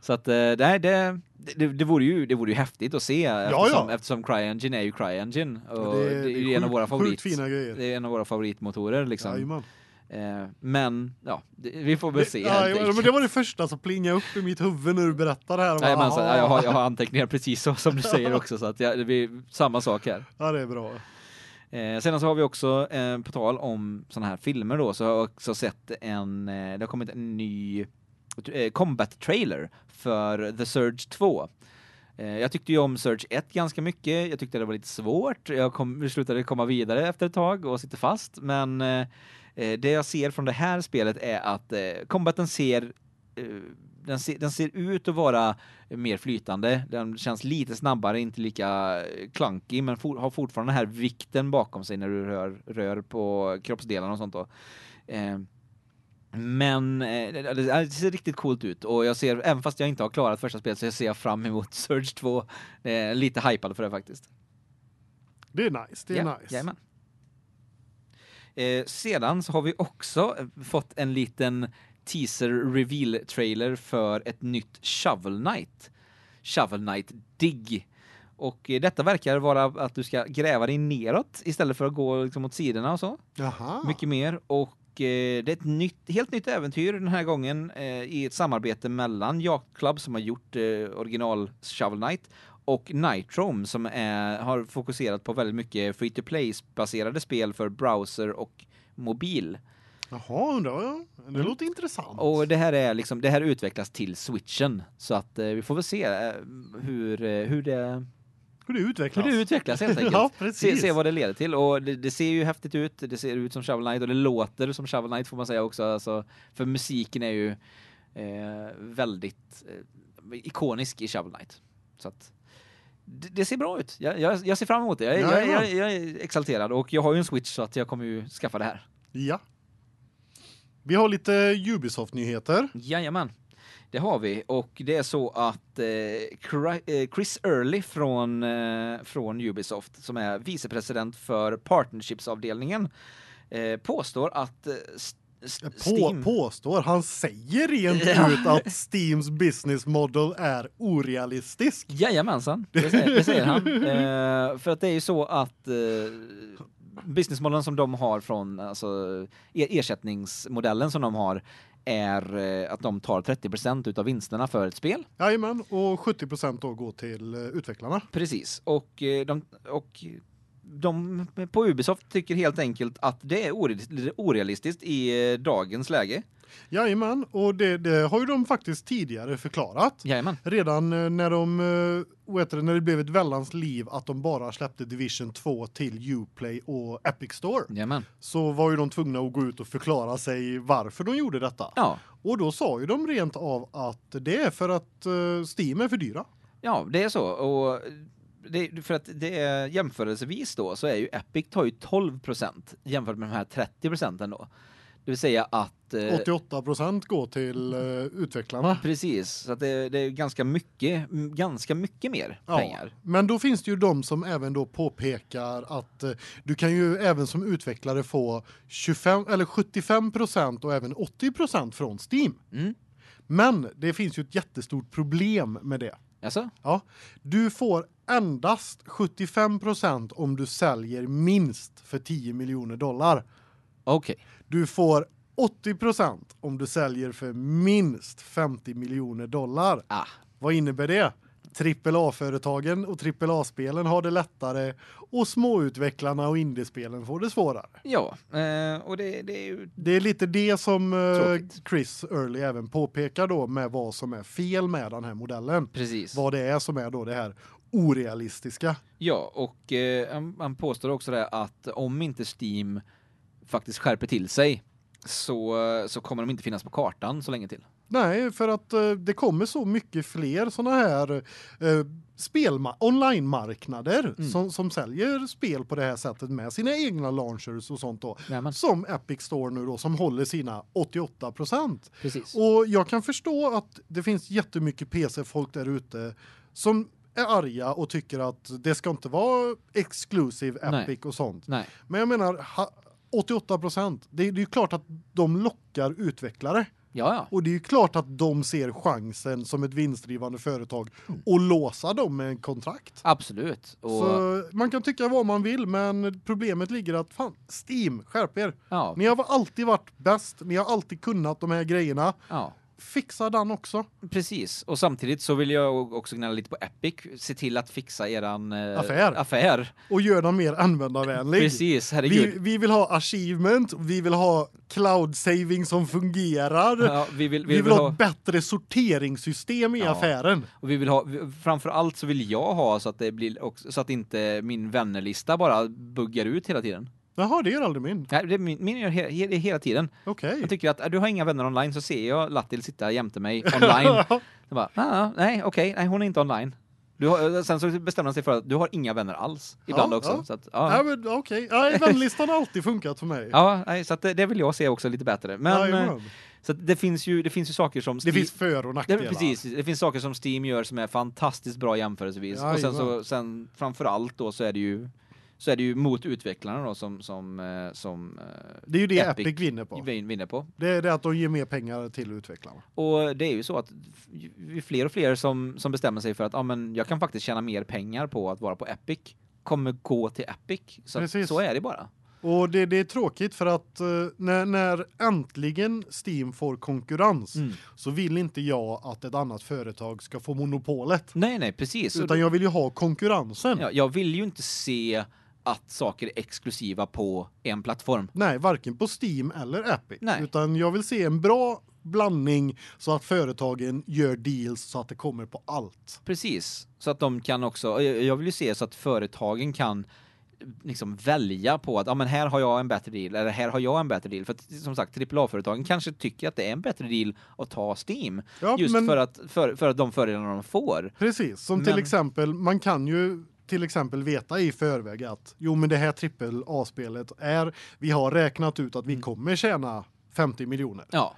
Speaker 1: Så att eh, nej, det, det, det, vore ju, det vore ju häftigt att se eftersom,
Speaker 2: ja.
Speaker 1: eftersom CryEngine är ju CryEngine. Och
Speaker 2: Det
Speaker 1: det,
Speaker 2: är- det är
Speaker 1: ju en av våra favorit,
Speaker 2: sjukt fina grejer.
Speaker 1: Det är en av våra favoritmotorer liksom.
Speaker 2: Jajamän.
Speaker 1: Eh, men ja, det, vi får väl se. helt
Speaker 2: Jajamän, men det var det första som plingade upp i mitt huvud när du berättade det här.
Speaker 1: Nej, men så,
Speaker 2: Aha.
Speaker 1: jag, har, jag har anteckningar precis så som du säger också så att jag, det blir samma sak här.
Speaker 2: Ja, det är bra.
Speaker 1: Eh, sedan så har vi också eh, på tal om såna här filmer då så har jag också sett en eh, det har kommit en ny eh, combat trailer för The Surge 2. Eh, jag tyckte ju om Surge 1 ganska mycket. Jag tyckte det var lite svårt. Jag kom slutade komma vidare efter ett tag och sitter fast, men eh, eh, det jag ser från det här spelet är att eh, combaten ser eh, den ser, den ser ut att vara mer flytande. Den känns lite snabbare, inte lika eh, clunky, men for, har fortfarande den här vikten bakom sig när du rör, rör på kroppsdelarna och sånt då. Eh, men eh, det, det ser riktigt coolt ut och jag ser, även fast jag inte har klarat första spelet så ser jag fram emot Surge 2. Eh, lite hypad för det faktiskt.
Speaker 2: Det är nice, det är
Speaker 1: Ja,
Speaker 2: nice.
Speaker 1: jajamän. Eh, sedan så har vi också eh, fått en liten teaser reveal trailer för ett nytt Shovel Knight. Shovel Knight Dig. Och eh, detta verkar vara att du ska gräva dig neråt istället för att gå liksom åt sidorna och så.
Speaker 2: Jaha.
Speaker 1: Mycket mer och eh, det är ett nytt, helt nytt äventyr den här gången eh, i ett samarbete mellan Yacht Club som har gjort original Shovel Knight och Nitrome som är, har fokuserat på väldigt mycket free to play baserade spel för browser och mobil.
Speaker 2: Jaha, undrar jag. Det låter intressant.
Speaker 1: Mm. Och det här är liksom det här utvecklas till Switchen så att eh, vi får väl se eh, hur eh, hur det
Speaker 2: hur det utvecklas.
Speaker 1: hur det utvecklas helt enkelt.
Speaker 2: ja,
Speaker 1: se, se vad det leder till och det, det ser ju häftigt ut. Det ser ut som Shovel Knight och det låter som Shovel Knight får man säga också alltså, för musiken är ju eh, väldigt eh, ikonisk i Shovel Knight. Så att det, det ser bra ut. Jag, jag, jag ser fram emot det. Jag,
Speaker 2: Jajamän.
Speaker 1: jag, jag är exalterad och jag har ju en Switch så att jag kommer ju skaffa det här.
Speaker 2: Ja. Vi har lite Ubisoft-nyheter.
Speaker 1: Jajamän. Det har vi och det är så att eh, eh, Chris Early från eh, från Ubisoft som är vicepresident för partnershipsavdelningen eh, påstår att eh, S- S-
Speaker 2: På,
Speaker 1: Steam
Speaker 2: påstår, han säger rent ut att Steams business model är orealistisk.
Speaker 1: Jajamensan, det säger, det säger han. Eh, för att det är ju så att eh, businessmodellen som de har från alltså er- ersättningsmodellen som de har är eh, att de tar 30% utav vinsterna för ett spel.
Speaker 2: Jajamän, och 70 då går till eh, utvecklarna.
Speaker 1: Precis. Och eh, de och de på Ubisoft tycker helt enkelt att det är ore- orealistiskt i dagens läge.
Speaker 2: Jajamän, och det, det har ju de faktiskt tidigare förklarat.
Speaker 1: Jajamän.
Speaker 2: Redan eh, när de eh, heter det, när det blev ett vällans liv att de bara släppte Division 2 till Uplay och Epic Store
Speaker 1: Jajamän.
Speaker 2: så var ju de tvungna att gå ut och förklara sig varför de gjorde detta.
Speaker 1: Ja.
Speaker 2: Och då sa ju de rent av att det är för att eh, Steam är för dyra.
Speaker 1: Ja, det är så och det, för att det är jämförelsevis då så är ju Epic tar ju 12% jämfört med de här 30 då. Det vill säga att eh,
Speaker 2: 88% går till eh, utvecklarna.
Speaker 1: precis så det, det är ganska mycket ganska mycket mer pengar.
Speaker 2: Men då finns det ju de som även då påpekar att eh, du kan ju även som utvecklare få 25 eller 75% och även 80% från Steam.
Speaker 1: Mm.
Speaker 2: Men det finns ju ett jättestort problem med det.
Speaker 1: Alltså?
Speaker 2: Ja, du får endast 75% om du säljer minst för 10 miljoner dollar.
Speaker 1: Okej.
Speaker 2: Du får 80% om du säljer för minst 50 miljoner dollar.
Speaker 1: Ah,
Speaker 2: Vad innebär det? AAA-företagen och AAA-spelen har det lättare och småutvecklarna och indiespelen får det svårare.
Speaker 1: ja, eh, och det, det är ju
Speaker 2: Det är lite det som eh,
Speaker 1: Tråkigt.
Speaker 2: Chris Early även påpekar då med vad som är fel med den här modellen.
Speaker 1: precis.
Speaker 2: Vad det är som är då det här orealistiska.
Speaker 1: Ja, och eh, han påstår också det att om inte Steam faktiskt skärper till sig så så kommer de inte finnas på kartan så länge till.
Speaker 2: Nej, för att uh, det kommer så mycket fler såna här uh, spelma online marknader mm. som som säljer spel på det här sättet med sina egna launchers och sånt då.
Speaker 1: Jajamän.
Speaker 2: Som Epic Store nu då som håller sina 88
Speaker 1: Precis.
Speaker 2: Och jag kan förstå att det finns jättemycket PC folk där ute som är arga och tycker att det ska inte vara exclusive Epic
Speaker 1: Nej.
Speaker 2: och sånt.
Speaker 1: Nej.
Speaker 2: Men jag menar ha, 88 det, är- det är ju klart att de lockar utvecklare
Speaker 1: Ja ja.
Speaker 2: och det är ju klart att de ser chansen som ett vinstdrivande företag och låsa dem med en kontrakt.
Speaker 1: Absolut. Och
Speaker 2: Så man kan tycka vad man vill men problemet ligger att fan Steam skärp er.
Speaker 1: ja.
Speaker 2: Ni har alltid varit bäst, ni har alltid kunnat de här grejerna.
Speaker 1: Ja.
Speaker 2: Fixa den också.
Speaker 1: Precis. Och samtidigt så vill jag också gnälla lite på Epic. Se till att fixa eran eh,
Speaker 2: Affär.
Speaker 1: affär.
Speaker 2: och gör den mer användarvänlig.
Speaker 1: Precis, herregud.
Speaker 2: Vi, vi vill ha achievement, vi vill ha cloud saving som fungerar.
Speaker 1: ja, vi vill
Speaker 2: vi,
Speaker 1: vi,
Speaker 2: vill, ha ett bättre sorteringssystem i
Speaker 1: Ja.
Speaker 2: affären.
Speaker 1: och vi vill ha vi- framför allt så vill jag ha så att det blir också, så att inte min vännerlista bara buggar ut hela tiden.
Speaker 2: Jaha, det gör aldrig min.
Speaker 1: Nej, det är min, min gör he, he, hela tiden.
Speaker 2: Okej.
Speaker 1: Jag tycker att äh, du har inga vänner online så ser jag Lattil sitta jämte mig online. Så bara, ah, nej, okej, nej hon är inte online. Har, sen så bestämmer han sig för att du har inga vänner alls ibland
Speaker 2: Ja,
Speaker 1: också
Speaker 2: ja.
Speaker 1: så att
Speaker 2: Ja,
Speaker 1: ja.
Speaker 2: men okej. Ja, vänlistan har alltid funkat för mig.
Speaker 1: Ja, nej, så att det, det vill jag se också lite bättre. Men eh,
Speaker 2: Jajamän.
Speaker 1: så det finns ju det finns ju saker som
Speaker 2: det
Speaker 1: Steam-
Speaker 2: finns för och
Speaker 1: det,
Speaker 2: nackdelar.
Speaker 1: precis, det finns saker som Steam gör som är fantastiskt bra jämförelsevis och sen så sen framför allt då så är det ju så är det ju mot utvecklarna då som som eh, som
Speaker 2: Det är ju det Epic,
Speaker 1: Epic
Speaker 2: vinner på.
Speaker 1: eh, vinner på.
Speaker 2: Det är det att de ger mer pengar till utvecklarna.
Speaker 1: Och det är ju så att ju- fler och fler som som bestämmer sig för att ja men jag kan faktiskt tjäna mer pengar på att vara på Epic kommer gå till Epic. Så
Speaker 2: Precis.
Speaker 1: så är det bara.
Speaker 2: Och det, det är tråkigt för att eh, när, när äntligen Steam får konkurrens
Speaker 1: Mm.
Speaker 2: så vill inte jag att ett annat företag ska få monopolet.
Speaker 1: Nej nej, precis.
Speaker 2: Utan jag vill ju ha konkurrensen.
Speaker 1: ja, jag vill ju inte se att saker är exklusiva på en plattform.
Speaker 2: Nej, varken på Steam eller Epic.
Speaker 1: Nej.
Speaker 2: Utan jag vill se en bra blandning så att företagen gör deals så att det kommer på allt.
Speaker 1: Precis, så att de kan också jag vill ju se så att företagen kan liksom välja på att ja men här har jag en bättre deal eller här har jag en bättre deal för att som sagt AAA-företagen kanske tycker att det är en bättre deal att ta Steam
Speaker 2: Ja,
Speaker 1: just
Speaker 2: men
Speaker 1: för att för, för att de fördelarna de får.
Speaker 2: precis, som
Speaker 1: Men-
Speaker 2: till exempel man kan ju till exempel veta i förväg att jo men det här trippel A-spelet är vi har räknat ut att
Speaker 1: Mm.
Speaker 2: vi kommer tjäna 50 miljoner.
Speaker 1: Ja,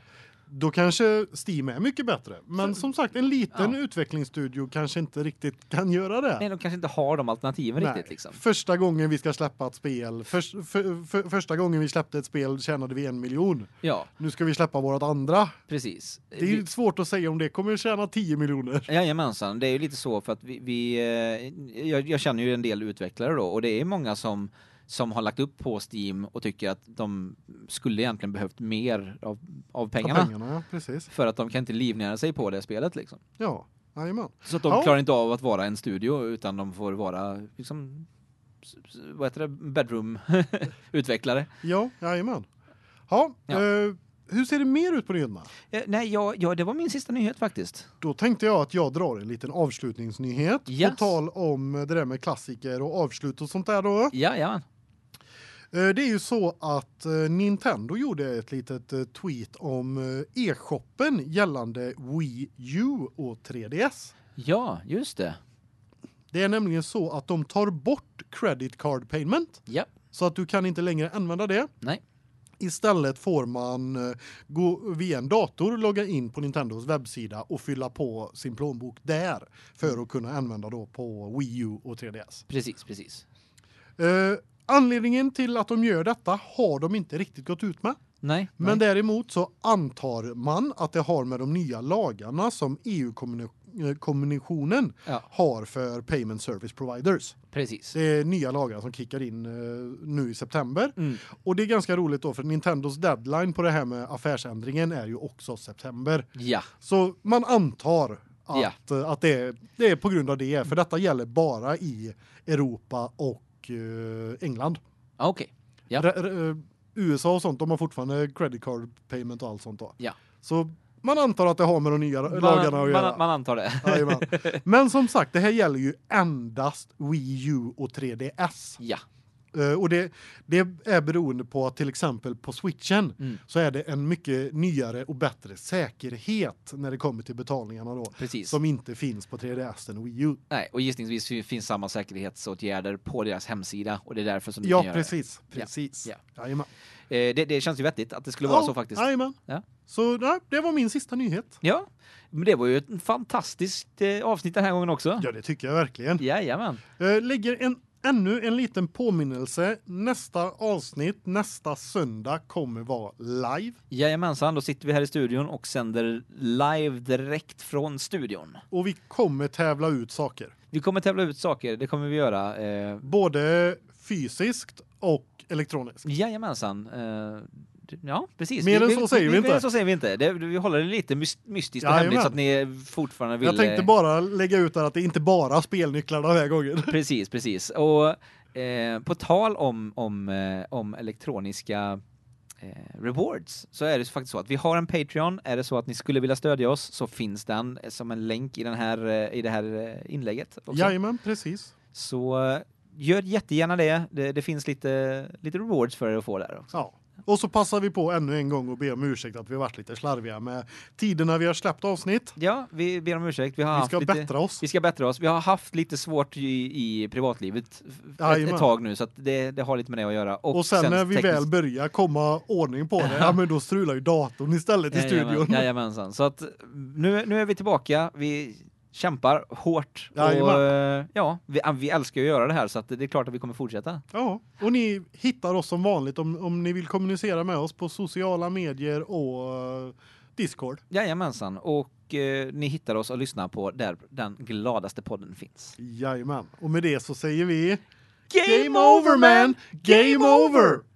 Speaker 2: Då kanske Steam är mycket bättre. Men
Speaker 1: Så-
Speaker 2: som sagt en liten
Speaker 1: Ja.
Speaker 2: utvecklingsstudio kanske inte riktigt kan göra det.
Speaker 1: nej de kanske inte har de alternativen
Speaker 2: Nej.
Speaker 1: riktigt liksom.
Speaker 2: Första gången vi ska släppa ett spel, för, för, för, första gången vi släppte ett spel tjänade vi en miljon.
Speaker 1: Ja,
Speaker 2: Nu ska vi släppa vårt andra.
Speaker 1: precis.
Speaker 2: Det är ju svårt att säga om det kommer tjäna 10 miljoner.
Speaker 1: Jajamensan, det är ju lite så för att vi, vi eh, jag, jag känner ju en del utvecklare då och det är många som som har lagt upp på Steam och tycker att de skulle egentligen behövt mer av av pengarna,
Speaker 2: Av pengarna, ja,
Speaker 1: för att de kan inte livnära sig på det spelet liksom.
Speaker 2: Ja, jajamän.
Speaker 1: Så att de
Speaker 2: Ja.
Speaker 1: klarar inte av att vara en studio utan de får vara liksom vad heter det bedroom utvecklare.
Speaker 2: Ja, jajamän. Ja,
Speaker 1: Ja.
Speaker 2: Eh, hur ser det mer ut på nyheterna?
Speaker 1: Eh, nej, ja, ja, det var min sista nyhet faktiskt.
Speaker 2: Då tänkte jag att jag drar en liten avslutningsnyhet.
Speaker 1: Yes.
Speaker 2: På tal om det där med klassiker och avslut och sånt där då.
Speaker 1: Ja, ja.
Speaker 2: Eh, Det är ju så att eh, Nintendo gjorde ett litet eh, tweet om e-shoppen gällande Wii U och 3DS.
Speaker 1: Ja, just det.
Speaker 2: Det är nämligen så att de tar bort credit card payment
Speaker 1: Ja.
Speaker 2: så att du kan inte längre använda det.
Speaker 1: Nej.
Speaker 2: Istället får man gå via en dator logga in på Nintendos webbsida och fylla på sin plånbok där för att kunna använda då på Wii U och 3DS.
Speaker 1: Precis, precis.
Speaker 2: Eh, anledningen till att de gör detta har de inte riktigt gått ut med.
Speaker 1: Nej.
Speaker 2: Men
Speaker 1: nej.
Speaker 2: däremot så antar man att det har med de nya lagarna som EU-kommissionen
Speaker 1: Ja,
Speaker 2: har för payment service providers.
Speaker 1: precis.
Speaker 2: Det är nya lagar som kickar in eh, nu i september
Speaker 1: Mm.
Speaker 2: och det är ganska roligt då för Nintendos deadline på det här med affärsändringen är ju också september.
Speaker 1: Ja,
Speaker 2: Så man antar att
Speaker 1: Ja.
Speaker 2: eh, att det är, det är på grund av det för detta gäller bara i Europa och eh, England.
Speaker 1: Ah, okej. Ja.
Speaker 2: Re- re- eh, USA och sånt de har fortfarande credit card payment och allt sånt då.
Speaker 1: Ja.
Speaker 2: Så man antar att det har med de nya
Speaker 1: Man,
Speaker 2: lagarna att göra.
Speaker 1: man, man antar det.
Speaker 2: Jajamän. Men som sagt, det här gäller ju endast Wii U och 3DS.
Speaker 1: Ja.
Speaker 2: Eh, och det det är beroende på att till exempel på Switchen
Speaker 1: Mm.
Speaker 2: så är det en mycket nyare och bättre säkerhet när det kommer till betalningarna då
Speaker 1: Precis.
Speaker 2: som inte finns på 3DS och Wii U.
Speaker 1: Nej, och gissningsvis fi- finns samma säkerhetsåtgärder på deras hemsida och det är därför som
Speaker 2: Ja,
Speaker 1: kan göra
Speaker 2: precis. Precis.
Speaker 1: Ja. Det. Eh, det. Det känns ju vettigt att det skulle vara
Speaker 2: Ja,
Speaker 1: så faktiskt.
Speaker 2: Jajamän.
Speaker 1: Ja.
Speaker 2: Så nej, det var min sista nyhet.
Speaker 1: Ja, men det var ju ett fantastiskt eh, avsnitt den här gången också.
Speaker 2: Ja, det tycker jag verkligen.
Speaker 1: Jajamän.
Speaker 2: Eh, lägger en ännu en liten påminnelse. Nästa avsnitt nästa söndag kommer vara live
Speaker 1: Jajamensan, då sitter vi här i studion och sänder live direkt från studion.
Speaker 2: och vi kommer tävla ut saker.
Speaker 1: Vi kommer tävla ut saker, det kommer vi göra. Eh,
Speaker 2: Både fysiskt och elektroniskt.
Speaker 1: jajamensan. Eh, ja, precis.
Speaker 2: Mer än så säger vi
Speaker 1: Mer
Speaker 2: inte.
Speaker 1: än så säger vi inte. Det, vi håller det lite mys- mystiskt och
Speaker 2: Jajamän.
Speaker 1: hemligt så att ni fortfarande vill...
Speaker 2: Jag tänkte
Speaker 1: eh,
Speaker 2: bara lägga ut där att det inte bara är spelnycklar den här gången.
Speaker 1: Precis, precis. Och eh, på tal om om eh, om elektroniska eh, rewards så är det faktiskt så att vi har en Patreon. Är det så att ni skulle vilja stödja oss så finns den som en länk i den här eh, i det här inlägget också.
Speaker 2: Jajamän, precis.
Speaker 1: Så gör jättegärna det. det. Det finns lite lite rewards för er att få där också.
Speaker 2: Ja. Och så passar vi på ännu en gång att be om ursäkt att vi har varit lite slarviga med tiderna vi har släppt avsnitt.
Speaker 1: Ja, vi ber om ursäkt. Vi har
Speaker 2: Vi ska
Speaker 1: lite
Speaker 2: bättra oss.
Speaker 1: Vi ska bättra oss. Vi har haft lite svårt i, i privatlivet ett, ett tag nu så det, det har lite med det att göra.
Speaker 2: Och sen, när vi
Speaker 1: tekniskt-
Speaker 2: väl börjar komma ordning på det, ja men då strular ju datorn istället i
Speaker 1: Jajamän,
Speaker 2: studion.
Speaker 1: Jajamensan. Så att nu, nu är vi tillbaka. Vi kämpar hårt. Och, eh, ja, vi, vi älskar att göra det här så att det är klart att vi kommer fortsätta.
Speaker 2: Ja, och ni hittar oss som vanligt om, om ni vill kommunicera med oss på sociala medier och eh, Discord.
Speaker 1: Jajamensan. Och eh, ni hittar oss och lyssnar på där den gladaste podden finns.
Speaker 2: Jajamän. Och med det så säger vi
Speaker 1: Game
Speaker 2: Game over man! Game over!